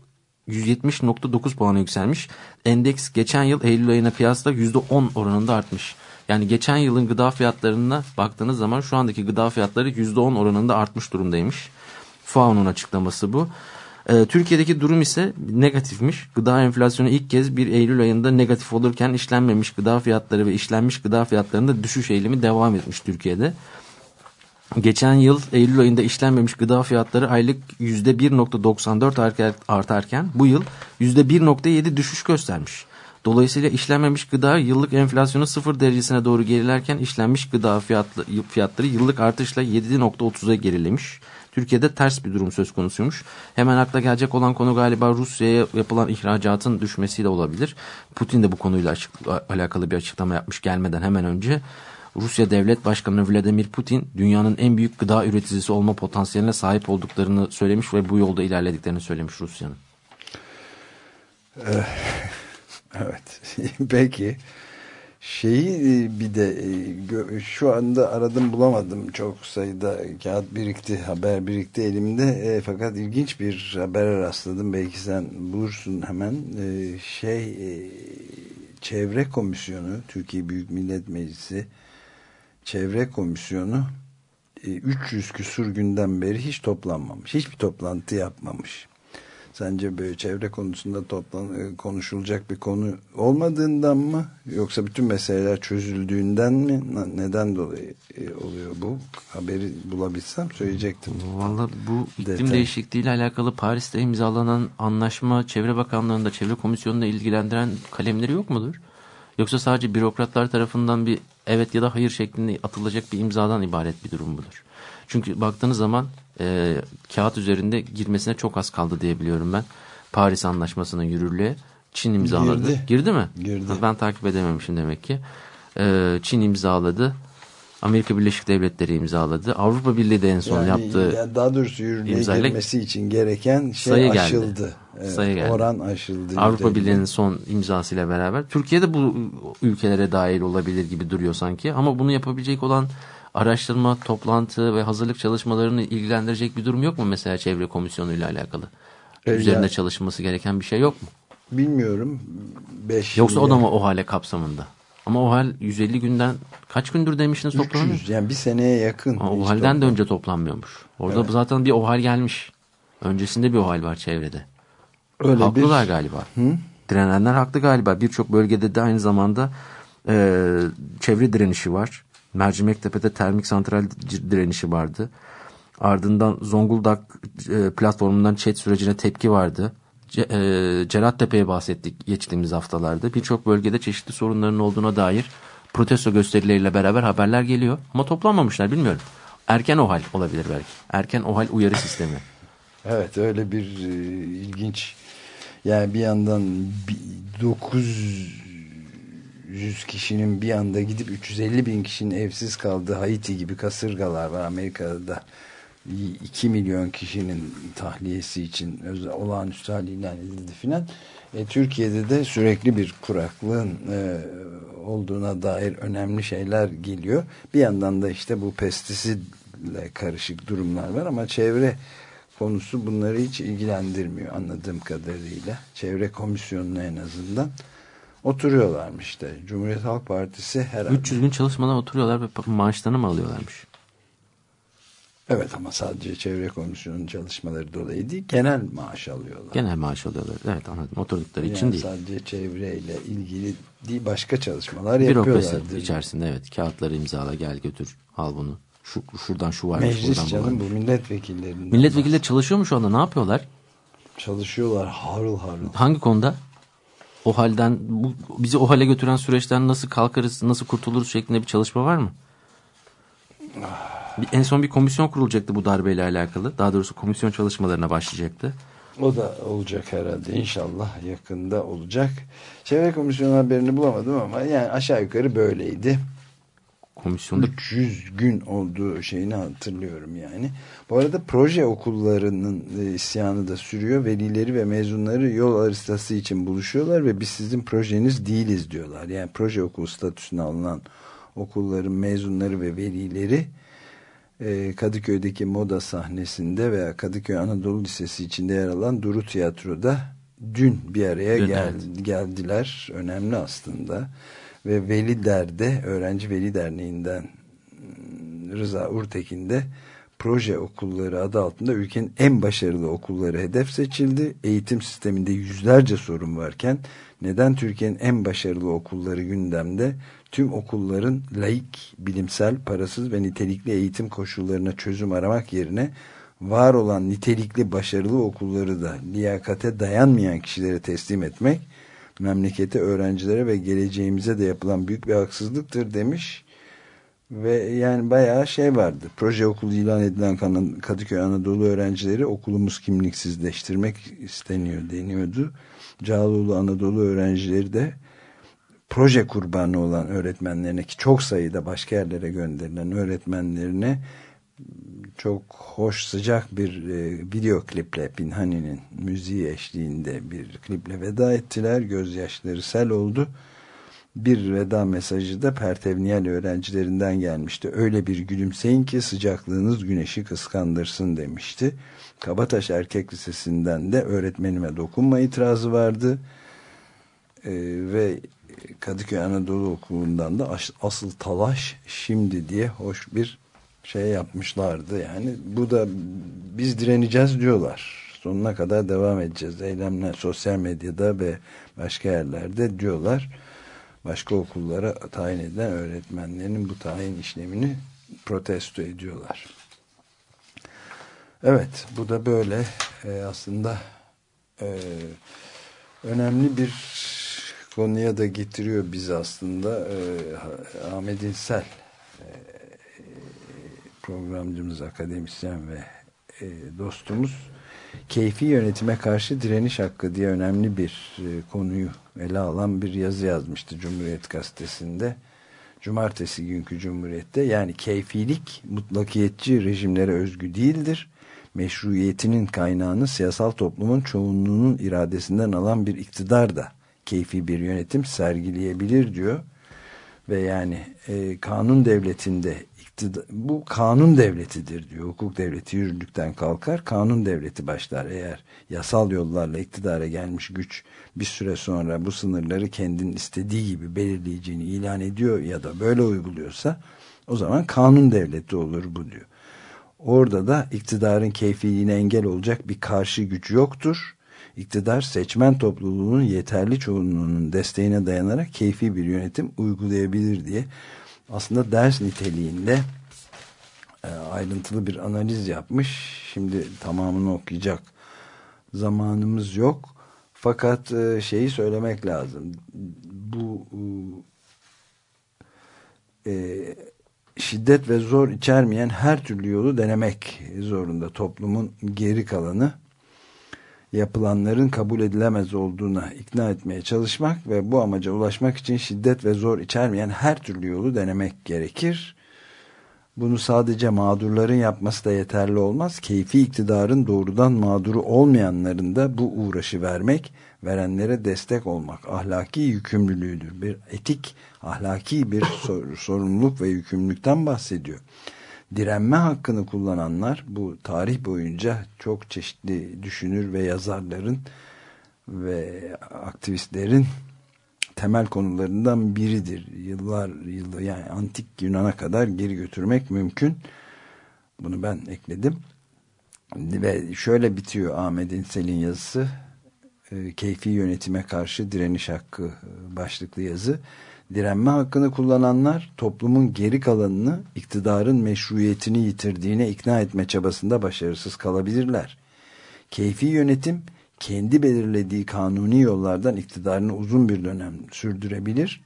170.9 puana yükselmiş. Endeks geçen yıl Eylül ayına kıyasla %10 oranında artmış. Yani geçen yılın gıda fiyatlarına baktığınız zaman şu andaki gıda fiyatları %10 oranında artmış durumdaymış. FAO'nun açıklaması bu. Ee, Türkiye'deki durum ise negatifmiş. Gıda enflasyonu ilk kez bir Eylül ayında negatif olurken işlenmemiş gıda fiyatları ve işlenmiş gıda fiyatlarında düşüş eğilimi devam etmiş Türkiye'de. Geçen yıl Eylül ayında işlenmemiş gıda fiyatları aylık %1.94 arka- artarken bu yıl %1.7 düşüş göstermiş. Dolayısıyla işlenmemiş gıda yıllık enflasyonu sıfır derecesine doğru gerilerken işlenmiş gıda fiyatlı, fiyatları yıllık artışla 7.30'a gerilemiş. Türkiye'de ters bir durum söz konusuymuş. Hemen akla gelecek olan konu galiba Rusya'ya yapılan ihracatın düşmesiyle olabilir. Putin de bu konuyla alakalı bir açıklama yapmış gelmeden hemen önce. Rusya Devlet Başkanı Vladimir Putin dünyanın en büyük gıda üreticisi olma potansiyeline sahip olduklarını söylemiş ve bu yolda ilerlediklerini söylemiş Rusya'nın. <laughs> Evet. <laughs> Peki. Şeyi e, bir de e, şu anda aradım bulamadım. Çok sayıda kağıt birikti, haber birikti elimde. E, fakat ilginç bir habere rastladım. Belki sen bulursun hemen. E, şey e, Çevre Komisyonu, Türkiye Büyük Millet Meclisi Çevre Komisyonu e, 300 küsur günden beri hiç toplanmamış. Hiçbir toplantı yapmamış. Sence böyle çevre konusunda toplan e, konuşulacak bir konu olmadığından mı yoksa bütün meseleler çözüldüğünden mi neden dolayı e, oluyor bu haberi bulabilsem söyleyecektim. Vallahi bu iklim Detay. değişikliğiyle alakalı Paris'te imzalanan anlaşma Çevre Bakanlığı'nda Çevre Komisyonu'nda ilgilendiren kalemleri yok mudur? Yoksa sadece bürokratlar tarafından bir evet ya da hayır şeklinde atılacak bir imzadan ibaret bir durum mudur? Çünkü baktığınız zaman e, kağıt üzerinde girmesine çok az kaldı diye biliyorum ben. Paris Anlaşması'nın yürürlüğe Çin imzaladı. Girdi. Girdi mi? Girdi. Ha, Ben takip edememişim demek ki. E, Çin imzaladı. Amerika Birleşik Devletleri imzaladı. Avrupa Birliği de en son Yani, yaptığı yani daha doğrusu yürürlüğe imzayla girmesi için gereken şey sayı geldi. Sayı geldi. Oran aşıldı. Avrupa Birliği'nin son imzasıyla beraber. Türkiye'de bu ülkelere dahil olabilir gibi duruyor sanki. Ama bunu yapabilecek olan araştırma, toplantı ve hazırlık çalışmalarını ilgilendirecek bir durum yok mu mesela çevre komisyonu ile alakalı? E, Üzerinde ya- çalışması gereken bir şey yok mu? Bilmiyorum. Beş Yoksa o da mı o hale kapsamında? Ama o hal 150 günden kaç gündür demiştiniz toplanıyor? 300 yani bir seneye yakın. Ama o halden de toplam- önce toplanmıyormuş. Orada Evet. zaten bir OHAL gelmiş. Öncesinde bir OHAL var çevrede. Öyle Haklılar bir- galiba. Hı? Direnenler haklı galiba. Birçok bölgede de aynı zamanda e, çevre direnişi var. Mercimektepe'de termik santral direnişi vardı. Ardından Zonguldak e, platformundan chat sürecine tepki vardı. Ce, e, Cerattepe'ye bahsettik geçtiğimiz haftalarda. Birçok bölgede çeşitli sorunların olduğuna dair protesto gösterileriyle beraber haberler geliyor. Ama toplanmamışlar bilmiyorum. Erken OHAL olabilir belki. Erken OHAL uyarı sistemi. Evet öyle bir e, ilginç yani bir yandan bi- 900 kişinin bir anda gidip 350 bin kişinin evsiz kaldığı Haiti gibi kasırgalar var Amerika'da 2 milyon kişinin tahliyesi için özel, olağanüstü hal ilan edildi filan. E, Türkiye'de de sürekli bir kuraklığın e, olduğuna dair önemli şeyler geliyor. Bir yandan da işte bu pestisitle karışık durumlar var ama çevre konusu bunları hiç ilgilendirmiyor anladığım kadarıyla. Çevre komisyonuna en azından oturuyorlarmış işte. Cumhuriyet Halk Partisi herhalde. 300 gün çalışmadan oturuyorlar ve maaşlarını mı alıyorlarmış? Evet ama sadece çevre komisyonunun çalışmaları dolayı değil genel maaş alıyorlar. Genel maaş alıyorlar. Evet anladım. Oturdukları yani için değil. Sadece çevreyle ilgili değil başka çalışmalar Bürokrasi yapıyorlar. içerisinde evet. Kağıtları imzala gel götür al bunu. Şu, şuradan şu var. Meclis canım bu milletvekillerinin. Milletvekilleri çalışıyor mu şu anda? Ne yapıyorlar? Çalışıyorlar harıl harıl. Hangi konuda? O halden bu, bizi o hale götüren süreçten nasıl kalkarız, nasıl kurtuluruz şeklinde bir çalışma var mı? Bir, en son bir komisyon kurulacaktı bu darbeyle alakalı. Daha doğrusu komisyon çalışmalarına başlayacaktı. O da olacak herhalde inşallah yakında olacak. Çevre komisyonu haberini bulamadım ama yani aşağı yukarı böyleydi. Komisyonda 300 gün olduğu şeyini hatırlıyorum yani. Bu arada proje okullarının e, isyanı da sürüyor. Velileri ve mezunları yol aristası için buluşuyorlar ve biz sizin projeniz değiliz diyorlar. Yani proje okul statüsüne alınan okulların mezunları ve velileri e, Kadıköy'deki moda sahnesinde veya Kadıköy Anadolu Lisesi içinde yer alan Duru Tiyatro'da dün bir araya Dün, gel, evet. geldiler. Önemli aslında. Ve Veli Der'de, Öğrenci Veli Derneği'nden ıı, Rıza Urtekin de proje okulları adı altında ülkenin en başarılı okulları hedef seçildi. Eğitim sisteminde yüzlerce sorun varken neden Türkiye'nin en başarılı okulları gündemde? Tüm okulların laik, bilimsel, parasız ve nitelikli eğitim koşullarına çözüm aramak yerine var olan nitelikli başarılı okulları da liyakate dayanmayan kişilere teslim etmek memlekete, öğrencilere ve geleceğimize de yapılan büyük bir haksızlıktır demiş. Ve yani bayağı şey vardı. Proje okulu ilan edilen Kadıköy Anadolu öğrencileri okulumuz kimliksizleştirmek isteniyor deniyordu. Cağaloğlu Anadolu öğrencileri de proje kurbanı olan öğretmenlerine ki çok sayıda başka yerlere gönderilen öğretmenlerine çok hoş sıcak bir e, video kliple Pinhani'nin müziği eşliğinde bir kliple veda ettiler. Gözyaşları sel oldu. Bir veda mesajı da Pertevniyel öğrencilerinden gelmişti. Öyle bir gülümseyin ki sıcaklığınız güneşi kıskandırsın demişti. Kabataş Erkek Lisesi'nden de öğretmenime dokunma itirazı vardı. Ee, ve Kadıköy Anadolu Okulu'ndan da as- asıl talaş şimdi diye hoş bir şey yapmışlardı. Yani bu da biz direneceğiz diyorlar. Sonuna kadar devam edeceğiz. Eylemler sosyal medyada ve başka yerlerde diyorlar. Başka okullara tayin edilen öğretmenlerin bu tayin işlemini protesto ediyorlar. Evet bu da böyle e, aslında e, önemli bir konuya da getiriyor bizi aslında e, Ahmet İnsel programcımız, akademisyen ve e, dostumuz keyfi yönetime karşı direniş hakkı diye önemli bir e, konuyu ele alan bir yazı yazmıştı Cumhuriyet Gazetesi'nde. Cumartesi günkü Cumhuriyet'te yani keyfilik mutlakiyetçi rejimlere özgü değildir. Meşruiyetinin kaynağını siyasal toplumun çoğunluğunun iradesinden alan bir iktidar da keyfi bir yönetim sergileyebilir diyor. Ve yani e, kanun devletinde iktidar, bu kanun devletidir diyor. Hukuk devleti yürürlükten kalkar. Kanun devleti başlar. Eğer yasal yollarla iktidara gelmiş güç bir süre sonra bu sınırları kendin istediği gibi belirleyeceğini ilan ediyor ya da böyle uyguluyorsa o zaman kanun devleti olur bu diyor. Orada da iktidarın keyfiliğine engel olacak bir karşı güç yoktur. İktidar seçmen topluluğunun yeterli çoğunluğunun desteğine dayanarak keyfi bir yönetim uygulayabilir diye aslında ders niteliğinde e, ayrıntılı bir analiz yapmış. Şimdi tamamını okuyacak zamanımız yok. Fakat e, şeyi söylemek lazım. Bu e, şiddet ve zor içermeyen her türlü yolu denemek zorunda toplumun geri kalanı yapılanların kabul edilemez olduğuna ikna etmeye çalışmak ve bu amaca ulaşmak için şiddet ve zor içermeyen her türlü yolu denemek gerekir. Bunu sadece mağdurların yapması da yeterli olmaz. Keyfi iktidarın doğrudan mağduru olmayanların da bu uğraşı vermek, verenlere destek olmak ahlaki yükümlülüğüdür. Bir etik, ahlaki bir sor sorumluluk ve yükümlülükten bahsediyor. Direnme hakkını kullananlar bu tarih boyunca çok çeşitli düşünür ve yazarların ve aktivistlerin temel konularından biridir. Yıllar yıllar yani antik Yunan'a kadar geri götürmek mümkün. Bunu ben ekledim. Ve şöyle bitiyor Ahmet İnsel'in yazısı. E, keyfi yönetime karşı direniş hakkı başlıklı yazı. Direnme hakkını kullananlar toplumun geri kalanını iktidarın meşruiyetini yitirdiğine ikna etme çabasında başarısız kalabilirler. Keyfi yönetim kendi belirlediği kanuni yollardan iktidarını uzun bir dönem sürdürebilir.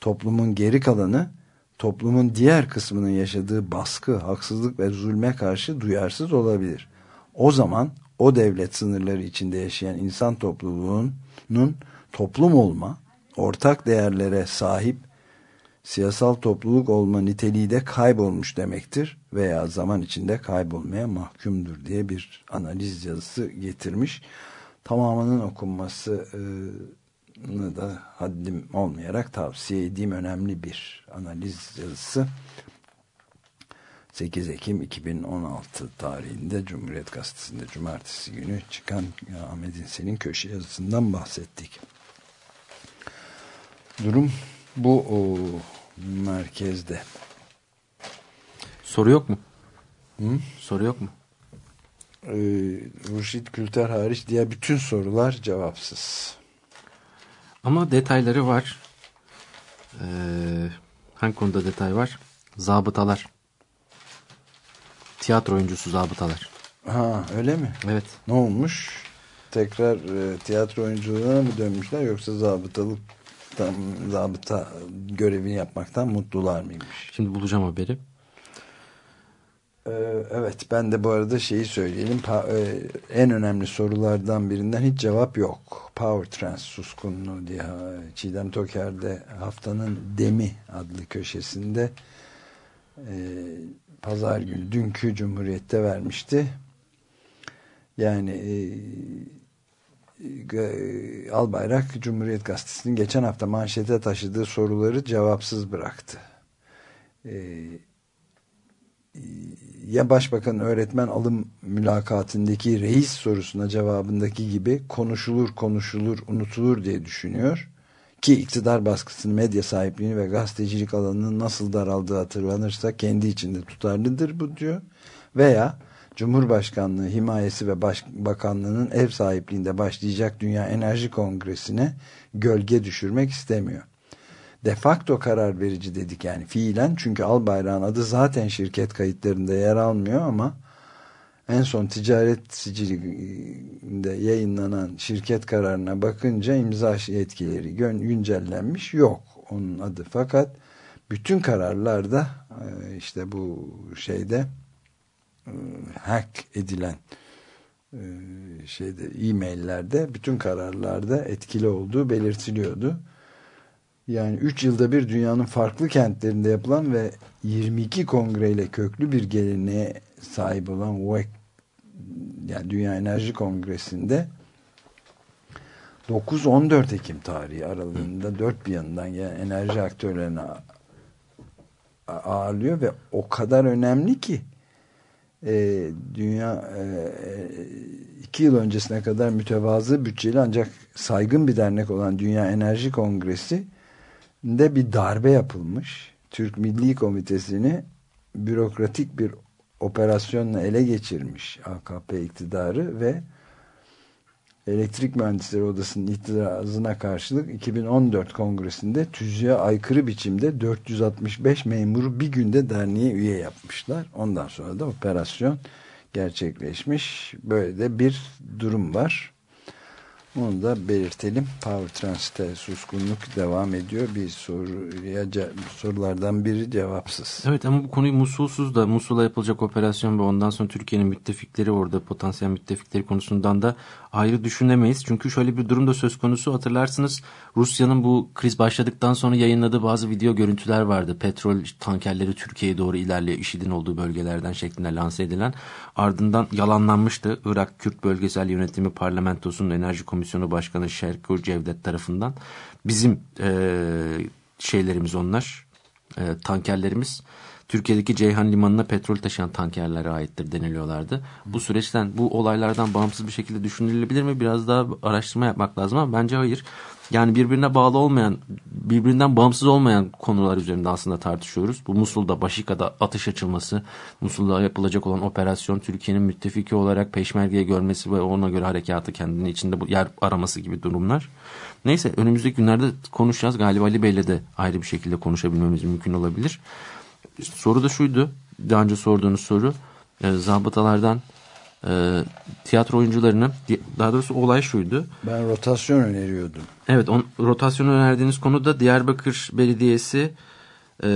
Toplumun geri kalanı toplumun diğer kısmının yaşadığı baskı, haksızlık ve zulme karşı duyarsız olabilir. O zaman o devlet sınırları içinde yaşayan insan topluluğunun toplum olma, ortak değerlere sahip siyasal topluluk olma niteliği de kaybolmuş demektir veya zaman içinde kaybolmaya mahkumdur diye bir analiz yazısı getirmiş tamamının okunmasını da haddim olmayarak tavsiye edeyim. Önemli bir analiz yazısı. 8 Ekim 2016 tarihinde Cumhuriyet Gazetesi'nde cumartesi günü çıkan Ahmet İnsel'in köşe yazısından bahsettik. Durum bu o, merkezde. Soru yok mu? Hı? Soru yok mu? e, Hurşit Külter hariç diğer bütün sorular cevapsız. Ama detayları var. Ee, hangi konuda detay var? Zabıtalar. Tiyatro oyuncusu zabıtalar. Ha öyle mi? Evet. Ne olmuş? Tekrar e, tiyatro oyunculuğuna mı dönmüşler yoksa zabıtalık tam, zabıta görevini yapmaktan mutlular mıymış? Şimdi bulacağım haberi. Ee, Evet ben de bu arada şeyi söyleyelim Pa- e, en önemli sorulardan birinden hiç cevap yok Power Trans suskunluğu diye Çiğdem Toker'de haftanın demi adlı köşesinde e, pazar günü dünkü Cumhuriyet'te vermişti yani e, Albayrak Cumhuriyet Gazetesi'nin geçen hafta manşete taşıdığı soruları cevapsız bıraktı. E, ya başbakan öğretmen alım mülakatındaki reis sorusuna cevabındaki gibi konuşulur konuşulur unutulur diye düşünüyor. Ki iktidar baskısını medya sahipliğini ve gazetecilik alanının nasıl daraldığı hatırlanırsa kendi içinde tutarlıdır bu diyor. Veya Cumhurbaşkanlığı himayesi ve Başbakanlığının ev sahipliğinde başlayacak Dünya Enerji Kongresi'ne gölge düşürmek istemiyor. De facto karar verici dedik yani fiilen. Çünkü Albayrak'ın adı zaten şirket kayıtlarında yer almıyor ama en son ticaret sicilinde yayınlanan şirket kararına bakınca imza yetkileri güncellenmiş. Yok onun adı. Fakat bütün kararlarda e, işte bu şeyde hack edilen e, şeyde e-maillerde bütün kararlarda etkili olduğu belirtiliyordu. Yani 3 yılda bir dünyanın farklı kentlerinde yapılan ve 22 kongreyle köklü bir geleneğe sahip olan WEC yani Dünya Enerji Kongresi'nde 9-14 Ekim tarihi aralığında dört bir yanından gelen enerji aktörlerini ağırlıyor ve o kadar önemli ki e, dünya e, iki yıl öncesine kadar mütevazı bütçeli ancak saygın bir dernek olan Dünya Enerji Kongresi de bir darbe yapılmış. Türk Milli Komitesi'ni bürokratik bir operasyonla ele geçirmiş AKP iktidarı ve Elektrik Mühendisleri Odası'nın itirazına karşılık 2014 kongresinde tüzüğe aykırı biçimde 465 memuru bir günde derneğe üye yapmışlar. Ondan sonra da operasyon gerçekleşmiş. Böyle de bir durum var. Onu da belirtelim. Power Transit'e suskunluk devam ediyor. Bir soruya sorulardan biri cevapsız. Evet ama bu konuyu Musul'suz da Musul'a yapılacak operasyon ve ondan sonra Türkiye'nin müttefikleri orada potansiyel müttefikleri konusundan da ayrı düşünemeyiz. Çünkü şöyle bir durum da söz konusu hatırlarsınız Rusya'nın bu kriz başladıktan sonra yayınladığı bazı video görüntüler vardı. Petrol tankerleri Türkiye'ye doğru ilerliyor IŞİD'in olduğu bölgelerden şeklinde lanse edilen. Ardından yalanlanmıştı Irak Kürt Bölgesel Yönetimi Parlamentosu'nun Enerji Komisyonu Başkanı Şerkur Cevdet tarafından. Bizim eee şeylerimiz onlar e, tankerlerimiz Türkiye'deki Ceyhan Limanı'na petrol taşıyan tankerlere aittir deniliyorlardı. Bu süreçten bu olaylardan bağımsız bir şekilde düşünülebilir mi? Biraz daha araştırma yapmak lazım ama bence hayır. Yani birbirine bağlı olmayan, birbirinden bağımsız olmayan konular üzerinde aslında tartışıyoruz. Bu Musul'da, Başika'da atış açılması, Musul'da yapılacak olan operasyon, Türkiye'nin müttefiki olarak peşmergeyi görmesi ve ona göre harekatı kendini içinde bu yer araması gibi durumlar. Neyse önümüzdeki günlerde konuşacağız. Galiba Ali Bey'le de ayrı bir şekilde konuşabilmemiz mümkün olabilir. Soru da şuydu. Daha önce sorduğunuz soru. E, zabıtalardan e, tiyatro oyuncularını daha doğrusu olay şuydu. Ben rotasyon öneriyordum. Evet on, rotasyonu önerdiğiniz konu da Diyarbakır Belediyesi e,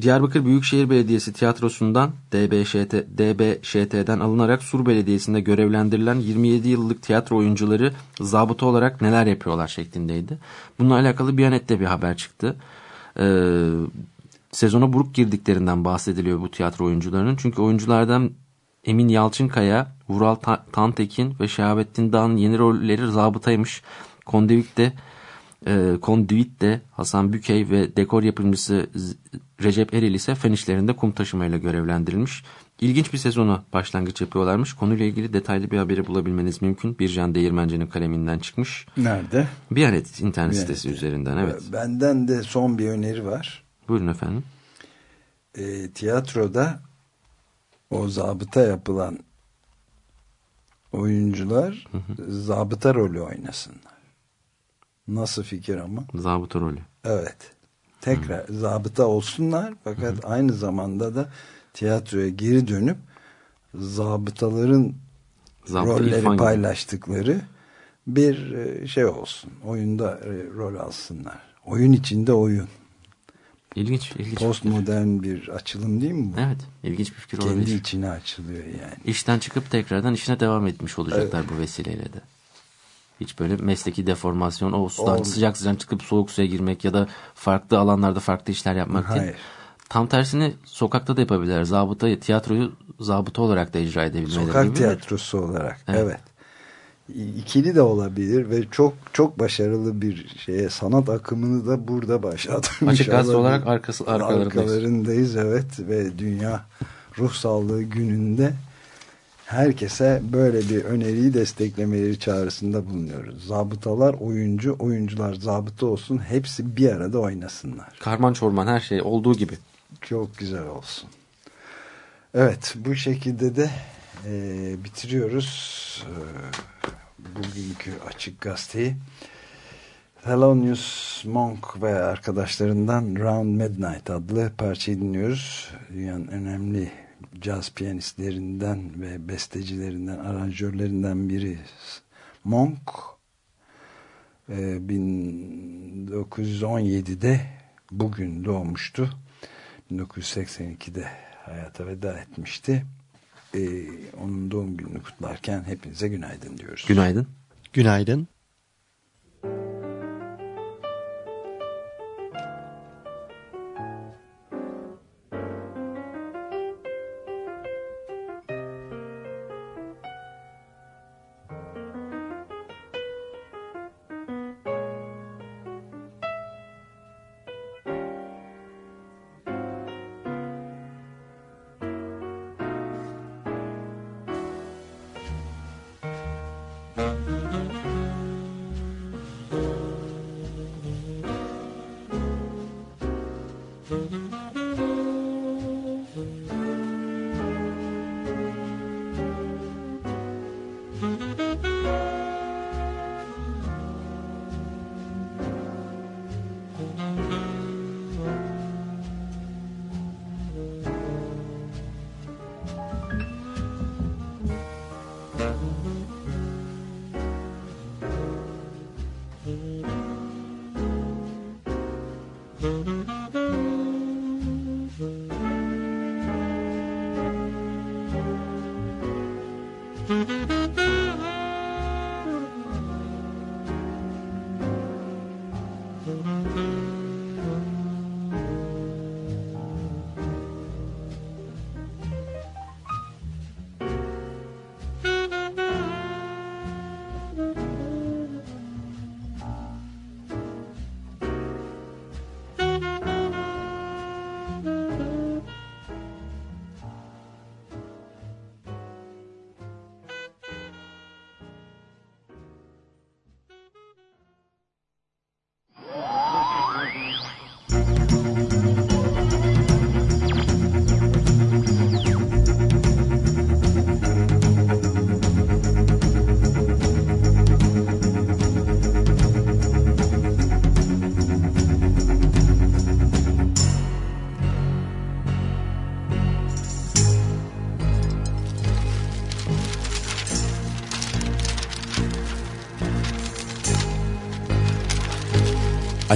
Diyarbakır Büyükşehir Belediyesi tiyatrosundan DBŞT, DBŞT'den alınarak Sur Belediyesi'nde görevlendirilen 27 yıllık tiyatro oyuncuları zabıta olarak neler yapıyorlar şeklindeydi. Bununla alakalı bir anette bir haber çıktı. Ee, sezona buruk girdiklerinden bahsediliyor bu tiyatro oyuncularının. Çünkü oyunculardan Emin Yalçınkaya, Vural Ta- Tantekin ve Şehabettin Dağ'ın yeni rolleri zabıtaymış. Kondivit'te e, Conduit'te Hasan Bükey ve dekor yapımcısı Recep Eril ise fen işlerinde kum taşımayla görevlendirilmiş. İlginç bir sezonu başlangıç yapıyorlarmış. Konuyla ilgili detaylı bir haberi bulabilmeniz mümkün. Bircan Değirmenci'nin kaleminden çıkmış. Nerede? Biyanet internet Biyanet. sitesi üzerinden evet. Benden de son bir öneri var. Buyurun efendim. E, tiyatroda o zabıta yapılan oyuncular zabıta rolü oynasınlar. Nasıl fikir ama? Zabıta rolü. Evet. Tekrar zabıta olsunlar fakat aynı zamanda da tiyatroya geri dönüp zabıtaların Zabıta rolleri İrfan gibi. paylaştıkları bir e, şey olsun. Oyunda e, rol alsınlar. Oyun içinde oyun. İlginç, ilginç. Postmodern bir açılım değil mi bu? Evet, ilginç bir fikir Kendi olabilir. içine açılıyor yani. İşten çıkıp tekrardan işine devam etmiş olacaklar bu vesileyle de. Hiç böyle mesleki deformasyon, o sudan Olmuyor. sıcak sıcak çıkıp soğuk suya girmek ya da farklı alanlarda farklı işler yapmak değil. Hayır. Tam tersini sokakta da yapabilirler. Zabıta, tiyatroyu zabıta olarak da icra edebilmeleri Sokak gibi. tiyatrosu olarak. Evet. Evet. İkili de olabilir ve çok çok başarılı bir şeye sanat akımını da burada başlatmış. Açık gazete olarak arkası- arkalarındayız. Arkalarındayız evet ve Dünya Ruh Sağlığı Günü'nde herkese böyle bir öneriyi desteklemeleri çağrısında bulunuyoruz. Zabıtalar oyuncu, oyuncular zabıta olsun hepsi bir arada oynasınlar. Karman çorman her şey olduğu gibi. Çok güzel olsun. Evet bu şekilde de e, bitiriyoruz e, bugünkü Açık Gazeteyi. Thelonious Monk ve arkadaşlarından Round Midnight adlı parçayı dinliyoruz. Dünyanın önemli caz piyanistlerinden ve bestecilerinden, aranjörlerinden biri Monk. E, 1917'de bugün doğmuştu. 1982'de hayata veda etmişti. Ee, onun doğum gününü kutlarken hepinize günaydın diyoruz. Günaydın. Günaydın.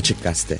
Açık Gazete